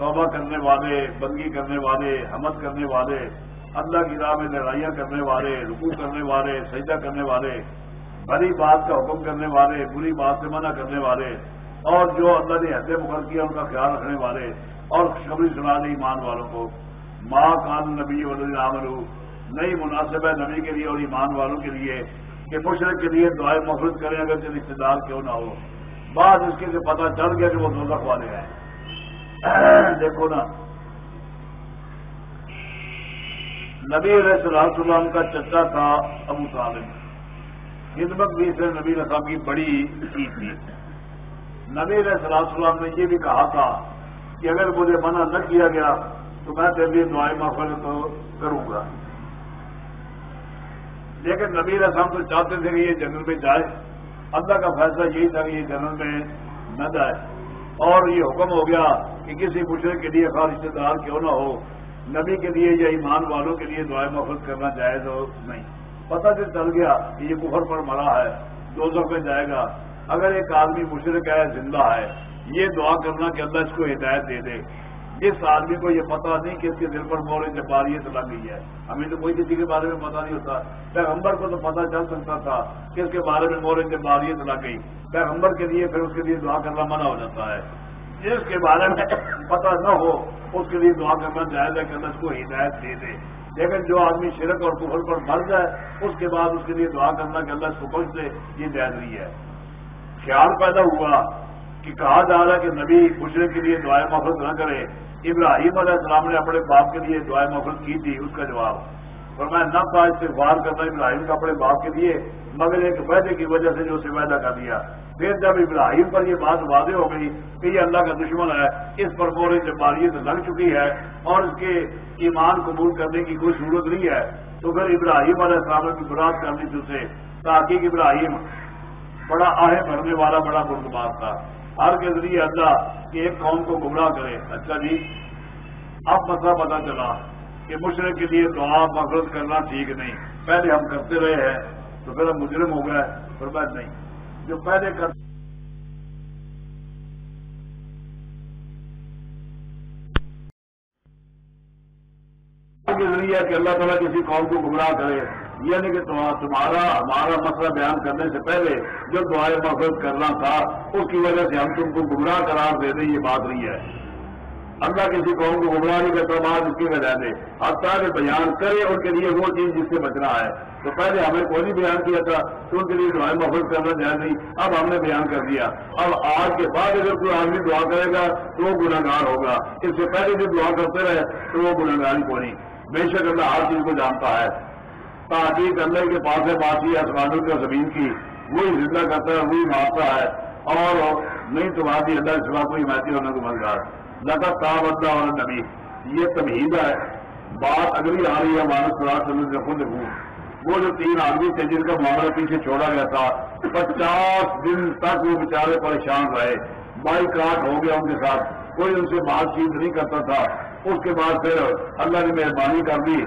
توبہ کرنے والے، بندگی کرنے والے، حمد کرنے والے، اللہ کی راہ میں لڑائیاں کرنے والے رکو کرنے والے، سجدہ کرنے والے بڑی بات کا حکم کرنے والے، بری بات سے منع کرنے والے، اور جو اللہ نے حد مقرر کیا، ان کا خیال رکھنے والے، اور خوشخبری سنا دی ایمان والوں کو۔ ماں کان نبی ولی عامر نئی مناسب ہے نبی کے لیے اور ایمان والوں کے لیے کہ مشرق کے لیے دعائیں مفرت کریں اگر رشتے دار کیوں نہ ہو۔ بعد اس کے سے چل گیا کہ وہ دوزخ والے ہیں۔ [coughs] دیکھو نا۔ نبی علیہ السلام کا چچا تھا ابو طالب۔ خدمت بھی سے نبی رسام کی بڑی کی تھی۔ نبی علیہ السلام نے یہ بھی کہا تھا کہ اگر مجھے منع نہ کیا گیا تو میں تیرے دعائیں مفر تو کروں گا۔ لیکن نبی رسام تو چاہتے تھے کہ یہ جنگل میں جائے۔ اللہ کا فیصلہ یہی تھا کہ یہ جنگل میں نہ جائے۔ اور یہ حکم ہو گیا کہ کسی مشرق کے لیے خاص رشتے دار کیوں نہ ہو۔ نبی کے لیے یا ایمان والوں کے لیے دعائیں مفت کرنا جائز ہو نہیں۔ پتہ تو چل گیا کہ یہ کفر پر مرا ہے دو سو میں جائے گا۔ اگر ایک آدمی مشرق ہے، زندہ ہے، یہ دعا کرنا کہ اللہ اس کو ہدایت دے دے۔ جس آدمی کو یہ پتا نہیں کہ اس کے دل پر مور جباریت لگ گئی ہے۔ ہمیں تو کوئی کسی کے بارے میں پتا نہیں ہوتا۔ پیغمبر کو تو پتا چل سکتا تھا کہ اس کے بارے میں مور جباریت لگ گئی۔ پیغمبر کے لیے پھر اس کے لیے دعا کرنا منع ہو جاتا ہے۔ جس کے بارے میں پتا نہ ہو، اس کے لیے دعا کرنا جائز ہے کہ اللہ اس کو ہدایت دے دے۔ لیکن جو آدمی شرک اور کفر پر مر جائے، اس کے بعد اس کے لیے دعا کرنا کہ اللہ اس کو دے، یہ جائز نہیں ہے۔ خیال پیدا ہوا کہ کہا جا رہا ہے کہ نبی خوشرے کے لیے دعائیں مفرت نہ کرے۔ ابراہیم علیہ السلام نے اپنے باپ کے لیے دعائیں مفرت کی تھی، اس کا جواب۔ اور میں نہ پا استغفار کرنا ابراہیم کا اپنے باپ کے لیے، مگر ایک وعدے کی وجہ سے جو اسے وعدہ کر دیا۔ پھر جب ابراہیم پر یہ بات واضح ہو گئی کہ یہ اللہ کا دشمن ہے، اس پر مور جباریت لگ چکی ہے اور اس کے ایمان قبول کرنے کی کوئی صورت نہیں ہے، تو پھر ابراہیم علیہ السلام کی براد کرنی تھی اسے، تاکہ ابراہیم بڑا آہ بھرنے والا، بڑا بردبار تھا۔ ہر کے ذریعے اللہ کہ ایک قوم کو گمراہ کرے۔ اچھا جی اب مسئلہ پتا چلا کہ مشرق کے لیے دعا مغرب کرنا ٹھیک نہیں۔ پہلے ہم کرتے رہے ہیں تو پھر ہم مجرم ہو گئے پھر بات نہیں۔ جو پہلے کر کے ذریعے کہ اللہ تعالیٰ کسی قوم کو گمراہ کرے۔ یعنی کہ تمہارا ہمارا مسئلہ بیان کرنے سے پہلے جو دعائیں محفوظ کرنا تھا، اس کی وجہ سے ہم تم کو گمراہ قرار دے دیں یہ بات نہیں ہے۔ اللہ کسی قوم کو گمراہ نہیں کرتا بعد اس کی وجہ سے حتیٰ کہ بیان کرے ان کے لیے وہ چیز جس سے بچنا ہے۔ تو پہلے ہمیں کوئی نہیں بیان کیا تھا، تو ان کے لیے دعائیں محفوظ کرنا جائز نہیں۔ اب ہم نے بیان کر دیا۔ اب آج کے بعد اگر کوئی آدمی دعا کرے گا، تو وہ گناگار ہوگا۔ اس سے پہلے جو دعا کرتے رہے، تو وہ گناگار کو نہیں۔ بے شک اللہ ہر چیز کو جانتا ہے۔ تاکہ اللہ کے پاس ہے بات کی آسمانوں کی زمین کی وہی زندہ کرتا ہے، وہی مارتا ہے۔ اور نہیں تو بات ہی اللہ سوا کوئی محتی ہونے کو مزدار لگا صاحب اللہ اور نبی یہ تمہید ہے۔ بات اگلی آ رہی ہے مانس فراغ سے خود ہوں وہ جو تین آدمی تھے جن کا معاملہ پیچھے چھوڑا گیا تھا، پچاس دن تک وہ بیچارے پریشان رہے۔ بائی کاٹ ہو گیا ان کے ساتھ۔ کوئی ان سے بات چیت نہیں کرتا تھا۔ اس کے بعد پھر اللہ نے مہربانی کر دی۔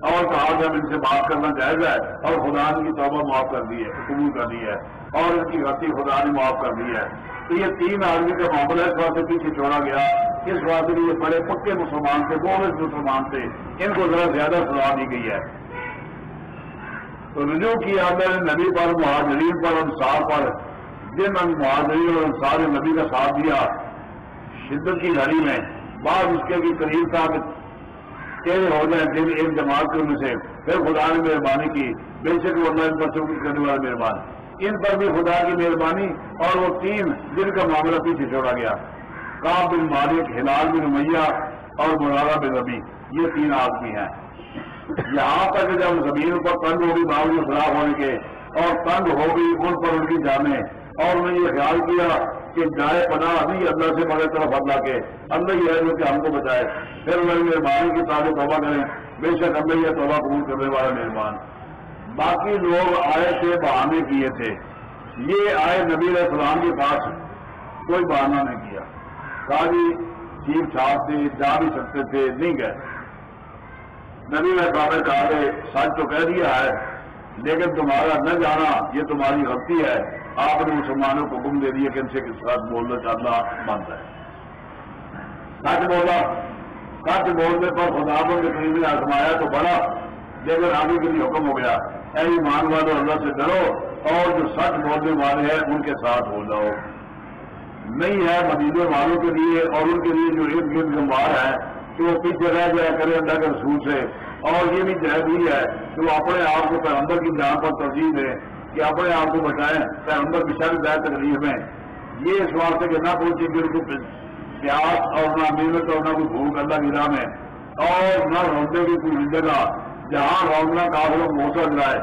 اور کہا کہ ہم ان سے بات کرنا جائز ہے اور خدا نے کی توبہ معاف کر دی ہے، قبول کر دی ہے، اور ان کی غلطی خدا نے معاف کر دی ہے۔ تو یہ تین آدمی کا معاملہ اس واسطے پیچھے چھوڑا گیا اس واسطے یہ بڑے پکے مسلمان تھے بہت مسلمان تھے، ان کو ذرا زیادہ سزا دی گئی ہے۔ تو رجوع کیا میں نے نبی پر، مہاجرین پر، انصار پر، جن مہاجرین اور انصار نے نبی کا ساتھ دیا، شدت کی گھڑی میں، بعض اس کے بھی قریب تھا کہ تیز ہو جائیں دن ایک جماعت کے ان سے پھر خدا نے مہربانی کی۔ بے شک وہ اللہ ان پر چوکی کرنے والا مہربان۔ ان پر بھی خدا کی مہربانی اور وہ تین دن کا معاملہ پیچھے چھوڑا گیا۔ کاب بن مالک، ہلال بن میاں اور مرارا بن ربی یہ تین آدمی ہیں۔ یہاں تک جب زمین پر تنگ ہوگی، باوجود خراب ہونے کے اور تنگ ہوگی، ان پر ان کی جانے اور انہوں نے یہ خیال کیا کہ جائے پناہ ابھی اللہ سے بڑے طرف اللہ کے۔ اللہ ہی ہے جو کہ ہم کو بچائے۔ پھر انہوں نے مہربانی کی تعلق توبہ کریں۔ بے شک اللہ یہ توبہ قبول کرنے والا مہربان۔ باقی لوگ آئے تھے، بہانے کیے تھے۔ یہ آئے نبی علیہ السلام کے پاس۔ کوئی بہانہ نہیں کیا۔ کہا جی ٹھیک ٹھاک تھے، جا بھی سکتے تھے، نہیں گئے۔ نبی علیہ السلام نے کہا کہ سچ تو کہہ دیا ہے، لیکن تمہارا نہ جانا، یہ تمہاری غلطی ہے۔ آپ نے مسلمانوں کو حکم دے دیا کہ ان سے کس ساتھ بولنا چلنا بند ہے۔ سچ بولا، سچ بولنے پر خدا کو قریب نے آزمایا تو بڑا لیکن آگے کے لیے حکم ہو گیا۔ اے ایمان والو، اللہ سے ڈرو اور جو سچ بولنے والے ہیں ان کے ساتھ ہو جاؤ۔ نہیں ہے مدینے والوں کے لیے اور ان کے لیے جو ارد گرد گمبار ہے کہ وہ پیچھے رہ جائے کرے اللہ کے رسول سے۔ اور یہ بھی جہدی ہے کہ وہ اپنے آپ کو پیغمبر کی جان پر ترجیح دے۔ کہ اپنے آپ کو بچائیں پیغمبر کی شرط جائے تکلیف میں۔ یہ اس واسطے کہ نہ پہنچے گی ان کو پیاس اور نہ محنت اور نہ کوئی بھوک، اللہ کی راہ میں۔ اور نہ روندے کی کوئی جگہ جہاں رونا کافر موسم جائے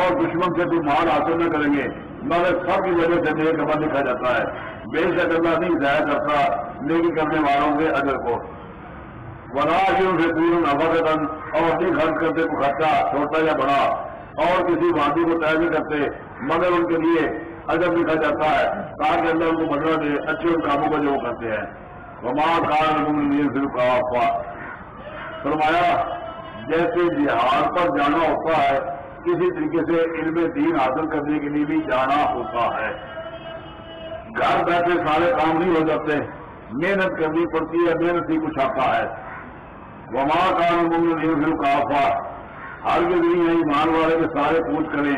اور دشمن سے کوئی مال حاصل نہ کریں گے، مگر سب کی وجہ سے نیک عمل لکھا جاتا ہے۔ بے شک اللہ نہیں ضائع کرتا نیکی کرنے والوں کے اجر کو۔ وراجوں سے پورن ابدن اور نہیں خرچ کرتے کو خرچہ چھوٹا یا بڑا۔ اور کسی وادی کو طے نہیں کرتے، مگر ان کے لیے اجر لکھا جاتا ہے۔ تاکہ اللہ ان کو بدلا دے، اچھے ان کاموں کا جو وہ کرتے ہیں۔ وما کار کا فرمایا، جیسے بہار پر جانا ہوتا ہے کسی طریقے سے علم دین حاصل کرنے کے لیے بھی جانا ہوتا ہے۔ گھر بیٹھے سارے کام نہیں ہو جاتے، محنت کرنی پڑتی ہے، محنت ہی کچھ آتا ہے۔ وما کان کافا ہر کے دن ایمان والے کے سارے پوچھ کریں،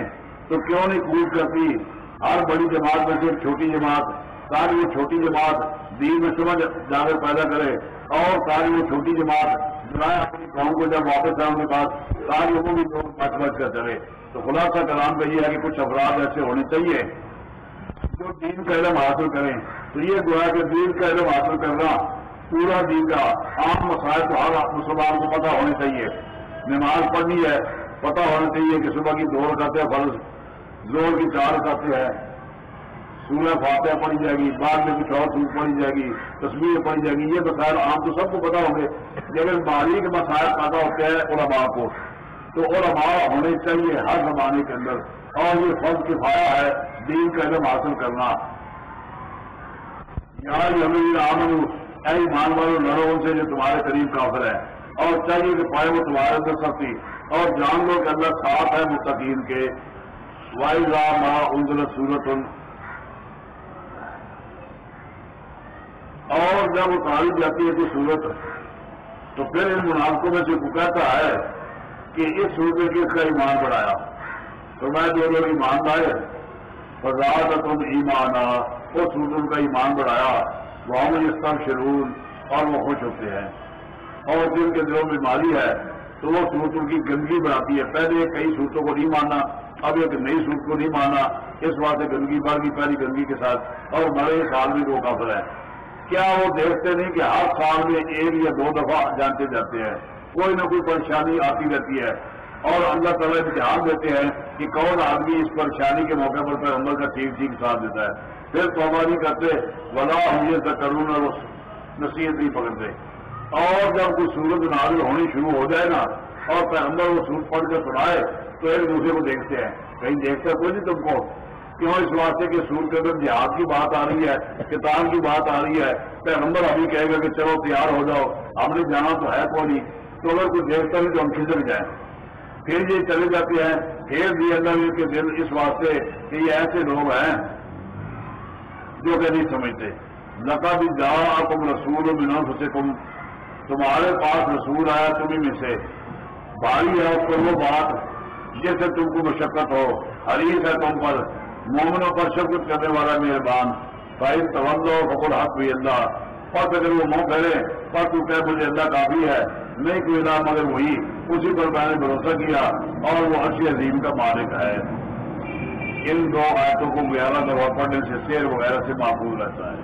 تو کیوں نہیں پوچھ کرتی؟ ہر بڑی جماعت میں سے چھوٹی جماعت، ساری وہ چھوٹی جماعت دین میں سمجھ جا کر پیدا کرے، اور ساری وہ چھوٹی جماعت اپنی قوم کو جب واپس آئے ان کے پاس ساری لوگوں بھی لوگ بچ بچ کر چلے۔ تو خلاصہ کلام کا یہ ہے کہ کچھ افراد ایسے ہونے چاہیے جو دین کا علم حاصل کریں۔ تو یہ گویا کہ دین کا علم حاصل کرنا پورا دین کا عام مسائل تو ہر مسلمان کو پتہ ہونے چاہیے۔ نماز پڑھنی ہے، پتہ ہونا چاہیے کہ صبح کی دو کرتے ہیں فرض زور کی چار کرتے ہیں سورہ فاتحہ پڑھی جائے گی، بعد میں کچھ اور سور پڑھی جائے گی تصویر پڑھی جائے گی، یہ مسائل عام تو سب کو پتا ہوں گے لیکن باریک مسائل پیدا ہوتے ہیں علماء کو، تو علماء ہونے چاہیے ہر زمانے کے اندر۔ اور یہ فرض کفایا ہے دین کا علم حاصل کرنا۔ یہاں ہمیں آمن اے ایمان والو، لڑو ان سے جو تمہارے قریب کافر ہے اور چاہیے کہ پائے وہ تمہارے اندر سختی اور جان لو کہ اللہ ساتھ ہے مستقین کے۔ وائی لا ماں انزل سورت اور جب اتاری جاتی ہے کوئی صورت تو پھر ان منافقوں میں سے کو کہتا ہے کہ اس صورت نے کس کا ایمان بڑھایا۔ تو میں جو لوگ ایمان لائے فضاد تم ایمان آ اس صورت کا ایمان بڑھایا۔ وہ ہم استم شرون اور وہ خوش ہوتے ہیں۔ اور جن کے دلوں میں بیماری ہے، تو وہ صورتوں کی گندگی بناتی ہے۔ پہلے کئی صورتوں کو نہیں ماننا، اب ایک نئی صورت کو نہیں ماننا۔ اس بات گندگی بڑھ گئی پہلی گندگی کے ساتھ۔ اور بڑے سال میں دو کافر ہے۔ کیا وہ دیکھتے نہیں کہ ہر سال میں ایک یا دو دفعہ جانتے جاتے ہیں۔ کوئی نہ کوئی پریشانی آتی رہتی ہے۔ اور اللہ تعالیٰ دھیان دیتے ہیں کہ کون آدمی اس پریشانی کے موقع پر پیغمبر کا ٹھیک ٹھیک ساتھ دیتا ہے۔ پھر توبہ نہیں کرتے ولا ہم یہ کروں اور نصیحت نہیں پکڑتے۔ اور جب کوئی سورت نازل ہونی شروع ہو جائے نا، اور پیغمبر وہ سورت پڑھ کے سنائے، تو ایک دوسرے کو دیکھتے ہیں۔ کہیں دیکھتے کوئی نہیں تم کو۔ کیوں؟ اس واسطے کہ سور کے اندر جہاد کی بات آ رہی ہے، کتاب کی بات آ رہی ہے۔ پیغمبر ابھی کہے گا کہ چلو تیار ہو جاؤ، ہم نے جانا تو ہے کوئی نہیں۔ تو اگر کوئی دیکھتا نہیں تو ہم کھسک جائیں۔ پھر یہ چلے جاتے ہیں۔ پھر بھی اللہ کے دل اس واسطے کہ یہ ایسے لوگ ہیں جو کہ نہیں سمجھتے۔ لتا بھی جا تم رسول بنا سے تمہارے پاس رسول آیا تمہیں میں سے۔ بھاری ہے اس کو وہ بات جیسے تم کو مشقت ہو، حریف ہے تم پر، مومنوں پر شکت کرنے والا مہربان۔ بھائی توجہ فکر حق بھی اللہ۔ پس اگر وہ منہ کرے پس تو کہ مجھے اللہ کافی ہے۔ نہیں کوئی نام مگر وہی۔ اسی پر میں نے بھروسہ کیا اور وہ اچھی عظیم کا مالک ہے۔ ان دو آیتوں کو گیارہ دفعہ پڑھنے سے شیر وغیرہ سے معقول رہتا ہے۔